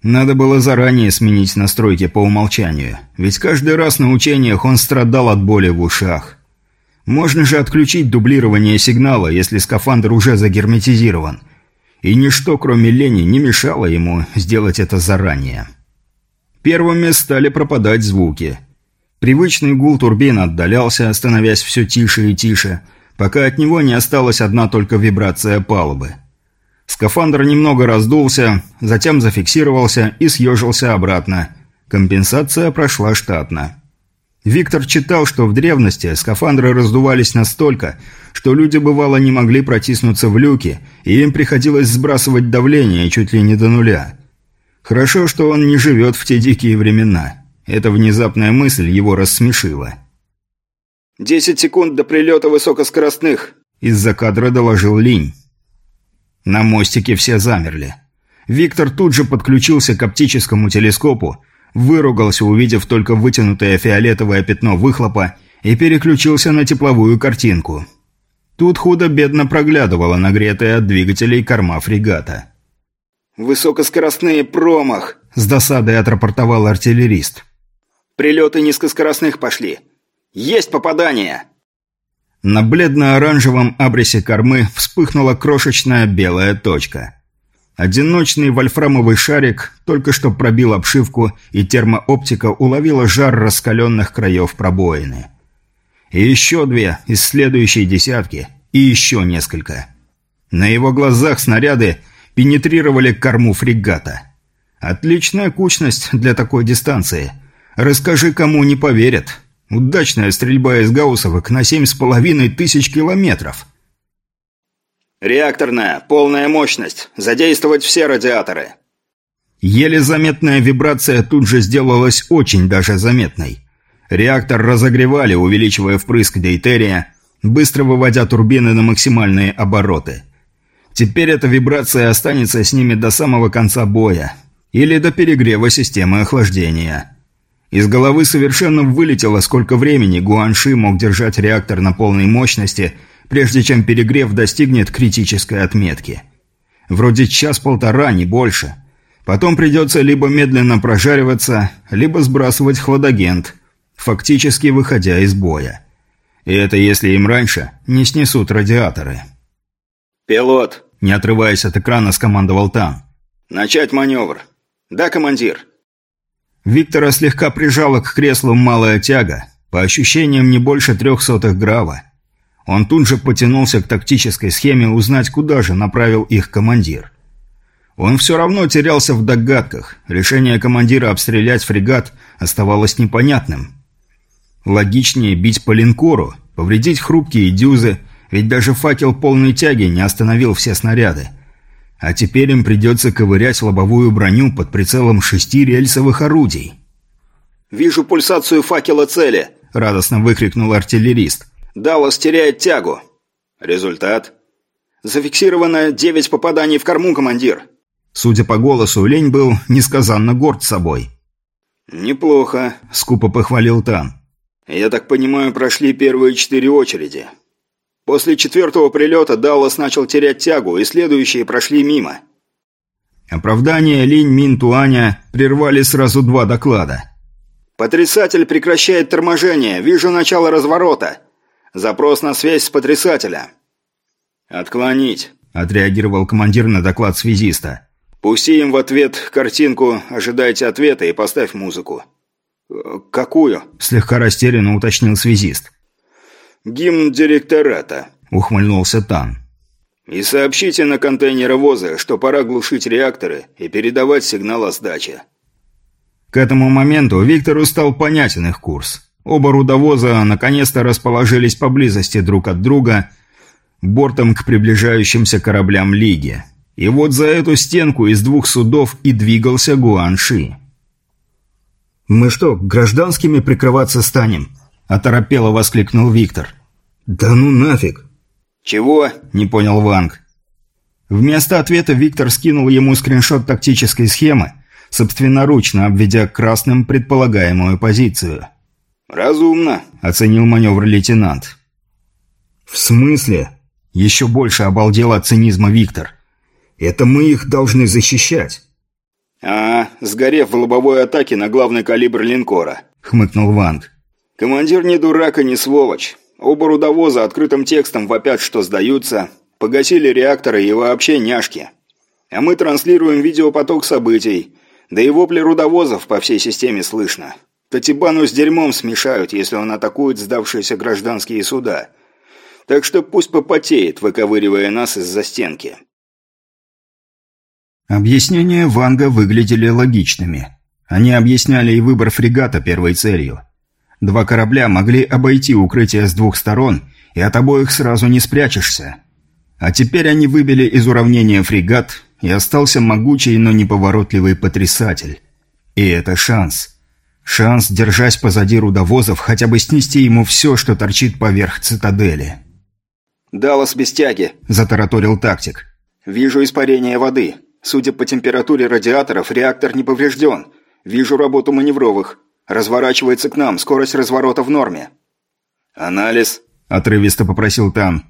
Надо было заранее сменить настройки по умолчанию, ведь каждый раз на учениях он страдал от боли в ушах. Можно же отключить дублирование сигнала, если скафандр уже загерметизирован. И ничто, кроме лени, не мешало ему сделать это заранее. Первыми стали пропадать звуки. Привычный гул турбин отдалялся, становясь все тише и тише, пока от него не осталась одна только вибрация палубы. Скафандр немного раздулся, затем зафиксировался и съежился обратно. Компенсация прошла штатно. Виктор читал, что в древности скафандры раздувались настолько, что люди бывало не могли протиснуться в люки, и им приходилось сбрасывать давление чуть ли не до нуля. Хорошо, что он не живет в те дикие времена. Эта внезапная мысль его рассмешила. «Десять секунд до прилета высокоскоростных», – из-за кадра доложил Линь. На мостике все замерли. Виктор тут же подключился к оптическому телескопу, выругался, увидев только вытянутое фиолетовое пятно выхлопа, и переключился на тепловую картинку. Тут худо-бедно проглядывала нагретая от двигателей корма фрегата. «Высокоскоростные промах!» – с досадой отрапортовал артиллерист. «Прилеты низкоскоростных пошли! Есть попадание!» На бледно-оранжевом абресе кормы вспыхнула крошечная белая точка. Одиночный вольфрамовый шарик только что пробил обшивку, и термооптика уловила жар раскаленных краев пробоины. И еще две из следующей десятки, и еще несколько. На его глазах снаряды пенетрировали корму фрегата. Отличная кучность для такой дистанции. Расскажи, кому не поверят. Удачная стрельба из гауссовок на семь с половиной тысяч километров. «Реакторная, полная мощность. Задействовать все радиаторы». Еле заметная вибрация тут же сделалась очень даже заметной. Реактор разогревали, увеличивая впрыск дейтерия, быстро выводя турбины на максимальные обороты. Теперь эта вибрация останется с ними до самого конца боя или до перегрева системы охлаждения. Из головы совершенно вылетело, сколько времени Гуанши мог держать реактор на полной мощности, прежде чем перегрев достигнет критической отметки. Вроде час-полтора, не больше. Потом придется либо медленно прожариваться, либо сбрасывать хладагент, фактически выходя из боя. И это если им раньше не снесут радиаторы. «Пилот!» – не отрываясь от экрана, скомандовал Тан. «Начать маневр!» «Да, командир!» Виктора слегка прижала к креслу малая тяга, по ощущениям не больше трех сотых грава. Он тут же потянулся к тактической схеме узнать, куда же направил их командир. Он все равно терялся в догадках, решение командира обстрелять фрегат оставалось непонятным. Логичнее бить по линкору, повредить хрупкие дюзы, ведь даже факел полной тяги не остановил все снаряды – а теперь им придется ковырять лобовую броню под прицелом шести рельсовых орудий. «Вижу пульсацию факела цели!» – радостно выкрикнул артиллерист. «Даллас теряет тягу!» «Результат?» «Зафиксировано девять попаданий в корму, командир!» Судя по голосу, Лень был несказанно горд собой. «Неплохо», – скупо похвалил Тан. «Я так понимаю, прошли первые четыре очереди. После четвертого прилета Даллас начал терять тягу, и следующие прошли мимо. Оправдание Линь Мин Туаня прервали сразу два доклада. «Потрясатель прекращает торможение. Вижу начало разворота. Запрос на связь с потрясателя». «Отклонить», – отреагировал командир на доклад связиста. «Пусти им в ответ картинку, ожидайте ответа и поставь музыку». «Какую?» – слегка растерянно уточнил связист. «Гимн директората», – ухмыльнулся Тан. «И сообщите на контейнеровозы, что пора глушить реакторы и передавать сигнал о сдаче». К этому моменту Виктору стал понятен их курс. Оба рудовоза наконец-то расположились поблизости друг от друга, бортом к приближающимся кораблям Лиги. И вот за эту стенку из двух судов и двигался Гуанши. «Мы что, гражданскими прикрываться станем?» – оторопело воскликнул Виктор. «Да ну нафиг!» «Чего?» – не понял Ванг. Вместо ответа Виктор скинул ему скриншот тактической схемы, собственноручно обведя красным предполагаемую позицию. «Разумно», – оценил маневр лейтенант. «В смысле?» – еще больше обалдел от цинизма Виктор. «Это мы их должны защищать». «А, сгорев в лобовой атаке на главный калибр линкора», – хмыкнул Ванг. «Командир не дурак и не сволочь. Оба рудовоза открытым текстом вопят, что сдаются, погасили реакторы и вообще няшки. А мы транслируем видеопоток событий, да и вопли рудовозов по всей системе слышно. Татибану с дерьмом смешают, если он атакует сдавшиеся гражданские суда. Так что пусть попотеет, выковыривая нас из-за стенки. Объяснения Ванга выглядели логичными. Они объясняли и выбор фрегата первой целью. Два корабля могли обойти укрытие с двух сторон, и от обоих сразу не спрячешься. А теперь они выбили из уравнения фрегат, и остался могучий, но неповоротливый потрясатель. И это шанс – Шанс, держась позади рудовозов, хотя бы снести ему все, что торчит поверх цитадели. «Даллас без тяги», – затараторил тактик. «Вижу испарение воды. Судя по температуре радиаторов, реактор не поврежден. Вижу работу маневровых. Разворачивается к нам, скорость разворота в норме». «Анализ», – отрывисто попросил Тан.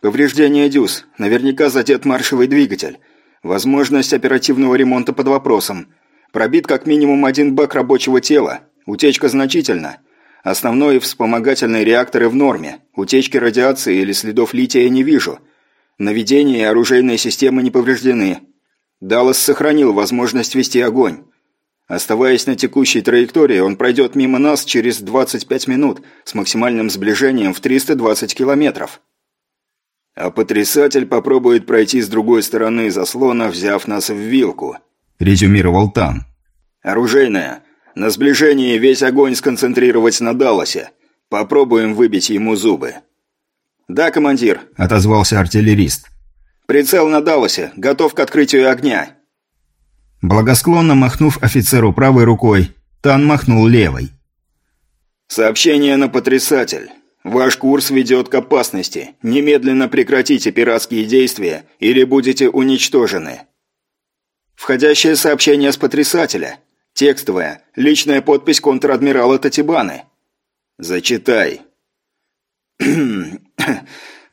«Повреждение дюз. Наверняка задет маршевый двигатель. Возможность оперативного ремонта под вопросом. Пробит как минимум один бак рабочего тела. Утечка значительна. Основной и вспомогательные реакторы в норме. Утечки радиации или следов лития не вижу. Наведение и оружейные системы не повреждены. Даллас сохранил возможность вести огонь. Оставаясь на текущей траектории, он пройдет мимо нас через 25 минут с максимальным сближением в 320 километров. А потрясатель попробует пройти с другой стороны заслона, взяв нас в вилку резюмировал Тан. «Оружейная. На сближении весь огонь сконцентрировать на Далласе. Попробуем выбить ему зубы». «Да, командир», — отозвался артиллерист. «Прицел на Далласе. Готов к открытию огня». Благосклонно махнув офицеру правой рукой, Тан махнул левой. «Сообщение на потрясатель. Ваш курс ведет к опасности. Немедленно прекратите пиратские действия или будете уничтожены. Входящее сообщение с потрясателя. Текстовая. Личная подпись контр-адмирала Татибаны. Зачитай.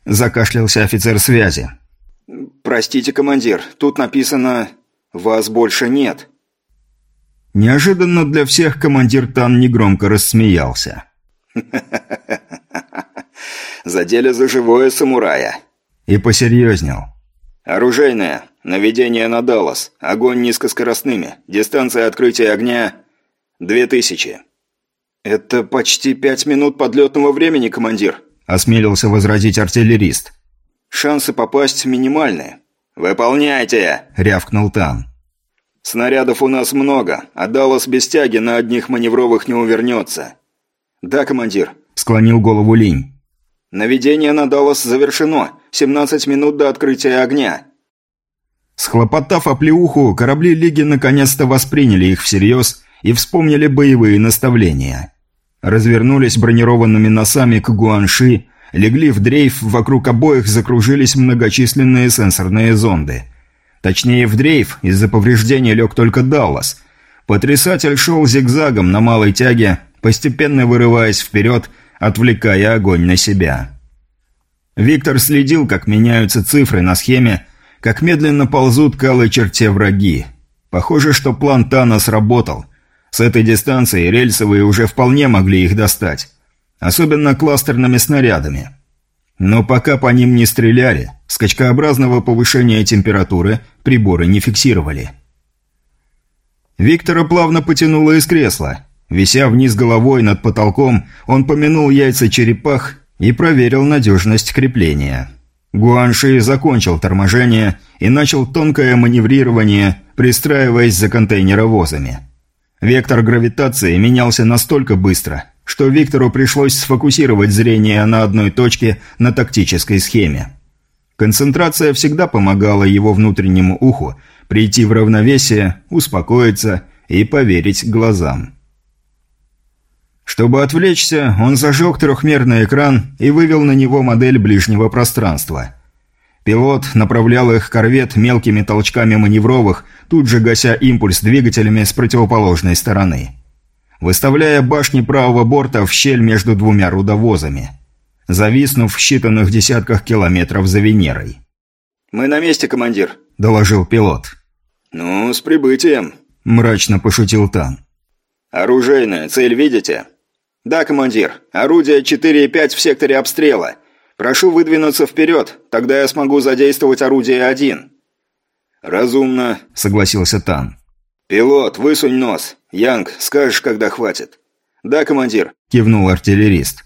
Закашлялся офицер связи. Простите, командир, тут написано «Вас больше нет». Неожиданно для всех командир Тан негромко рассмеялся. (laughs) Задели за живое самурая. И посерьезнел. Оружейная. Наведение на Даллас. Огонь низкоскоростными. Дистанция открытия огня – две тысячи. «Это почти пять минут подлетного времени, командир», – осмелился возразить артиллерист. «Шансы попасть минимальные». «Выполняйте!» – рявкнул Тан. «Снарядов у нас много, а Даллас без тяги на одних маневровых не увернется». «Да, командир», – склонил голову Линь. «Наведение на Даллас завершено. 17 минут до открытия огня». Схлопотав оплеуху, корабли Лиги наконец-то восприняли их всерьез и вспомнили боевые наставления. Развернулись бронированными носами к Гуанши, легли в дрейф, вокруг обоих закружились многочисленные сенсорные зонды. Точнее, в дрейф из-за повреждения лег только Даллас. Потрясатель шел зигзагом на малой тяге, постепенно вырываясь вперед, отвлекая огонь на себя. Виктор следил, как меняются цифры на схеме, как медленно ползут к алой черте враги. Похоже, что план Тана сработал. С этой дистанции рельсовые уже вполне могли их достать. Особенно кластерными снарядами. Но пока по ним не стреляли, скачкообразного повышения температуры приборы не фиксировали. Виктора плавно потянуло из кресла. Вися вниз головой над потолком, он помянул яйца черепах и проверил надежность крепления. Гуанши закончил торможение и начал тонкое маневрирование, пристраиваясь за контейнеровозами. Вектор гравитации менялся настолько быстро, что Виктору пришлось сфокусировать зрение на одной точке на тактической схеме. Концентрация всегда помогала его внутреннему уху прийти в равновесие, успокоиться и поверить глазам. Чтобы отвлечься, он зажег трехмерный экран и вывел на него модель ближнего пространства. Пилот направлял их корвет мелкими толчками маневровых, тут же гася импульс двигателями с противоположной стороны. Выставляя башни правого борта в щель между двумя рудовозами. Зависнув в считанных десятках километров за Венерой. «Мы на месте, командир», – доложил пилот. «Ну, с прибытием», – мрачно пошутил Тан. «Оружейная, цель видите?» «Да, командир. Орудие 4,5 в секторе обстрела. Прошу выдвинуться вперед, тогда я смогу задействовать орудие 1». «Разумно», — согласился Тан. «Пилот, высунь нос. Янг, скажешь, когда хватит». «Да, командир», — кивнул артиллерист.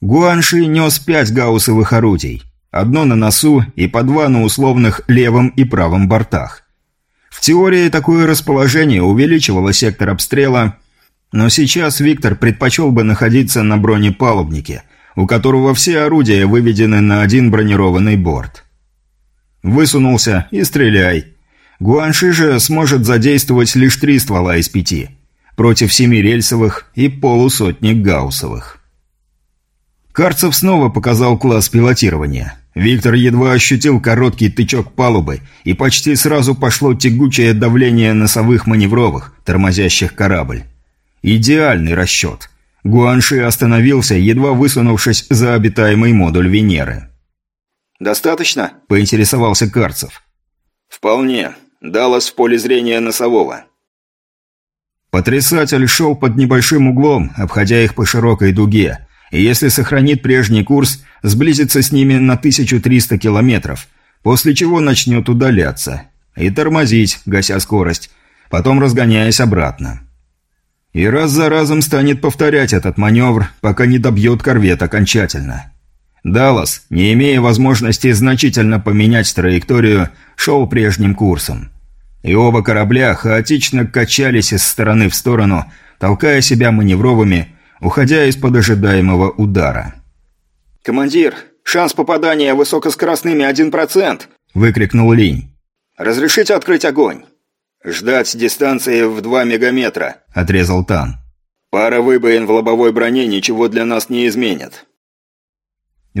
Гуанши нес пять гауссовых орудий. Одно на носу и по два на условных левом и правом бортах. В теории такое расположение увеличивало сектор обстрела, но сейчас Виктор предпочел бы находиться на бронепалубнике, у которого все орудия выведены на один бронированный борт. Высунулся и стреляй. Гуанши же сможет задействовать лишь три ствола из пяти, против семи рельсовых и полусотни гауссовых. Карцев снова показал класс пилотирования. Виктор едва ощутил короткий тычок палубы, и почти сразу пошло тягучее давление носовых маневровых, тормозящих корабль. Идеальный расчет. Гуанши остановился, едва высунувшись за обитаемый модуль Венеры. «Достаточно?» – поинтересовался Карцев. «Вполне. Даллас в поле зрения носового». Потрясатель шел под небольшим углом, обходя их по широкой дуге, и если сохранит прежний курс, сблизится с ними на 1300 километров, после чего начнет удаляться и тормозить, гася скорость, потом разгоняясь обратно. И раз за разом станет повторять этот маневр, пока не добьет корвет окончательно. Даллас, не имея возможности значительно поменять траекторию, шел прежним курсом. И оба корабля хаотично качались из стороны в сторону, толкая себя маневровыми, уходя из-под ожидаемого удара. «Командир, шанс попадания высокоскоростными один процент!» – выкрикнул Линь. «Разрешите открыть огонь?» «Ждать дистанции в 2 мегаметра», – отрезал Тан. «Пара выбоин в лобовой броне ничего для нас не изменит».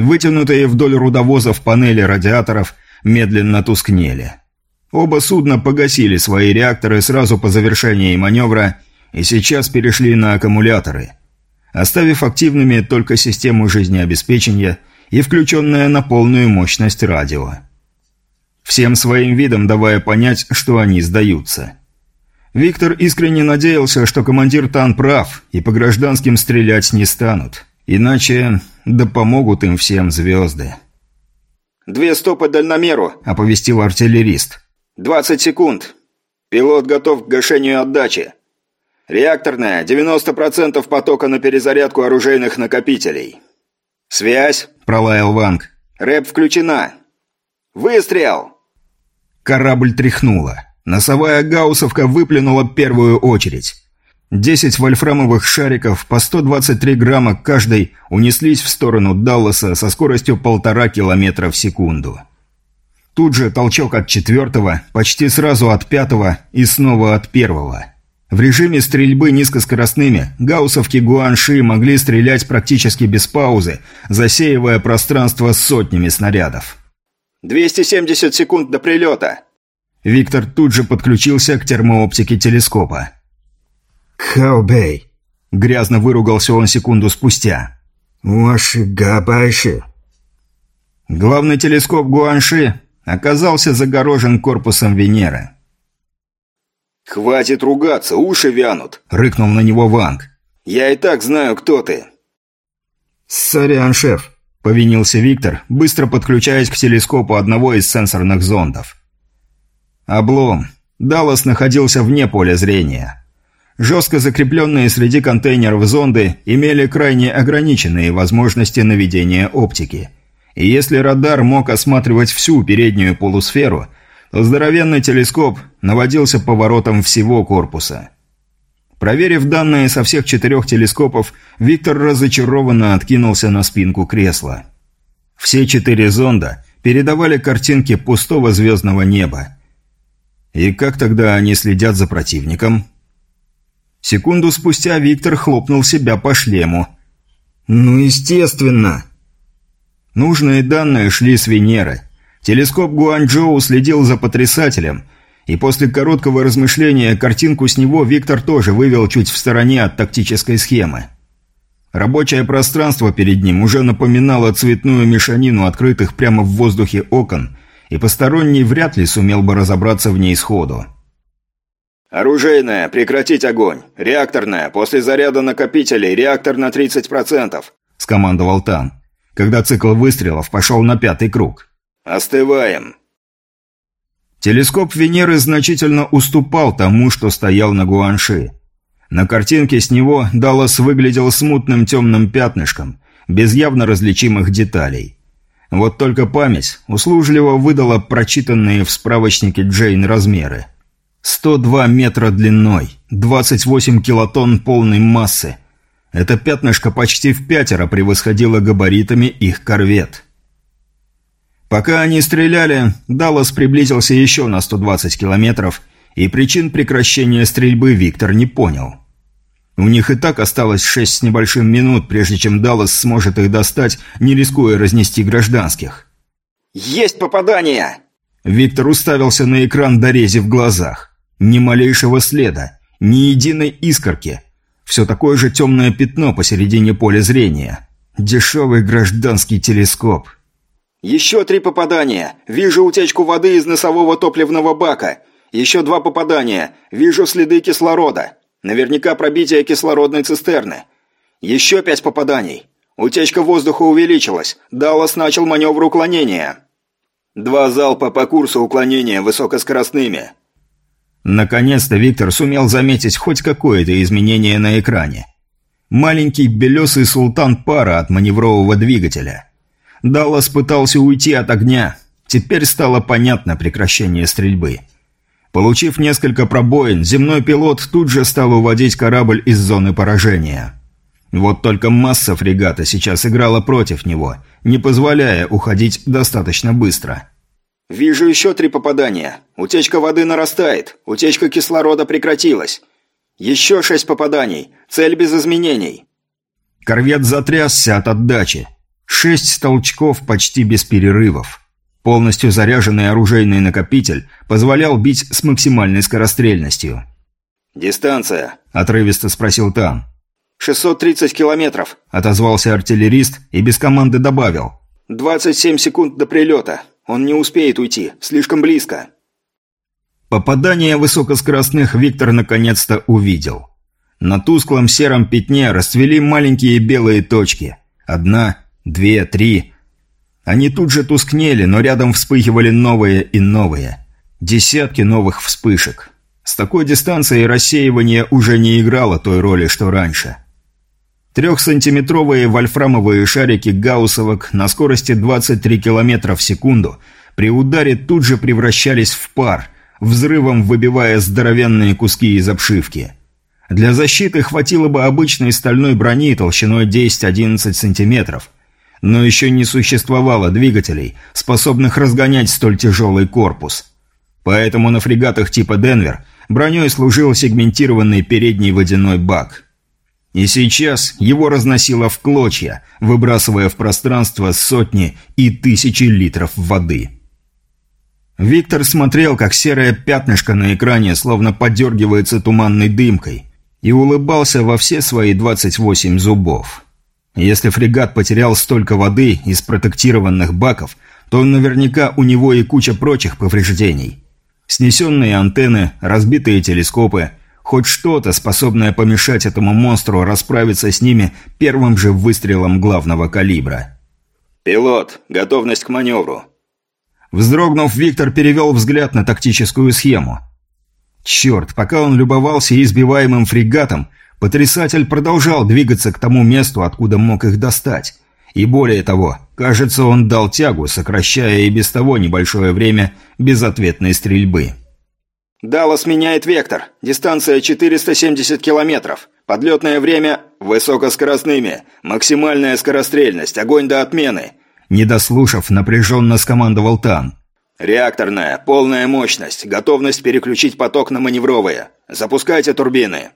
Вытянутые вдоль рудовозов панели радиаторов медленно тускнели. Оба судна погасили свои реакторы сразу по завершении маневра и сейчас перешли на аккумуляторы, оставив активными только систему жизнеобеспечения и включенное на полную мощность радио всем своим видом давая понять, что они сдаются. Виктор искренне надеялся, что командир Тан прав, и по гражданским стрелять не станут. Иначе да помогут им всем звезды. «Две стопы дальномеру», – оповестил артиллерист. «Двадцать секунд. Пилот готов к гашению отдачи. Реакторная, 90% потока на перезарядку оружейных накопителей. Связь», – пролаял Ванг. «Рэп включена. Выстрел!» Корабль тряхнуло. Носовая гауссовка выплюнула первую очередь. Десять вольфрамовых шариков по 123 грамма каждый унеслись в сторону Далласа со скоростью полтора километра в секунду. Тут же толчок от четвертого, почти сразу от пятого и снова от первого. В режиме стрельбы низкоскоростными гауссовки Гуанши могли стрелять практически без паузы, засеивая пространство сотнями снарядов. «270 секунд до прилета!» Виктор тут же подключился к термооптике телескопа. «Хаубей!» – грязно выругался он секунду спустя. «Ваши габайши!» Главный телескоп Гуанши оказался загорожен корпусом Венеры. «Хватит ругаться, уши вянут!» – рыкнул на него Ванг. «Я и так знаю, кто ты!» «Сорян, шеф!» – повинился Виктор, быстро подключаясь к телескопу одного из сенсорных зондов. Облом. Даллас находился вне поля зрения. Жестко закрепленные среди контейнеров зонды имели крайне ограниченные возможности наведения оптики. И если радар мог осматривать всю переднюю полусферу, то здоровенный телескоп наводился поворотом всего корпуса. Проверив данные со всех четырех телескопов, Виктор разочарованно откинулся на спинку кресла. Все четыре зонда передавали картинки пустого звездного неба. И как тогда они следят за противником? Секунду спустя Виктор хлопнул себя по шлему. «Ну, естественно!» Нужные данные шли с Венеры. Телескоп Гуанчжоу следил за потрясателем, и после короткого размышления картинку с него Виктор тоже вывел чуть в стороне от тактической схемы. Рабочее пространство перед ним уже напоминало цветную мешанину открытых прямо в воздухе окон, и посторонний вряд ли сумел бы разобраться в ней сходу. «Оружейная, прекратить огонь! Реакторная, после заряда накопителей, реактор на 30%!» – скомандовал Тан, когда цикл выстрелов пошел на пятый круг. «Остываем!» Телескоп Венеры значительно уступал тому, что стоял на Гуанши. На картинке с него Даллас выглядел смутным темным пятнышком, без явно различимых деталей. Вот только память услужливо выдала прочитанные в справочнике Джейн размеры – 102 метра длиной, 28 килотонн полной массы. Это пятнышко почти в пятеро превосходило габаритами их корвет. Пока они стреляли, Даллас приблизился еще на 120 километров, и причин прекращения стрельбы Виктор не понял. У них и так осталось шесть с небольшим минут, прежде чем Даллас сможет их достать, не рискуя разнести гражданских. «Есть попадание!» Виктор уставился на экран, дорези в глазах. Ни малейшего следа, ни единой искорки. Все такое же темное пятно посередине поля зрения. Дешевый гражданский телескоп. «Еще три попадания. Вижу утечку воды из носового топливного бака. Еще два попадания. Вижу следы кислорода. Наверняка пробитие кислородной цистерны. Еще пять попаданий. Утечка воздуха увеличилась. Даллас начал маневр уклонения. Два залпа по курсу уклонения высокоскоростными. Наконец-то Виктор сумел заметить хоть какое-то изменение на экране. Маленький белесый султан пара от маневрового двигателя. Даллас пытался уйти от огня. Теперь стало понятно прекращение стрельбы. Получив несколько пробоин, земной пилот тут же стал уводить корабль из зоны поражения. Вот только масса фрегата сейчас играла против него, не позволяя уходить достаточно быстро. «Вижу еще три попадания. Утечка воды нарастает. Утечка кислорода прекратилась. Еще шесть попаданий. Цель без изменений». Корвет затрясся от отдачи. Шесть толчков почти без перерывов. Полностью заряженный оружейный накопитель позволял бить с максимальной скорострельностью. «Дистанция?» – отрывисто спросил Тан. «630 километров», – отозвался артиллерист и без команды добавил. «27 секунд до прилета. Он не успеет уйти, слишком близко. Попадание высокоскоростных Виктор наконец-то увидел. На тусклом сером пятне расцвели маленькие белые точки. Одна, две, три. Они тут же тускнели, но рядом вспыхивали новые и новые. Десятки новых вспышек. С такой дистанцией рассеивание уже не играло той роли, что раньше. Трехсантиметровые вольфрамовые шарики гауссовок на скорости 23 км в секунду при ударе тут же превращались в пар, взрывом выбивая здоровенные куски из обшивки. Для защиты хватило бы обычной стальной брони толщиной 10-11 сантиметров, но еще не существовало двигателей, способных разгонять столь тяжелый корпус. Поэтому на фрегатах типа «Денвер» броней служил сегментированный передний водяной бак – и сейчас его разносило в клочья, выбрасывая в пространство сотни и тысячи литров воды. Виктор смотрел, как серое пятнышко на экране словно подергивается туманной дымкой, и улыбался во все свои 28 зубов. Если фрегат потерял столько воды из протектированных баков, то наверняка у него и куча прочих повреждений. Снесенные антенны, разбитые телескопы, хоть что-то, способное помешать этому монстру расправиться с ними первым же выстрелом главного калибра. «Пилот, готовность к маневру». Вздрогнув, Виктор перевел взгляд на тактическую схему. Черт, пока он любовался избиваемым фрегатом, потрясатель продолжал двигаться к тому месту, откуда мог их достать. И более того, кажется, он дал тягу, сокращая и без того небольшое время безответной стрельбы. «Даллас меняет вектор. Дистанция 470 километров. Подлетное время высокоскоростными. Максимальная скорострельность. Огонь до отмены». Не дослушав, напряженно скомандовал Тан. «Реакторная. Полная мощность. Готовность переключить поток на маневровые. Запускайте турбины».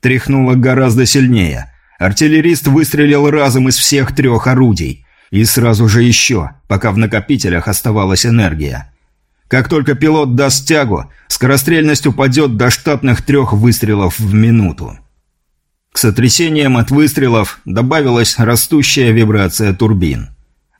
Тряхнуло гораздо сильнее. Артиллерист выстрелил разом из всех трех орудий. И сразу же еще, пока в накопителях оставалась энергия. Как только пилот даст тягу, скорострельность упадет до штатных трех выстрелов в минуту. К сотрясениям от выстрелов добавилась растущая вибрация турбин.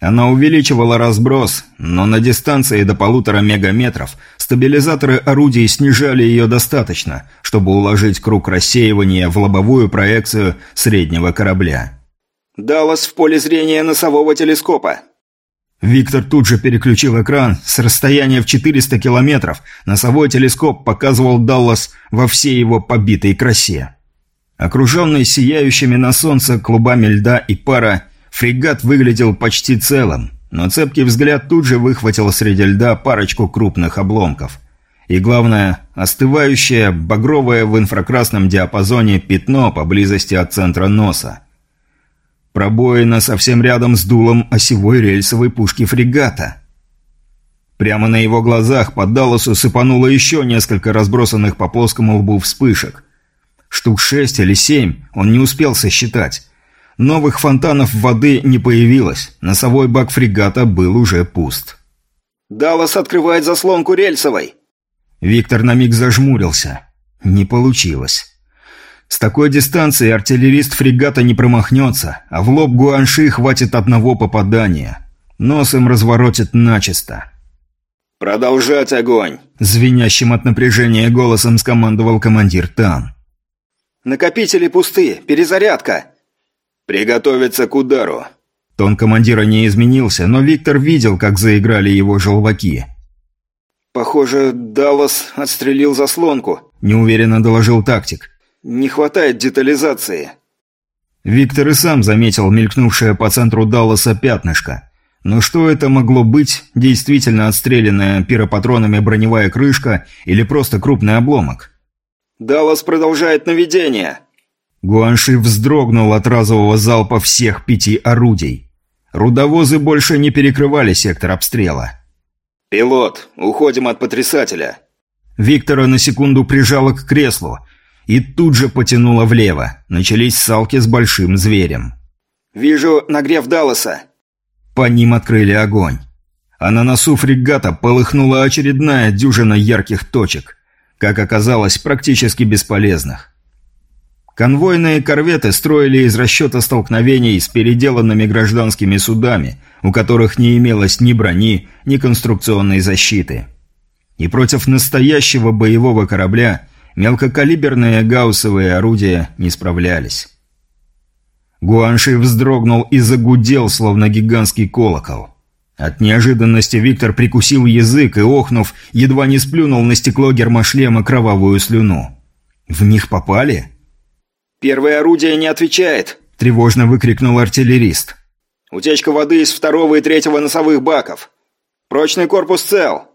Она увеличивала разброс, но на дистанции до полутора мегаметров стабилизаторы орудий снижали ее достаточно, чтобы уложить круг рассеивания в лобовую проекцию среднего корабля. «Даллас в поле зрения носового телескопа!» Виктор тут же переключил экран. С расстояния в 400 километров носовой телескоп показывал Даллас во всей его побитой красе. Окруженный сияющими на солнце клубами льда и пара, Фрегат выглядел почти целым, но цепкий взгляд тут же выхватил среди льда парочку крупных обломков. И главное, остывающее, багровое в инфракрасном диапазоне пятно поблизости от центра носа. Пробоина совсем рядом с дулом осевой рельсовой пушки фрегата. Прямо на его глазах под Далласу сыпануло еще несколько разбросанных по плоскому лбу вспышек. Штук шесть или семь он не успел сосчитать. Новых фонтанов воды не появилось, носовой бак фрегата был уже пуст. «Даллас открывает заслонку рельсовой!» Виктор на миг зажмурился. Не получилось. С такой дистанции артиллерист фрегата не промахнется, а в лоб Гуанши хватит одного попадания. Нос им разворотит начисто. «Продолжать огонь!» Звенящим от напряжения голосом скомандовал командир Тан. «Накопители пусты, перезарядка!» «Приготовиться к удару!» Тон командира не изменился, но Виктор видел, как заиграли его желваки. «Похоже, Даллас отстрелил заслонку», – неуверенно доложил тактик. «Не хватает детализации». Виктор и сам заметил мелькнувшее по центру Далласа пятнышко. Но что это могло быть, действительно отстрелянная пиропатронами броневая крышка или просто крупный обломок? «Даллас продолжает наведение», Гуанши вздрогнул от разового залпа всех пяти орудий. Рудовозы больше не перекрывали сектор обстрела. «Пилот, уходим от потрясателя!» Виктора на секунду прижало к креслу и тут же потянуло влево. Начались салки с большим зверем. «Вижу нагрев Далласа!» По ним открыли огонь. А на носу фрегата полыхнула очередная дюжина ярких точек, как оказалось, практически бесполезных. Конвойные корветы строили из расчета столкновений с переделанными гражданскими судами, у которых не имелось ни брони, ни конструкционной защиты. И против настоящего боевого корабля мелкокалиберные гауссовые орудия не справлялись. Гуанши вздрогнул и загудел, словно гигантский колокол. От неожиданности Виктор прикусил язык и, охнув, едва не сплюнул на стекло гермошлема кровавую слюну. «В них попали?» «Первое орудие не отвечает!» – тревожно выкрикнул артиллерист. «Утечка воды из второго и третьего носовых баков. Прочный корпус цел!»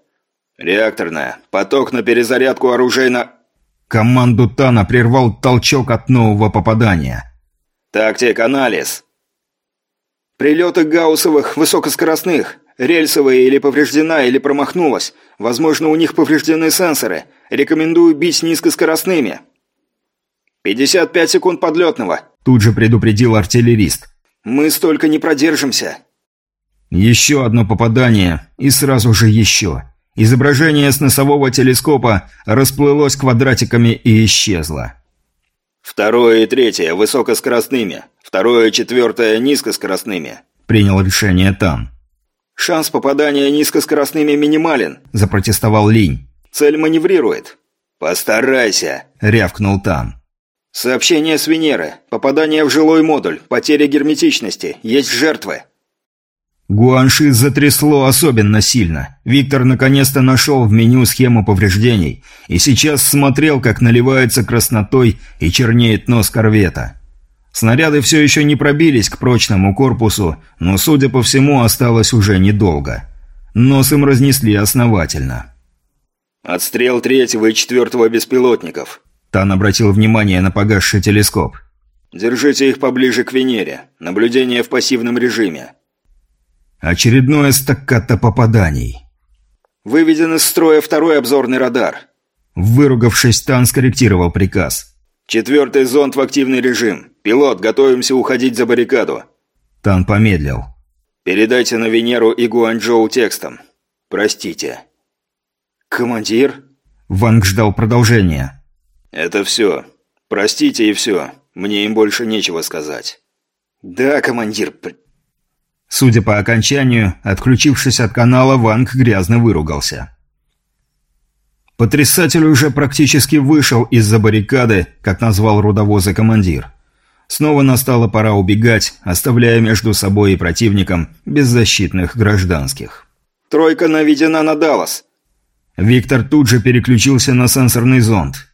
«Реакторная. Поток на перезарядку оружейно...» Команду Тана прервал толчок от нового попадания. «Тактик, анализ!» «Прилеты гауссовых, высокоскоростных. Рельсовая или повреждена, или промахнулась. Возможно, у них повреждены сенсоры. Рекомендую бить низкоскоростными». «Пятьдесят пять секунд подлетного», – тут же предупредил артиллерист. «Мы столько не продержимся». Еще одно попадание, и сразу же еще. Изображение с носового телескопа расплылось квадратиками и исчезло. «Второе и третье высокоскоростными. второе и четвертое низкоскоростными», – принял решение Тан. «Шанс попадания низкоскоростными минимален», – запротестовал Линь. «Цель маневрирует». «Постарайся», – рявкнул Тан. «Сообщение с Венеры. Попадание в жилой модуль. Потеря герметичности. Есть жертвы». Гуанши затрясло особенно сильно. Виктор наконец-то нашел в меню схему повреждений и сейчас смотрел, как наливается краснотой и чернеет нос корвета. Снаряды все еще не пробились к прочному корпусу, но, судя по всему, осталось уже недолго. Нос им разнесли основательно. «Отстрел третьего и четвертого беспилотников». Тан обратил внимание на погасший телескоп. «Держите их поближе к Венере. Наблюдение в пассивном режиме. Очередное стаккато попаданий. «Выведен из строя второй обзорный радар». Выругавшись, Тан скорректировал приказ. «Четвертый зонд в активный режим. Пилот, готовимся уходить за баррикаду». Тан помедлил. «Передайте на Венеру и Гуанчжоу текстом. Простите». «Командир?» Ванг ждал продолжения. «Это все. Простите и все. Мне им больше нечего сказать». «Да, командир, Судя по окончанию, отключившись от канала, Ванг грязно выругался. Потрясатель уже практически вышел из-за баррикады, как назвал рудовоза командир. Снова настала пора убегать, оставляя между собой и противником беззащитных гражданских. «Тройка наведена на Даллас!» Виктор тут же переключился на сенсорный зонд.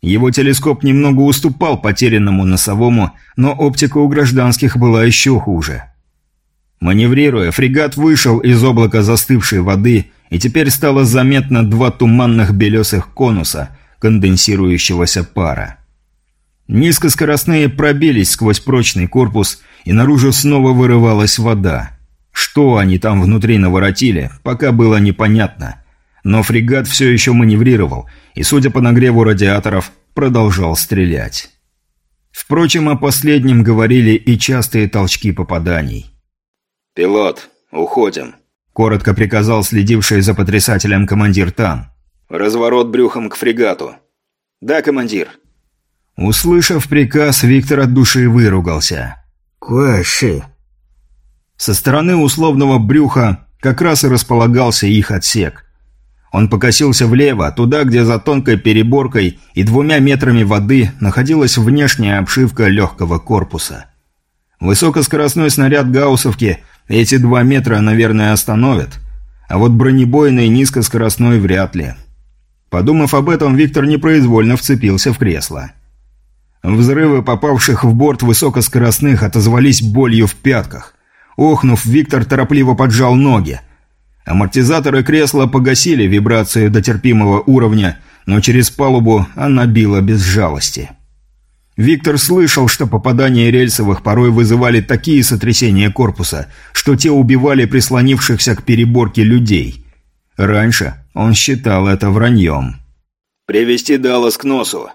Его телескоп немного уступал потерянному носовому, но оптика у гражданских была еще хуже. Маневрируя, фрегат вышел из облака застывшей воды, и теперь стало заметно два туманных белесых конуса конденсирующегося пара. Низкоскоростные пробились сквозь прочный корпус, и наружу снова вырывалась вода. Что они там внутри наворотили, пока было непонятно. Но фрегат все еще маневрировал, и, судя по нагреву радиаторов, продолжал стрелять. Впрочем, о последнем говорили и частые толчки попаданий. «Пилот, уходим», – коротко приказал следивший за потрясателем командир Тан. «Разворот брюхом к фрегату». «Да, командир». Услышав приказ, Виктор от души выругался. «Куаши». Со стороны условного брюха как раз и располагался их отсек. Он покосился влево, туда, где за тонкой переборкой и двумя метрами воды находилась внешняя обшивка легкого корпуса. Высокоскоростной снаряд гауссовки эти два метра, наверное, остановят. А вот бронебойный низкоскоростной вряд ли. Подумав об этом, Виктор непроизвольно вцепился в кресло. Взрывы попавших в борт высокоскоростных отозвались болью в пятках. Охнув, Виктор торопливо поджал ноги. Амортизаторы кресла погасили вибрацию до терпимого уровня, но через палубу она била без жалости. Виктор слышал, что попадания рельсовых порой вызывали такие сотрясения корпуса, что те убивали прислонившихся к переборке людей. Раньше он считал это враньем. «Привести Даллас к носу!»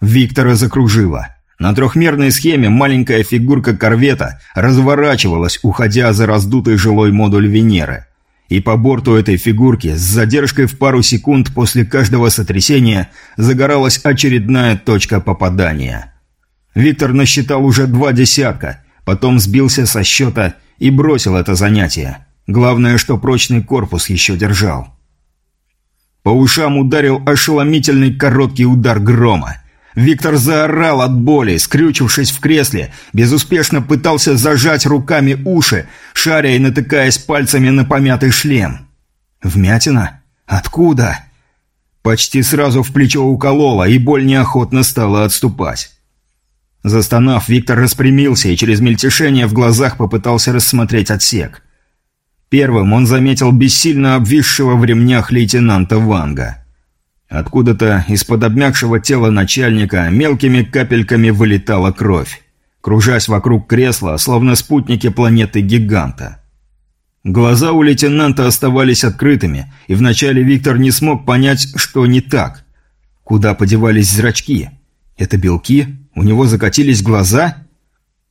Виктора закружило. На трехмерной схеме маленькая фигурка корвета разворачивалась, уходя за раздутый жилой модуль Венеры. И по борту этой фигурки с задержкой в пару секунд после каждого сотрясения загоралась очередная точка попадания. Виктор насчитал уже два десятка, потом сбился со счета и бросил это занятие. Главное, что прочный корпус еще держал. По ушам ударил ошеломительный короткий удар грома. Виктор заорал от боли, скрючившись в кресле, безуспешно пытался зажать руками уши, шаря и натыкаясь пальцами на помятый шлем. «Вмятина? Откуда?» Почти сразу в плечо укололо, и боль неохотно стала отступать. Застонав, Виктор распрямился и через мельтешение в глазах попытался рассмотреть отсек. Первым он заметил бессильно обвисшего в ремнях лейтенанта Ванга – Откуда-то из-под обмякшего тела начальника мелкими капельками вылетала кровь, кружась вокруг кресла, словно спутники планеты-гиганта. Глаза у лейтенанта оставались открытыми, и вначале Виктор не смог понять, что не так. Куда подевались зрачки? Это белки? У него закатились глаза?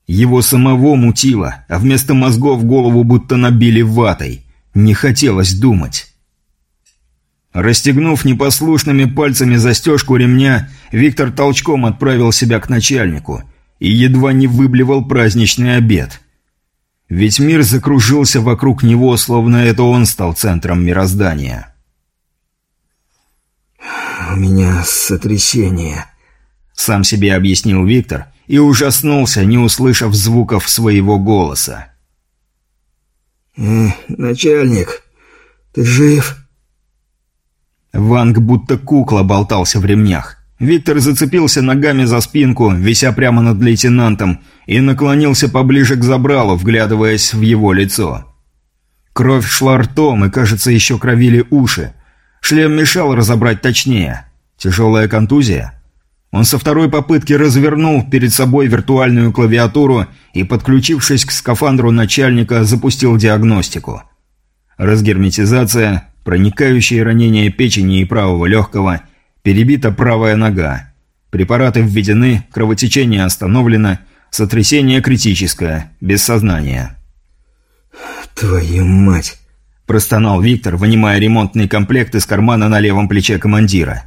Его самого мутило, а вместо мозгов голову будто набили ватой. Не хотелось думать. Расстегнув непослушными пальцами застежку ремня, Виктор толчком отправил себя к начальнику и едва не выблевал праздничный обед. Ведь мир закружился вокруг него, словно это он стал центром мироздания. «У меня сотрясение», — сам себе объяснил Виктор и ужаснулся, не услышав звуков своего голоса. «Э, начальник, ты жив?» Ванг будто кукла болтался в ремнях. Виктор зацепился ногами за спинку, вися прямо над лейтенантом, и наклонился поближе к забралу, вглядываясь в его лицо. Кровь шла ртом, и, кажется, еще кровили уши. Шлем мешал разобрать точнее. Тяжелая контузия? Он со второй попытки развернул перед собой виртуальную клавиатуру и, подключившись к скафандру начальника, запустил диагностику. Разгерметизация, проникающие ранения печени и правого легкого, перебита правая нога. Препараты введены, кровотечение остановлено, сотрясение критическое, без сознания. «Твою мать!» – простонал Виктор, вынимая ремонтный комплект из кармана на левом плече командира.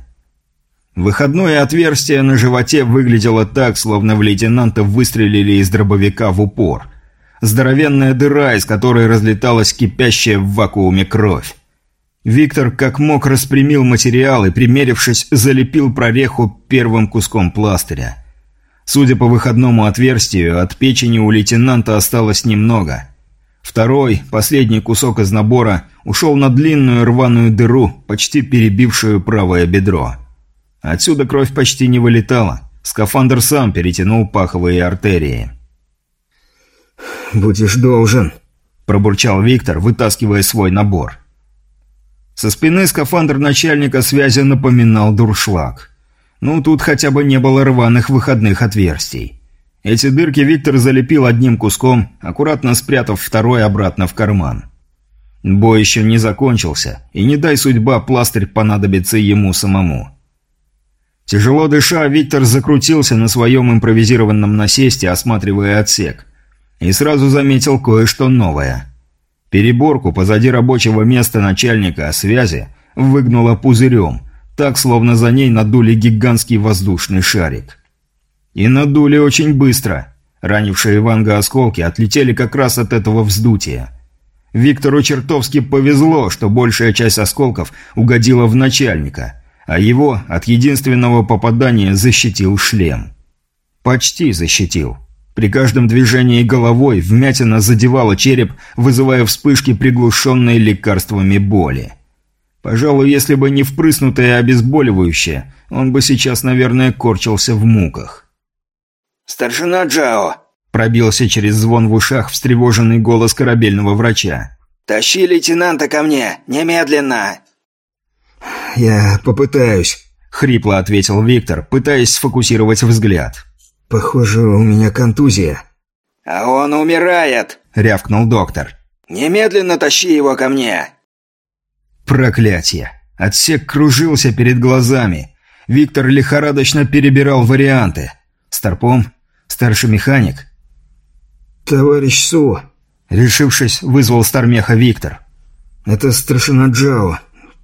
Выходное отверстие на животе выглядело так, словно в лейтенанта выстрелили из дробовика в упор. Здоровенная дыра, из которой разлеталась кипящая в вакууме кровь. Виктор как мог распрямил материал и, примерившись, залепил прореху первым куском пластыря. Судя по выходному отверстию, от печени у лейтенанта осталось немного. Второй, последний кусок из набора, ушел на длинную рваную дыру, почти перебившую правое бедро. Отсюда кровь почти не вылетала. Скафандр сам перетянул паховые артерии. «Будешь должен», – пробурчал Виктор, вытаскивая свой набор. Со спины скафандр начальника связи напоминал дуршлаг. Ну, тут хотя бы не было рваных выходных отверстий. Эти дырки Виктор залепил одним куском, аккуратно спрятав второй обратно в карман. Бой еще не закончился, и не дай судьба, пластырь понадобится ему самому. Тяжело дыша, Виктор закрутился на своем импровизированном насесте, осматривая отсек. И сразу заметил кое-что новое – Переборку позади рабочего места начальника связи выгнула пузырем, так, словно за ней надули гигантский воздушный шарик. И надули очень быстро. Ранившие Ванга осколки отлетели как раз от этого вздутия. Виктору чертовски повезло, что большая часть осколков угодила в начальника, а его от единственного попадания защитил шлем. Почти защитил. При каждом движении головой вмятина задевала череп, вызывая вспышки, приглушенные лекарствами боли. Пожалуй, если бы не впрыснутое обезболивающее, он бы сейчас, наверное, корчился в муках. «Старшина Джао!» – пробился через звон в ушах встревоженный голос корабельного врача. «Тащи лейтенанта ко мне! Немедленно!» «Я попытаюсь», – хрипло ответил Виктор, пытаясь сфокусировать взгляд. «Похоже, у меня контузия». «А он умирает!» – рявкнул доктор. «Немедленно тащи его ко мне!» Проклятие! Отсек кружился перед глазами. Виктор лихорадочно перебирал варианты. Старпом? Старший механик? «Товарищ Су!» Решившись, вызвал Стармеха Виктор. «Это старшина Джао.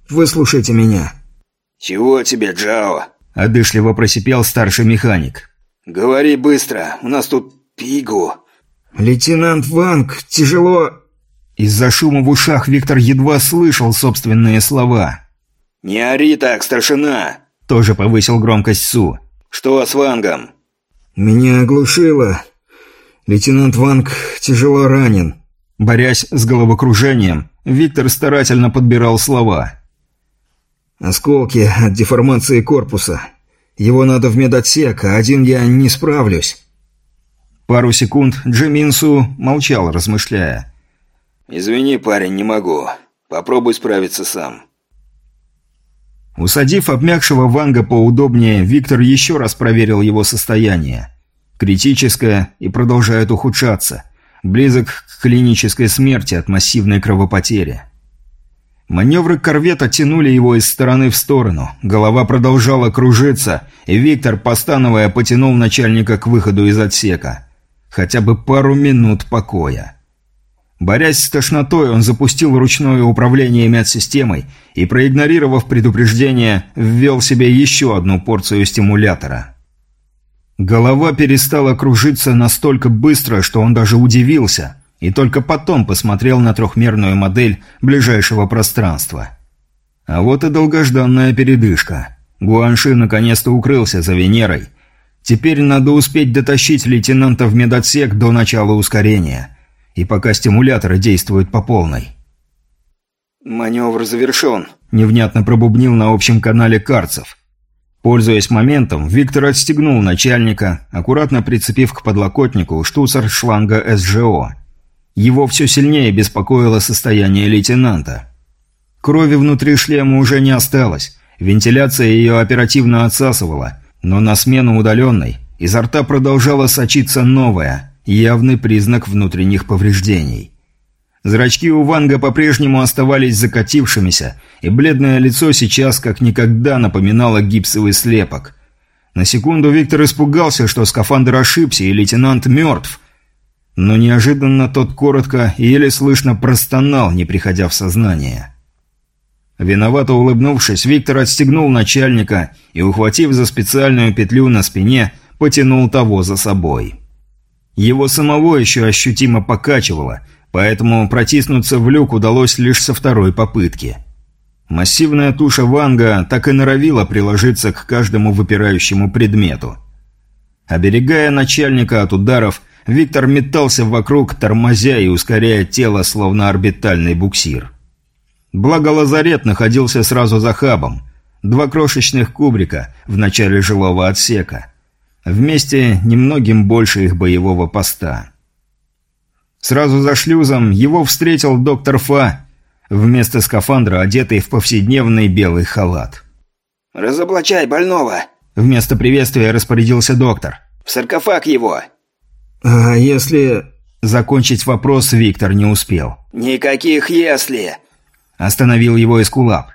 Выслушайте меня». «Чего тебе, Джао?» – одышливо просипел старший механик. «Говори быстро, у нас тут пигу». «Лейтенант Ванг, тяжело...» Из-за шума в ушах Виктор едва слышал собственные слова. «Не ори так, старшина!» Тоже повысил громкость Су. «Что с Вангом?» «Меня оглушило. Лейтенант Ванг тяжело ранен». Борясь с головокружением, Виктор старательно подбирал слова. «Осколки от деформации корпуса. Его надо в медотсек, а один я не справлюсь». Пару секунд Джиминсу молчал, размышляя. «Извини, парень, не могу. Попробуй справиться сам». Усадив обмякшего Ванга поудобнее, Виктор еще раз проверил его состояние. Критическое и продолжает ухудшаться. Близок к клинической смерти от массивной кровопотери. Маневры корвета тянули его из стороны в сторону. Голова продолжала кружиться, и Виктор, постановая, потянул начальника к выходу из отсека. Хотя бы пару минут покоя. Борясь с тошнотой, он запустил ручное управление медсистемой и, проигнорировав предупреждение, ввел себе еще одну порцию стимулятора. Голова перестала кружиться настолько быстро, что он даже удивился, и только потом посмотрел на трехмерную модель ближайшего пространства. А вот и долгожданная передышка. Гуанши наконец-то укрылся за Венерой. Теперь надо успеть дотащить лейтенанта в медотсек до начала ускорения. И пока стимуляторы действуют по полной. «Маневр завершен», – невнятно пробубнил на общем канале Карцев. Пользуясь моментом, Виктор отстегнул начальника, аккуратно прицепив к подлокотнику штуцер шланга СЖО. Его все сильнее беспокоило состояние лейтенанта. Крови внутри шлема уже не осталось, вентиляция ее оперативно отсасывала, но на смену удаленной изо рта продолжала сочиться новая, явный признак внутренних повреждений. Зрачки у Ванга по-прежнему оставались закатившимися, и бледное лицо сейчас как никогда напоминало гипсовый слепок. На секунду Виктор испугался, что скафандр ошибся и лейтенант мертв. Но неожиданно тот коротко и еле слышно простонал, не приходя в сознание. Виновато улыбнувшись, Виктор отстегнул начальника и, ухватив за специальную петлю на спине, потянул того за собой. Его самого еще ощутимо покачивало – поэтому протиснуться в люк удалось лишь со второй попытки. Массивная туша Ванга так и норовила приложиться к каждому выпирающему предмету. Оберегая начальника от ударов, Виктор метался вокруг, тормозя и ускоряя тело, словно орбитальный буксир. Благо лазарет находился сразу за хабом. Два крошечных кубрика в начале жилого отсека. Вместе немногим больше их боевого поста. Сразу за шлюзом его встретил доктор Фа, вместо скафандра одетый в повседневный белый халат. «Разоблачай больного!» Вместо приветствия распорядился доктор. «В саркофаг его!» «А если...» Закончить вопрос Виктор не успел. «Никаких «если». Остановил его Эскулап.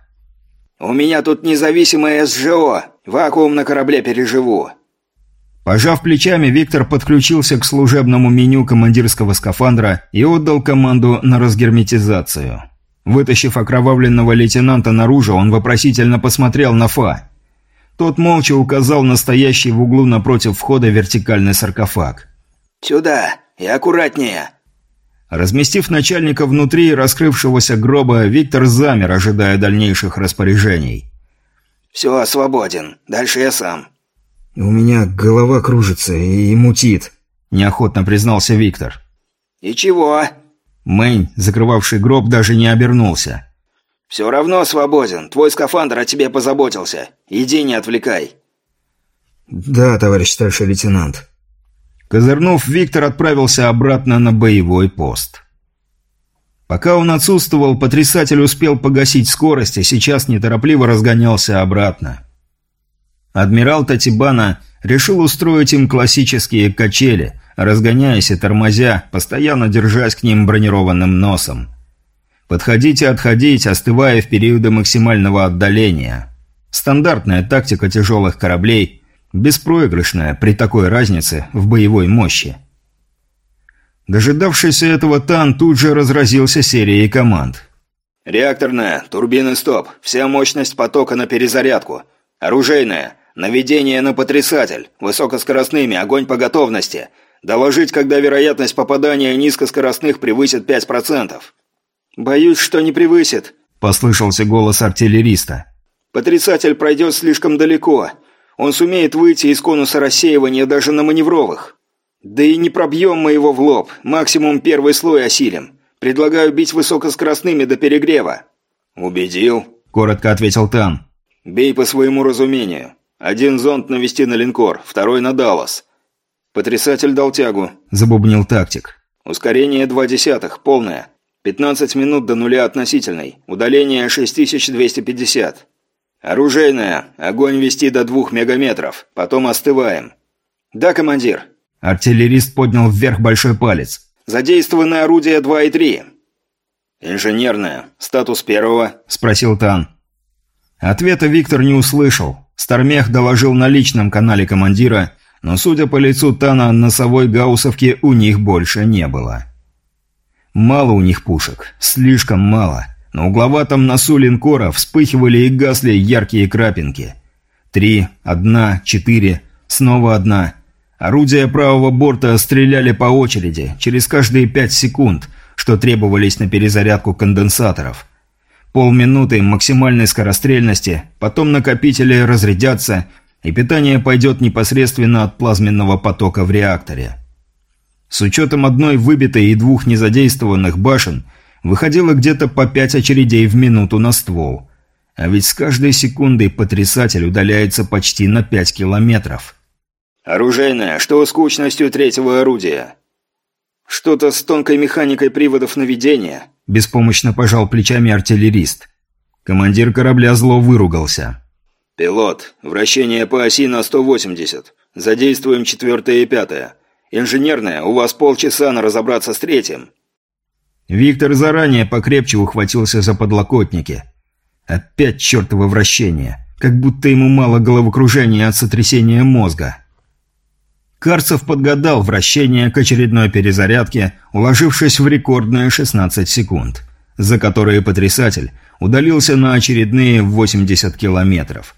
«У меня тут независимое СЖО. Вакуум на корабле переживу. Пожав плечами, Виктор подключился к служебному меню командирского скафандра и отдал команду на разгерметизацию. Вытащив окровавленного лейтенанта наружу, он вопросительно посмотрел на Фа. Тот молча указал на стоящий в углу напротив входа вертикальный саркофаг. «Сюда! И аккуратнее!» Разместив начальника внутри раскрывшегося гроба, Виктор замер, ожидая дальнейших распоряжений. «Все, свободен. Дальше я сам». «У меня голова кружится и мутит», – неохотно признался Виктор. «И чего?» Мэнь, закрывавший гроб, даже не обернулся. «Все равно свободен. Твой скафандр о тебе позаботился. Иди, не отвлекай». «Да, товарищ старший лейтенант». Козырнув, Виктор отправился обратно на боевой пост. Пока он отсутствовал, потрясатель успел погасить скорость и сейчас неторопливо разгонялся обратно. Адмирал Татибана решил устроить им классические качели, разгоняясь и тормозя, постоянно держась к ним бронированным носом. Подходить и отходить, остывая в периоды максимального отдаления. Стандартная тактика тяжелых кораблей, беспроигрышная при такой разнице в боевой мощи. Дожидавшийся этого Тан тут же разразился серией команд. «Реакторная, турбины стоп, вся мощность потока на перезарядку. Оружейная, Наведение на потрясатель. Высокоскоростными. Огонь по готовности. Доложить, когда вероятность попадания низкоскоростных превысит 5%. Боюсь, что не превысит, послышался голос артиллериста. Потрясатель пройдет слишком далеко. Он сумеет выйти из конуса рассеивания даже на маневровых. Да и не пробьем мы его в лоб. Максимум первый слой осилим. Предлагаю бить высокоскоростными до перегрева. Убедил, коротко ответил Тан. Бей по своему разумению. Один зонд навести на линкор, второй на Даллас. Потрясатель дал тягу. Забубнил тактик. Ускорение два десятых, полное. 15 минут до нуля относительной. Удаление 6250. Оружейная. Огонь вести до двух мегаметров. Потом остываем. Да, командир. Артиллерист поднял вверх большой палец. Задействованы орудия 2 и 3. Инженерная. Статус первого? Спросил Тан. Ответа Виктор не услышал. Стармех доложил на личном канале командира, но, судя по лицу Тана, носовой гауссовки у них больше не было. Мало у них пушек, слишком мало. На угловатом носу линкора вспыхивали и гасли яркие крапинки. Три, одна, четыре, снова одна. Орудия правого борта стреляли по очереди, через каждые пять секунд, что требовались на перезарядку конденсаторов. Полминуты максимальной скорострельности, потом накопители разрядятся, и питание пойдет непосредственно от плазменного потока в реакторе. С учетом одной выбитой и двух незадействованных башен, выходило где-то по пять очередей в минуту на ствол. А ведь с каждой секундой потрясатель удаляется почти на пять километров. «Оружейная, что с кучностью третьего орудия?» «Что-то с тонкой механикой приводов наведения», – беспомощно пожал плечами артиллерист. Командир корабля зло выругался. «Пилот, вращение по оси на 180. Задействуем четвертое и пятое. Инженерное, у вас полчаса на разобраться с третьим». Виктор заранее покрепче ухватился за подлокотники. Опять чертово вращение. Как будто ему мало головокружения от сотрясения мозга. Карцев подгадал вращение к очередной перезарядке, уложившись в рекордные 16 секунд, за которые потрясатель удалился на очередные 80 километров.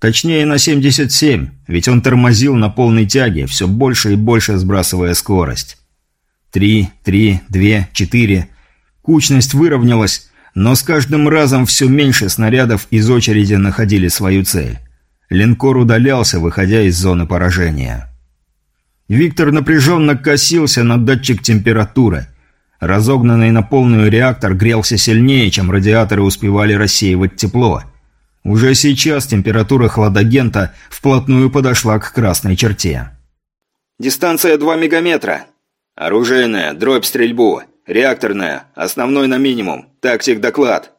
Точнее, на 77, ведь он тормозил на полной тяге, все больше и больше сбрасывая скорость. Три, три, две, четыре. Кучность выровнялась, но с каждым разом все меньше снарядов из очереди находили свою цель. Линкор удалялся, выходя из зоны поражения. Виктор напряженно косился на датчик температуры. Разогнанный на полную реактор грелся сильнее, чем радиаторы успевали рассеивать тепло. Уже сейчас температура хладагента вплотную подошла к красной черте. «Дистанция 2 мегаметра. Оружейная, дробь стрельбу. Реакторная, основной на минимум. Тактик доклад».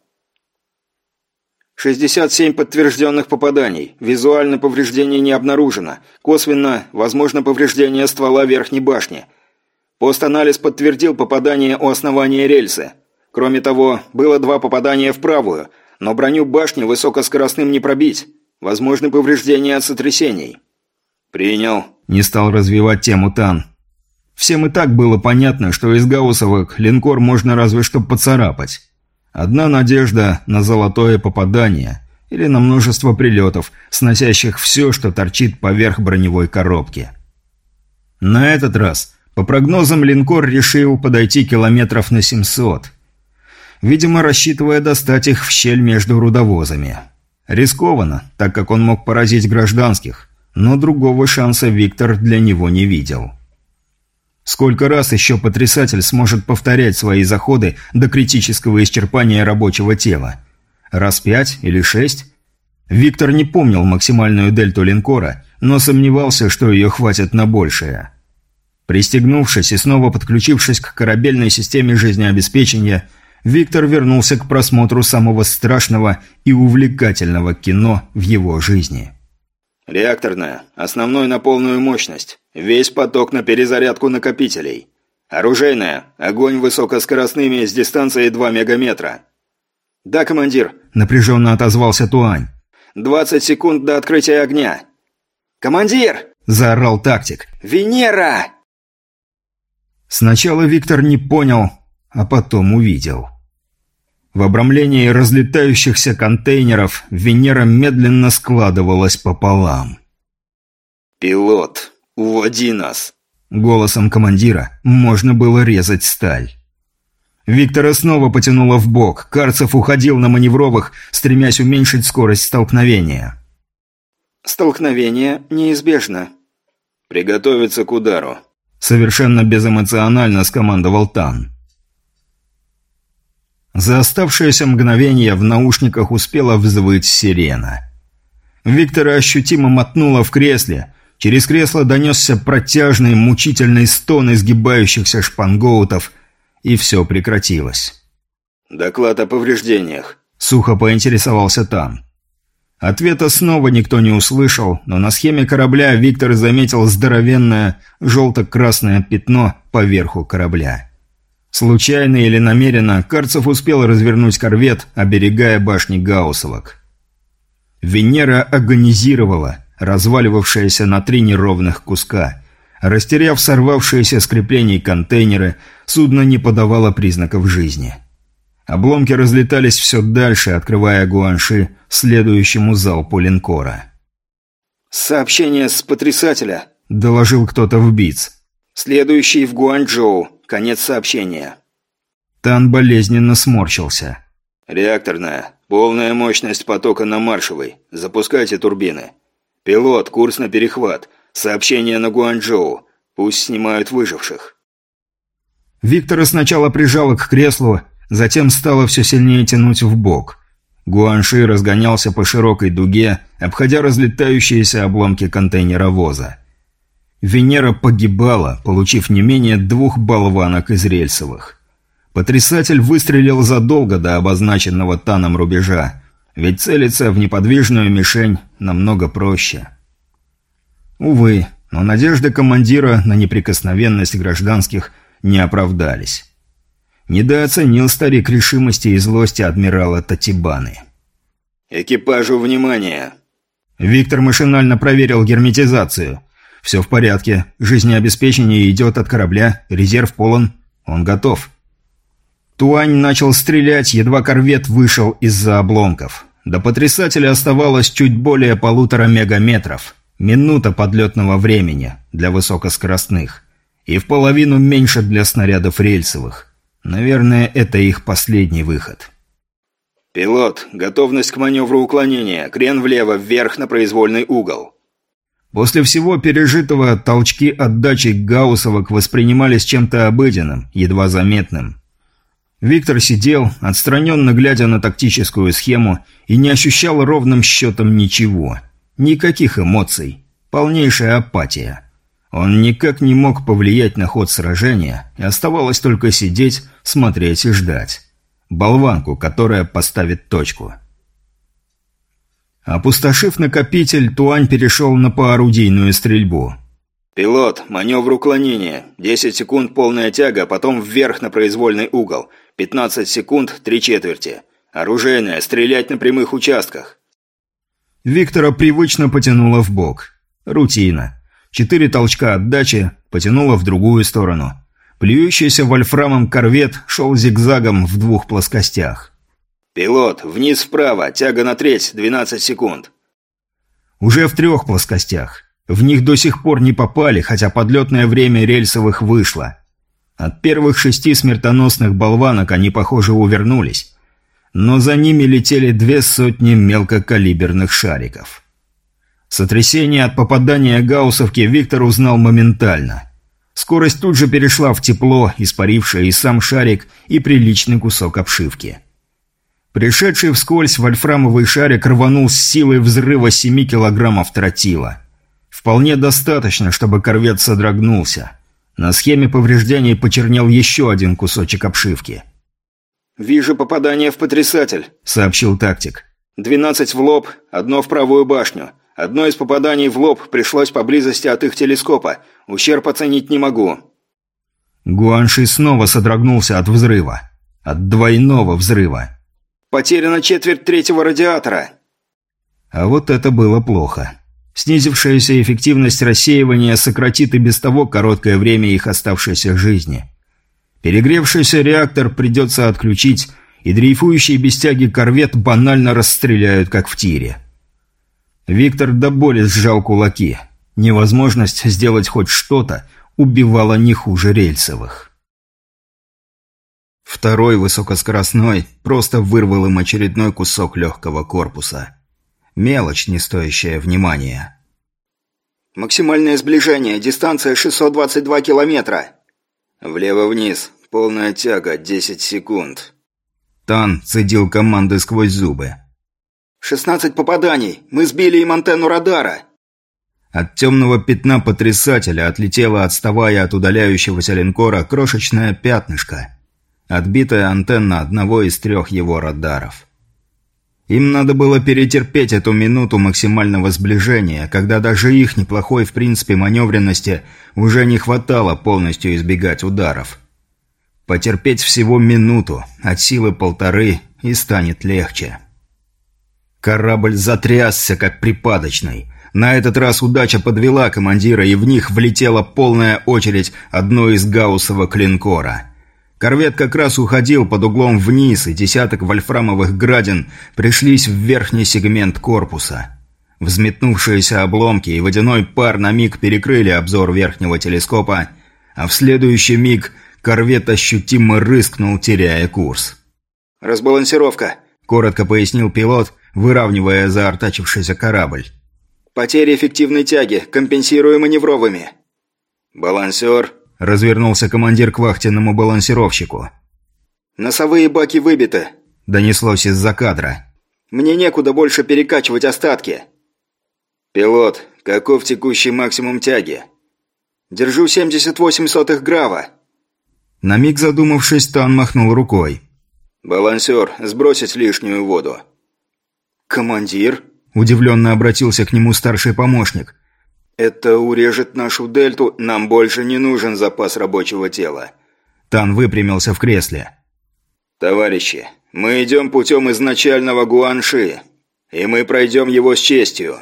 67 подтвержденных попаданий. Визуально повреждений не обнаружено. Косвенно возможно повреждение ствола верхней башни. Пост-анализ подтвердил попадание у основания рельсы. Кроме того, было два попадания в правую, но броню башни высокоскоростным не пробить. Возможны повреждения от сотрясений. «Принял», – не стал развивать тему Тан. Всем и так было понятно, что из гауссовых линкор можно разве что поцарапать. Одна надежда на золотое попадание или на множество прилетов, сносящих все, что торчит поверх броневой коробки. На этот раз, по прогнозам, линкор решил подойти километров на 700. Видимо, рассчитывая достать их в щель между рудовозами. Рискованно, так как он мог поразить гражданских, но другого шанса Виктор для него не видел. Сколько раз еще потрясатель сможет повторять свои заходы до критического исчерпания рабочего тела? Раз пять или шесть? Виктор не помнил максимальную дельту линкора, но сомневался, что ее хватит на большее. Пристегнувшись и снова подключившись к корабельной системе жизнеобеспечения, Виктор вернулся к просмотру самого страшного и увлекательного кино в его жизни. «Реакторная. Основной на полную мощность. Весь поток на перезарядку накопителей. Оружейная. Огонь высокоскоростными с дистанцией 2 мегаметра». «Да, командир», – напряженно отозвался Туань. «20 секунд до открытия огня». «Командир!» – заорал тактик. «Венера!» Сначала Виктор не понял, а потом увидел. В обрамлении разлетающихся контейнеров Венера медленно складывалась пополам. «Пилот, уводи нас!» Голосом командира можно было резать сталь. Виктора снова потянуло в бок. Карцев уходил на маневровых, стремясь уменьшить скорость столкновения. «Столкновение неизбежно». «Приготовиться к удару», — совершенно безэмоционально скомандовал Тан. За оставшееся мгновение в наушниках успела взвыть сирена. Виктора ощутимо мотнуло в кресле. Через кресло донесся протяжный, мучительный стон изгибающихся шпангоутов, и все прекратилось. «Доклад о повреждениях», — сухо поинтересовался там. Ответа снова никто не услышал, но на схеме корабля Виктор заметил здоровенное желто-красное пятно по верху корабля. Случайно или намеренно, Карцев успел развернуть корвет, оберегая башни Гауссовок. Венера агонизировала, разваливавшаяся на три неровных куска. Растеряв сорвавшиеся с креплений контейнеры, судно не подавало признаков жизни. Обломки разлетались все дальше, открывая Гуанши следующему залпу линкора. «Сообщение с потрясателя», – доложил кто-то в БИЦ. «Следующий в Гуанчжоу. Конец сообщения». Тан болезненно сморщился. «Реакторная. Полная мощность потока на маршевой. Запускайте турбины. Пилот, курс на перехват. Сообщение на Гуанчжоу. Пусть снимают выживших». Виктора сначала прижало к креслу, затем стало все сильнее тянуть в бок. Гуанши разгонялся по широкой дуге, обходя разлетающиеся обломки контейнеровоза. Венера погибала, получив не менее двух болванок из рельсовых. Потрясатель выстрелил задолго до обозначенного Таном рубежа, ведь целиться в неподвижную мишень намного проще. Увы, но надежды командира на неприкосновенность гражданских не оправдались. Недооценил старик решимости и злости адмирала Татибаны. «Экипажу внимание!» Виктор машинально проверил герметизацию. Все в порядке, жизнеобеспечение идет от корабля, резерв полон, он готов. Туань начал стрелять, едва корвет вышел из-за обломков. До потрясателя оставалось чуть более полутора мегаметров. Минута подлетного времени для высокоскоростных. И в половину меньше для снарядов рельсовых. Наверное, это их последний выход. «Пилот, готовность к маневру уклонения. Крен влево, вверх на произвольный угол». После всего пережитого толчки отдачи Гауссовок воспринимались чем-то обыденным, едва заметным. Виктор сидел, отстраненно глядя на тактическую схему, и не ощущал ровным счетом ничего. Никаких эмоций. Полнейшая апатия. Он никак не мог повлиять на ход сражения, и оставалось только сидеть, смотреть и ждать. Болванку, которая поставит точку. Опустошив накопитель, Туань перешел на поорудийную стрельбу. «Пилот, маневр уклонения. 10 секунд полная тяга, потом вверх на произвольный угол. 15 секунд, три четверти. Оружейная, стрелять на прямых участках». Виктора привычно потянуло в бок. Рутина. Четыре толчка отдачи потянуло в другую сторону. Плюющийся вольфрамом корвет шел зигзагом в двух плоскостях. «Пилот, вниз вправо, тяга на треть, 12 секунд». Уже в трех плоскостях. В них до сих пор не попали, хотя подлетное время рельсовых вышло. От первых шести смертоносных болванок они, похоже, увернулись. Но за ними летели две сотни мелкокалиберных шариков. Сотрясение от попадания гауссовки Виктор узнал моментально. Скорость тут же перешла в тепло, испарившее и сам шарик, и приличный кусок обшивки. Пришедший вскользь вольфрамовый шарик рванул с силой взрыва 7 килограммов тротила. Вполне достаточно, чтобы корвет содрогнулся. На схеме повреждений почернел еще один кусочек обшивки. «Вижу попадание в потрясатель», — сообщил тактик. «Двенадцать в лоб, одно в правую башню. Одно из попаданий в лоб пришлось поблизости от их телескопа. Ущерб оценить не могу». Гуанши снова содрогнулся от взрыва. От двойного взрыва. «Потеряна четверть третьего радиатора». А вот это было плохо. Снизившаяся эффективность рассеивания сократит и без того короткое время их оставшейся жизни. Перегревшийся реактор придется отключить, и дрейфующий без тяги корвет банально расстреляют, как в тире. Виктор до боли сжал кулаки. Невозможность сделать хоть что-то убивала не хуже рельсовых. Второй высокоскоростной просто вырвал им очередной кусок легкого корпуса. Мелочь, не стоящая внимания. «Максимальное сближение, дистанция 622 километра». «Влево-вниз, полная тяга, 10 секунд». Тан цедил команды сквозь зубы. «Шестнадцать попаданий! Мы сбили им антенну радара!» От темного пятна потрясателя отлетела, отставая от удаляющегося линкора, крошечное пятнышко. Отбитая антенна одного из трех его радаров. Им надо было перетерпеть эту минуту максимального сближения, когда даже их неплохой в принципе маневренности уже не хватало полностью избегать ударов. Потерпеть всего минуту, от силы полторы, и станет легче. Корабль затрясся, как припадочный. На этот раз удача подвела командира, и в них влетела полная очередь одной из гауссова клинкора. Корвет как раз уходил под углом вниз, и десяток вольфрамовых градин пришлись в верхний сегмент корпуса. Взметнувшиеся обломки и водяной пар на миг перекрыли обзор верхнего телескопа, а в следующий миг корвет ощутимо рыскнул, теряя курс. «Разбалансировка», – коротко пояснил пилот, выравнивая заортачившийся корабль. «Потери эффективной тяги, компенсируя маневровыми». «Балансер», – развернулся командир к вахтенному балансировщику. «Носовые баки выбиты», – донеслось из-за кадра. «Мне некуда больше перекачивать остатки». «Пилот, каков текущий максимум тяги?» «Держу 78 сотых грава». На миг задумавшись, Тан махнул рукой. «Балансер, сбросить лишнюю воду». «Командир?» – удивленно обратился к нему старший помощник. «Это урежет нашу дельту, нам больше не нужен запас рабочего тела». Тан выпрямился в кресле. «Товарищи, мы идем путем изначального Гуанши, и мы пройдем его с честью».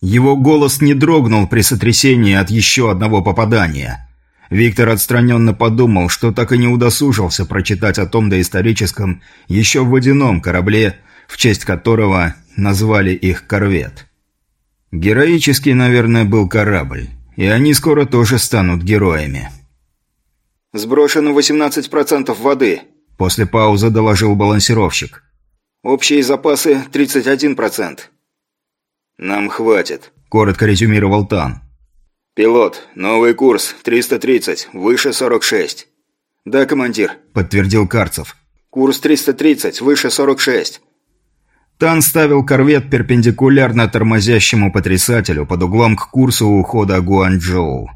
Его голос не дрогнул при сотрясении от еще одного попадания. Виктор отстраненно подумал, что так и не удосужился прочитать о том доисторическом еще в водяном корабле, в честь которого назвали их «Корвет». Героический, наверное, был корабль, и они скоро тоже станут героями. «Сброшено 18% воды», – после паузы доложил балансировщик. «Общие запасы 31%. «Нам хватит», – коротко резюмировал Тан. «Пилот, новый курс, 330, выше 46». «Да, командир», – подтвердил Карцев. «Курс 330, выше 46». Тан ставил корвет перпендикулярно тормозящему потрясателю под углом к курсу ухода Гуанчжоу.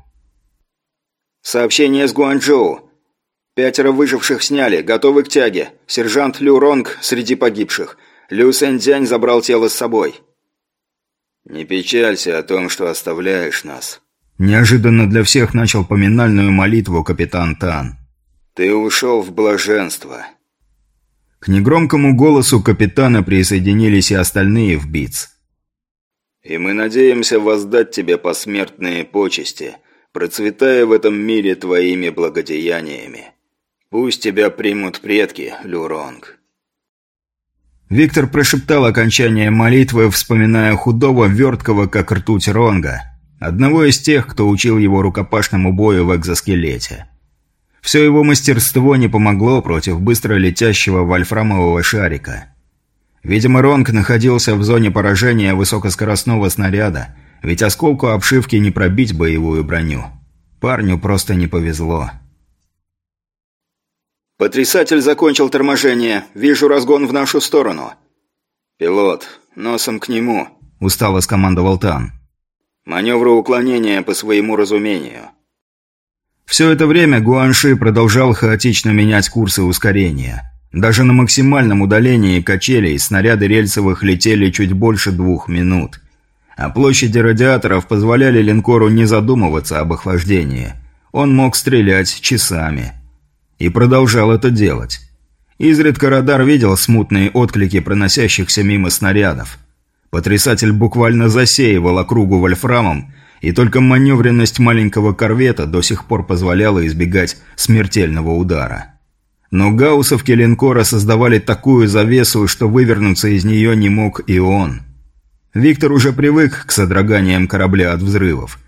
«Сообщение с Гуанчжоу. Пятеро выживших сняли, готовы к тяге. Сержант Лю Ронг среди погибших. Лю Сэньцзянь забрал тело с собой». «Не печалься о том, что оставляешь нас». Неожиданно для всех начал поминальную молитву капитан Тан. «Ты ушел в блаженство». К негромкому голосу капитана присоединились и остальные в БИЦ. «И мы надеемся воздать тебе посмертные почести, процветая в этом мире твоими благодеяниями. Пусть тебя примут предки, Люронг». Виктор прошептал окончание молитвы, вспоминая худого, верткого, как ртуть Ронга, одного из тех, кто учил его рукопашному бою в экзоскелете. Все его мастерство не помогло против быстро летящего вольфрамового шарика. Видимо, Ронг находился в зоне поражения высокоскоростного снаряда, ведь осколку обшивки не пробить боевую броню. Парню просто не повезло. «Потрясатель закончил торможение. Вижу разгон в нашу сторону». «Пилот, носом к нему», – устало скомандовал Тан. «Маневры уклонения по своему разумению». Все это время Гуанши продолжал хаотично менять курсы ускорения. Даже на максимальном удалении качелей снаряды рельсовых летели чуть больше двух минут. А площади радиаторов позволяли линкору не задумываться об охлаждении. Он мог стрелять часами. И продолжал это делать. Изредка радар видел смутные отклики проносящихся мимо снарядов. Потрясатель буквально засеивал округу вольфрамом, и только маневренность маленького корвета до сих пор позволяла избегать смертельного удара. Но гауссовки линкора создавали такую завесу, что вывернуться из нее не мог и он. Виктор уже привык к содроганиям корабля от взрывов.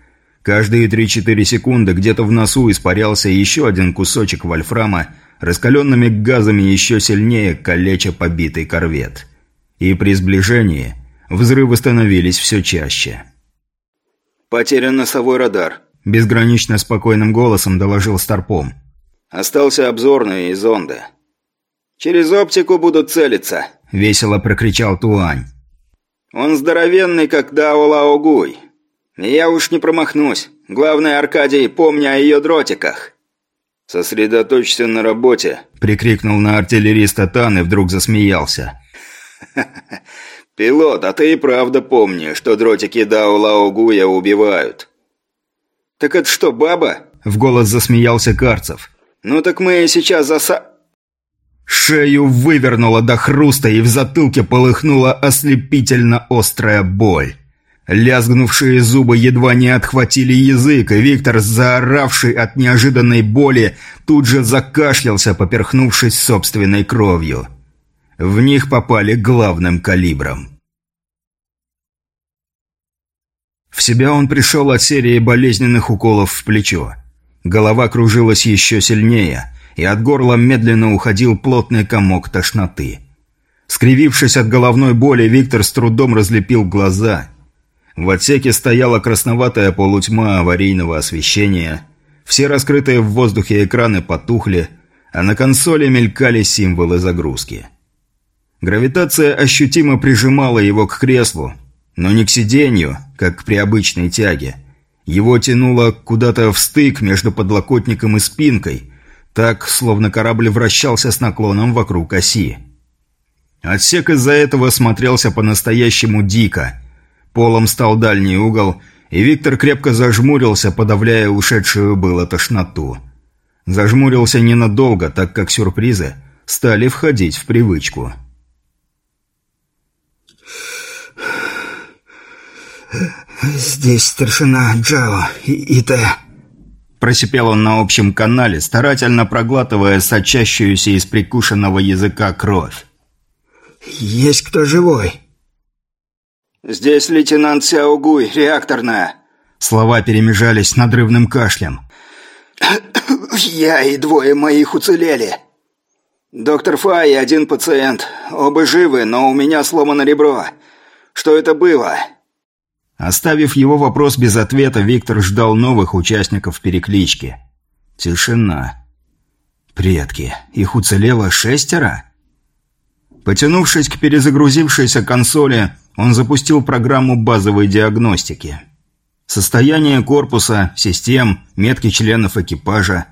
Каждые 3-4 секунды где-то в носу испарялся еще один кусочек вольфрама, раскаленными газами еще сильнее калеча побитый корвет. И при сближении взрывы становились все чаще. «Потерян носовой радар», – безгранично спокойным голосом доложил Старпом. «Остался обзорный и зонды». «Через оптику будут целиться», – весело прокричал Туань. «Он здоровенный, как Дао Лао Гуй. «Я уж не промахнусь. Главное, Аркадий, помни о ее дротиках». «Сосредоточься на работе», – прикрикнул на артиллериста Тан и вдруг засмеялся. (laughs) «Пилот, а ты и правда помни, что дротики Дао Лао Гуя убивают». «Так это что, баба?» – в голос засмеялся Карцев. «Ну так мы сейчас заса...» Шею вывернуло до хруста, и в затылке полыхнула ослепительно острая боль. Лязгнувшие зубы едва не отхватили язык, и Виктор, заоравший от неожиданной боли, тут же закашлялся, поперхнувшись собственной кровью. В них попали главным калибром. В себя он пришел от серии болезненных уколов в плечо. Голова кружилась еще сильнее, и от горла медленно уходил плотный комок тошноты. Скривившись от головной боли, Виктор с трудом разлепил глаза. В отсеке стояла красноватая полутьма аварийного освещения. Все раскрытые в воздухе экраны потухли, а на консоли мелькали символы загрузки. Гравитация ощутимо прижимала его к креслу, но не к сиденью, как при обычной тяге. Его тянуло куда-то в стык между подлокотником и спинкой, так, словно корабль вращался с наклоном вокруг оси. Отсек из-за этого смотрелся по-настоящему дико. Полом стал дальний угол, и Виктор крепко зажмурился, подавляя ушедшую было тошноту. Зажмурился ненадолго, так как сюрпризы стали входить в привычку. «Здесь старшина Джао и, и Т...» Просипел он на общем канале, старательно проглатывая сочащуюся из прикушенного языка кровь. «Есть кто живой?» «Здесь лейтенант Сяогуй, реакторная». Слова перемежались надрывным кашлем. (coughs) «Я и двое моих уцелели. Доктор Фай и один пациент. Оба живы, но у меня сломано ребро. Что это было?» Оставив его вопрос без ответа, Виктор ждал новых участников переклички. Тишина. Предки. Их уцелело шестеро? Потянувшись к перезагрузившейся консоли, он запустил программу базовой диагностики. Состояние корпуса, систем, метки членов экипажа.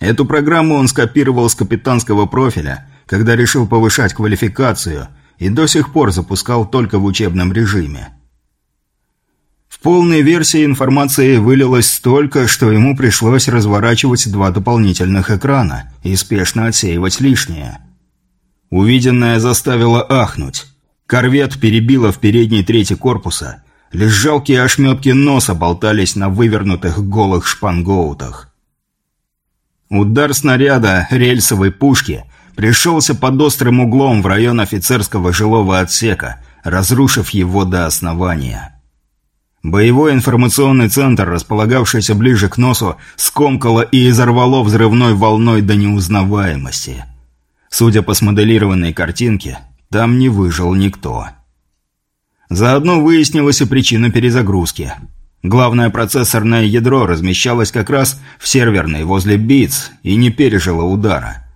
Эту программу он скопировал с капитанского профиля, когда решил повышать квалификацию, и до сих пор запускал только в учебном режиме. Полной версии информации вылилось столько, что ему пришлось разворачивать два дополнительных экрана и спешно отсеивать лишнее. Увиденное заставило ахнуть. Корвет перебило в передней трети корпуса. Лишь жалкие ошметки носа болтались на вывернутых голых шпангоутах. Удар снаряда рельсовой пушки пришелся под острым углом в район офицерского жилого отсека, разрушив его до основания. Боевой информационный центр, располагавшийся ближе к носу, скомкало и изорвало взрывной волной до неузнаваемости. Судя по смоделированной картинке, там не выжил никто. Заодно выяснилась и причина перезагрузки. Главное процессорное ядро размещалось как раз в серверной возле БИЦ и не пережило удара.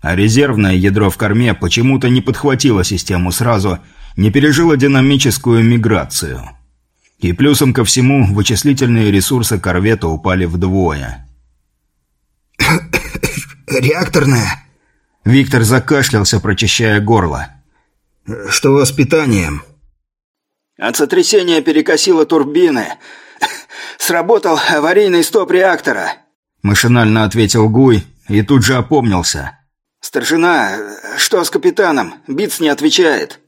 А резервное ядро в корме почему-то не подхватило систему сразу, не пережило динамическую миграцию – и плюсом ко всему, вычислительные ресурсы корвета упали вдвое. (coughs) «Реакторная?» Виктор закашлялся, прочищая горло. «Что с питанием?» «От сотрясения перекосило турбины. (coughs) Сработал аварийный стоп реактора», – машинально ответил Гуй и тут же опомнился. «Старшина, что с капитаном? Биц не отвечает».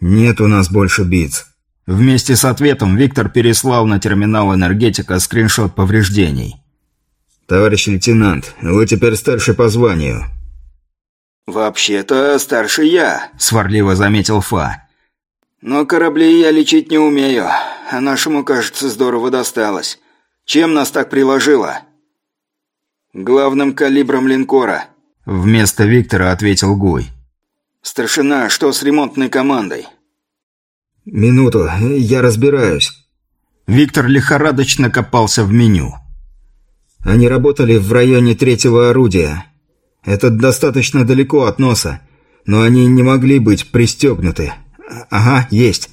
«Нет у нас больше биц. Вместе с ответом Виктор переслал на терминал энергетика скриншот повреждений. «Товарищ лейтенант, вы теперь старший по званию». «Вообще-то старше я», – сварливо заметил Фа. «Но корабли я лечить не умею, а нашему, кажется, здорово досталось. Чем нас так приложило?» «Главным калибром линкора», – вместо Виктора ответил Гуй. «Старшина, что с ремонтной командой?» «Минуту, я разбираюсь». Виктор лихорадочно копался в меню. Они работали в районе третьего орудия. Это достаточно далеко от носа, но они не могли быть пристегнуты. Ага, есть.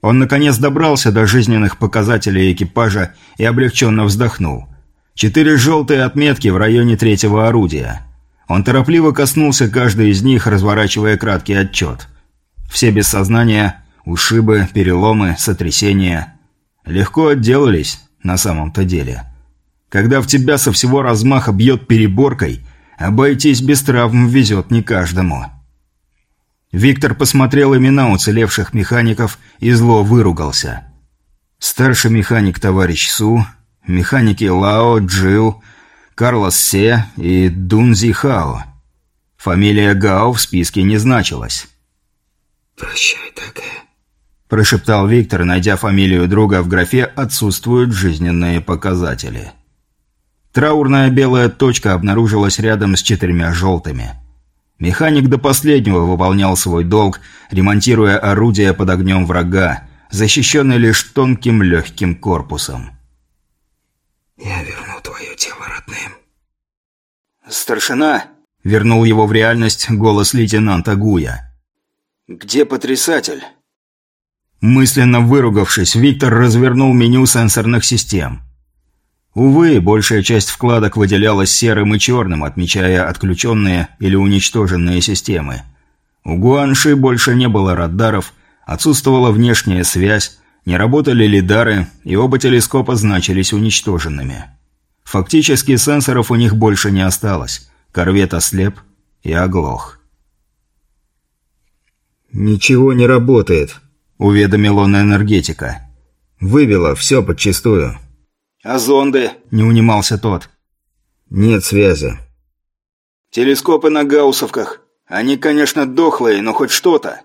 Он наконец добрался до жизненных показателей экипажа и облегченно вздохнул. Четыре желтые отметки в районе третьего орудия. Он торопливо коснулся каждой из них, разворачивая краткий отчет. Все без сознания, Ушибы, переломы, сотрясения. Легко отделались на самом-то деле. Когда в тебя со всего размаха бьет переборкой, обойтись без травм везет не каждому. Виктор посмотрел имена уцелевших механиков и зло выругался. Старший механик товарищ Су, механики Лао, Джил, Карлос Се и Дунзи Хао. Фамилия Гао в списке не значилась. «Прощай, такая», прошептал Виктор, найдя фамилию друга в графе «Отсутствуют жизненные показатели». Траурная белая точка обнаружилась рядом с четырьмя желтыми. Механик до последнего выполнял свой долг, ремонтируя орудия под огнем врага, защищенный лишь тонким легким корпусом. «Я верну твое тело родным». «Старшина!» — вернул его в реальность голос лейтенанта Гуя. «Где потрясатель?» Мысленно выругавшись, Виктор развернул меню сенсорных систем. Увы, большая часть вкладок выделялась серым и черным, отмечая отключенные или уничтоженные системы. У Гуанши больше не было радаров, отсутствовала внешняя связь, не работали лидары, и оба телескопа значились уничтоженными. Фактически сенсоров у них больше не осталось. Корвет ослеп и оглох. «Ничего не работает», — уведомил он энергетика. «Вывело все подчистую». «А зонды?» – не унимался тот. «Нет связи». «Телескопы на гауссовках. Они, конечно, дохлые, но хоть что-то».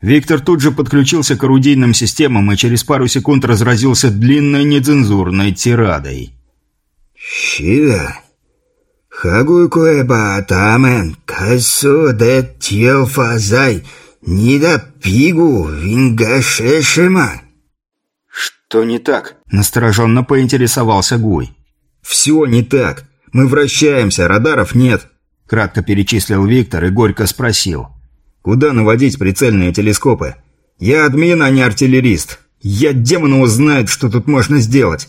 Виктор тут же подключился к орудийным системам и через пару секунд разразился длинной нецензурной тирадой. «Щида, хагуйкуэба тамен, кайсу де тьелфазай, нида пигу вингашешема». «Что не так?» – настороженно поинтересовался Гуй. «Все не так. Мы вращаемся, радаров нет», – кратко перечислил Виктор и горько спросил. «Куда наводить прицельные телескопы? Я админ, а не артиллерист. Я демону узнает, что тут можно сделать».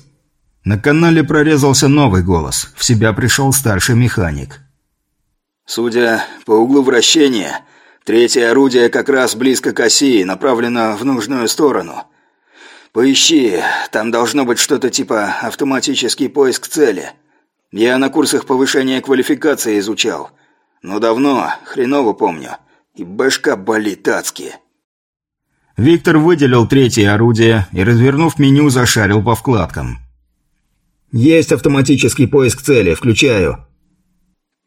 На канале прорезался новый голос. В себя пришел старший механик. «Судя по углу вращения, третье орудие как раз близко к оси, направлено в нужную сторону. «Поищи, там должно быть что-то типа автоматический поиск цели. Я на курсах повышения квалификации изучал. Но давно, хреново помню. И башка болит адски». Виктор выделил третье орудие и, развернув меню, зашарил по вкладкам. «Есть автоматический поиск цели, включаю».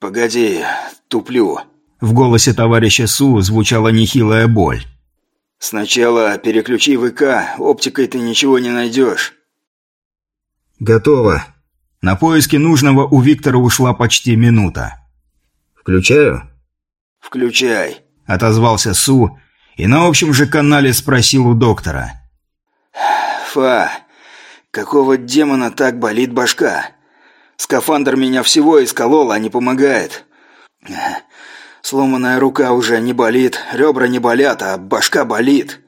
«Погоди, туплю». В голосе товарища Су звучала нехилая боль. «Сначала переключи ВК, оптикой ты ничего не найдешь». «Готово». На поиски нужного у Виктора ушла почти минута. «Включаю?» «Включай», – отозвался Су и на общем же канале спросил у доктора. «Фа, какого демона так болит башка? Скафандр меня всего исколол, а не помогает. Сломанная рука уже не болит, ребра не болят, а башка болит.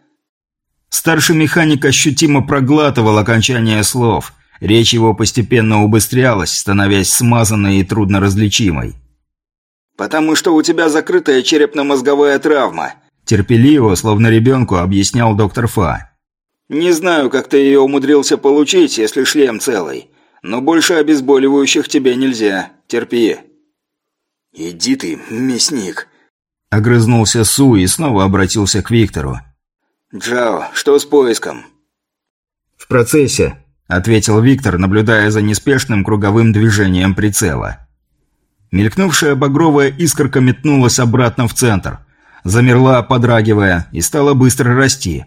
Старший механик ощутимо проглатывал окончание слов. Речь его постепенно убыстрялась, становясь смазанной и трудноразличимой. «Потому что у тебя закрытая черепно-мозговая травма», терпеливо, словно ребенку, объяснял доктор Фа. «Не знаю, как ты ее умудрился получить, если шлем целый, но больше обезболивающих тебе нельзя. Терпи». «Иди ты, мясник!» Огрызнулся Су и снова обратился к Виктору. «Джао, что с поиском?» «В процессе», — ответил Виктор, наблюдая за неспешным круговым движением прицела. Мелькнувшая багровая искорка метнулась обратно в центр. Замерла, подрагивая, и стала быстро расти.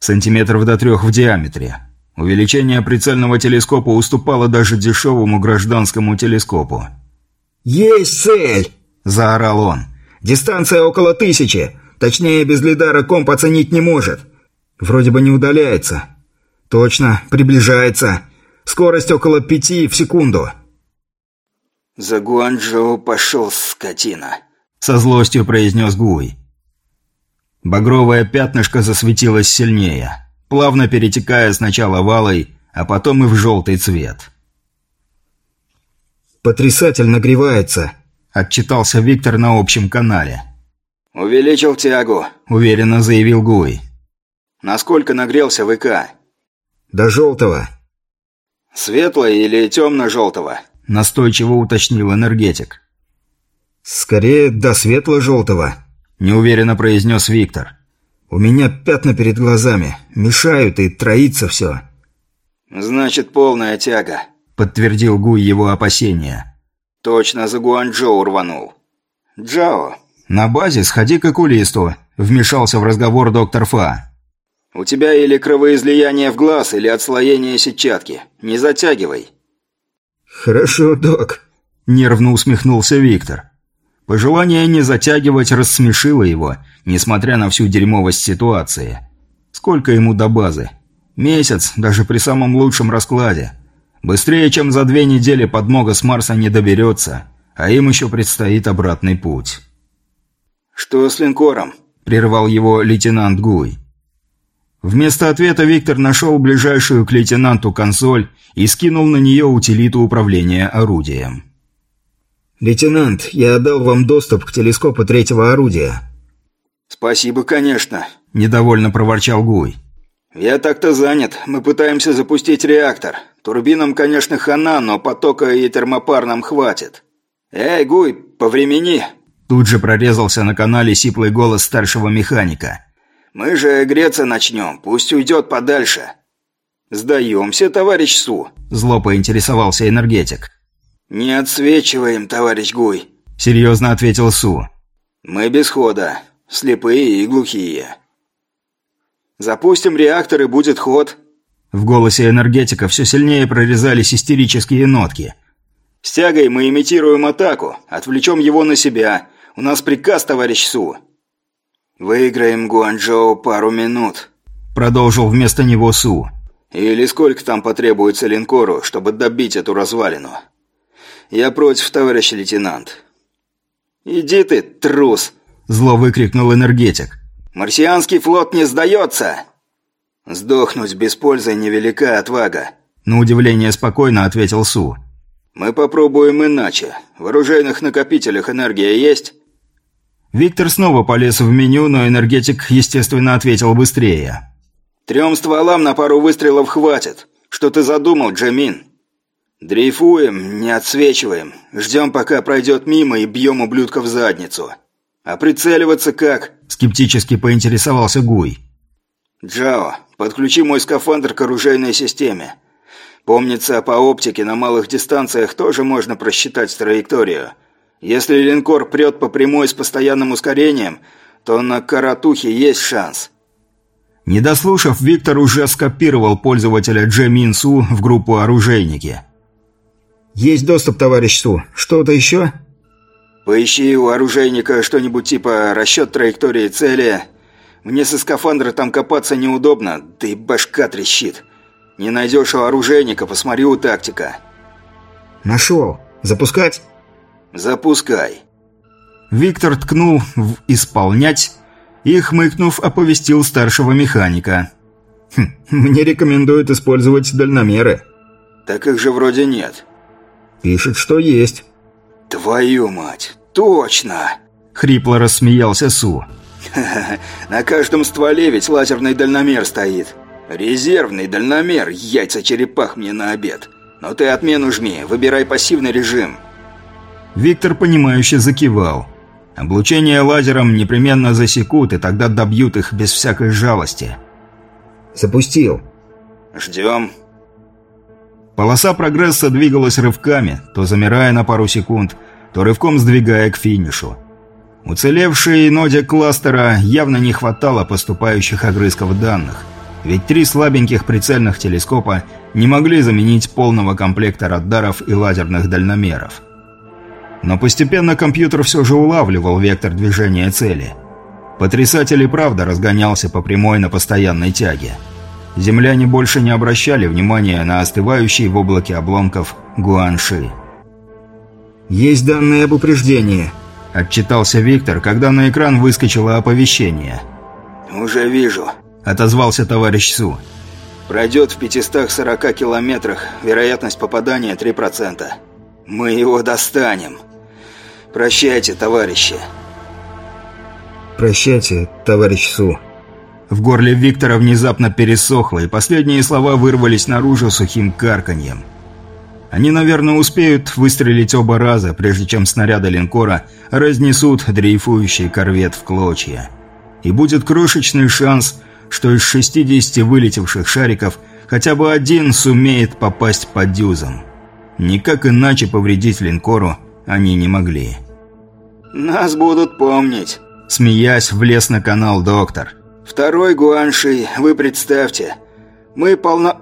Сантиметров до трех в диаметре. Увеличение прицельного телескопа уступало даже дешевому гражданскому телескопу. «Есть цель!» – заорал он. «Дистанция около тысячи. Точнее, без лидара комп оценить не может. Вроде бы не удаляется. Точно, приближается. Скорость около пяти в секунду». «За Гуанчжоу пошел, скотина!» – со злостью произнес Гуй. Багровое пятнышко засветилось сильнее, плавно перетекая сначала в алый, а потом и в желтый цвет. «Потрясатель нагревается», – отчитался Виктор на общем канале. «Увеличил тягу», – уверенно заявил Гуй. «Насколько нагрелся ВК?» «До желтого». «Светлого или темно-желтого?» – настойчиво уточнил энергетик. «Скорее до светло-желтого», – неуверенно произнес Виктор. «У меня пятна перед глазами. Мешают и троится все». «Значит, полная тяга», – подтвердил Гуй его опасения. «Точно за Гуанчжоу рванул». «Джао». «На базе сходи к окулисту», – вмешался в разговор доктор Фа. У тебя или кровоизлияние в глаз, или отслоение сетчатки. Не затягивай». «Хорошо, док», – нервно усмехнулся Виктор. Пожелание не затягивать рассмешило его, несмотря на всю дерьмовость ситуации. Сколько ему до базы? Месяц, даже при самом лучшем раскладе. Быстрее, чем за две недели подмога с Марса не доберется, а им еще предстоит обратный путь. «Что с линкором?» – прервал его лейтенант Гуй. Вместо ответа Виктор нашел ближайшую к лейтенанту консоль и скинул на нее утилиту управления орудием. «Лейтенант, я отдал вам доступ к телескопу третьего орудия». «Спасибо, конечно», – недовольно проворчал Гуй. «Я так-то занят. Мы пытаемся запустить реактор. Турбинам, конечно, хана, но потока и термопар нам хватит. Эй, Гуй, повремени!» Тут же прорезался на канале сиплый голос старшего механика. Мы же греться начнем, пусть уйдет подальше». «Сдаемся, товарищ Су», – зло поинтересовался энергетик. «Не отсвечиваем, товарищ Гуй», – серьезно ответил Су. «Мы без хода, слепые и глухие». «Запустим реактор и будет ход». В голосе энергетика все сильнее прорезались истерические нотки. «С тягой мы имитируем атаку, отвлечем его на себя. У нас приказ, товарищ Су». «Выиграем Гуанчжоу пару минут», – продолжил вместо него Су. «Или сколько там потребуется линкору, чтобы добить эту развалину?» «Я против, товарищ лейтенант». «Иди ты, трус!» – зло выкрикнул энергетик. «Марсианский флот не сдается!» «Сдохнуть без пользы невелика отвага», – на удивление спокойно ответил Су. «Мы попробуем иначе. В оружейных накопителях энергия есть?» Виктор снова полез в меню, но энергетик, естественно, ответил быстрее. «Трем стволам на пару выстрелов хватит. Что ты задумал, Джамин?» «Дрейфуем, не отсвечиваем. Ждем, пока пройдет мимо и бьем ублюдка в задницу. А прицеливаться как?» Скептически поинтересовался Гуй. «Джао, подключи мой скафандр к оружейной системе. Помнится, по оптике на малых дистанциях тоже можно просчитать траекторию. Если линкор прет по прямой с постоянным ускорением, то на Каратухе есть шанс. Не дослушав, Виктор уже скопировал пользователя Джи Мин Су в группу «Оружейники». «Есть доступ, товарищ Су. Что-то еще?» «Поищи у оружейника что-нибудь типа расчет траектории цели. Мне со скафандра там копаться неудобно, да и башка трещит. Не найдешь у оружейника, посмотри у тактика». «Нашел. Запускать?» «Запускай». Виктор ткнул в «исполнять» и, хмыкнув, оповестил старшего механика. «Хм, «Мне рекомендуют использовать дальномеры». «Так их же вроде нет». «Пишет, что есть». «Твою мать! Точно!» — хрипло рассмеялся Су. -ха, (laughs) «На каждом стволе ведь лазерный дальномер стоит. Резервный дальномер, яйца черепах мне на обед. Но ты отмену жми, выбирай пассивный режим». Виктор, понимающе закивал. Облучение лазером непременно засекут, и тогда добьют их без всякой жалости. Запустил. Ждем. Полоса прогресса двигалась рывками, то замирая на пару секунд, то рывком сдвигая к финишу. Уцелевшей ноде кластера явно не хватало поступающих огрызков данных, ведь три слабеньких прицельных телескопа не могли заменить полного комплекта радаров и лазерных дальномеров. Но постепенно компьютер все же улавливал вектор движения цели. Потрясатель и правда разгонялся по прямой на постоянной тяге. Земляне больше не обращали внимания на остывающий в облаке обломков Гуанши. «Есть данные об упреждении», – отчитался Виктор, когда на экран выскочило оповещение. «Уже вижу», – отозвался товарищ Су. «Пройдет в 540 километрах, вероятность попадания 3%. Мы его достанем». «Прощайте, товарищи!» «Прощайте, товарищ Су!» В горле Виктора внезапно пересохло, и последние слова вырвались наружу сухим карканьем. Они, наверное, успеют выстрелить оба раза, прежде чем снаряды линкора разнесут дрейфующий корвет в клочья. И будет крошечный шанс, что из 60 вылетевших шариков хотя бы один сумеет попасть по дюзам. Никак иначе повредить линкору они не могли. «Нас будут помнить», – смеясь, влез на канал доктор. Второй Гуанши, вы представьте. Мы полно...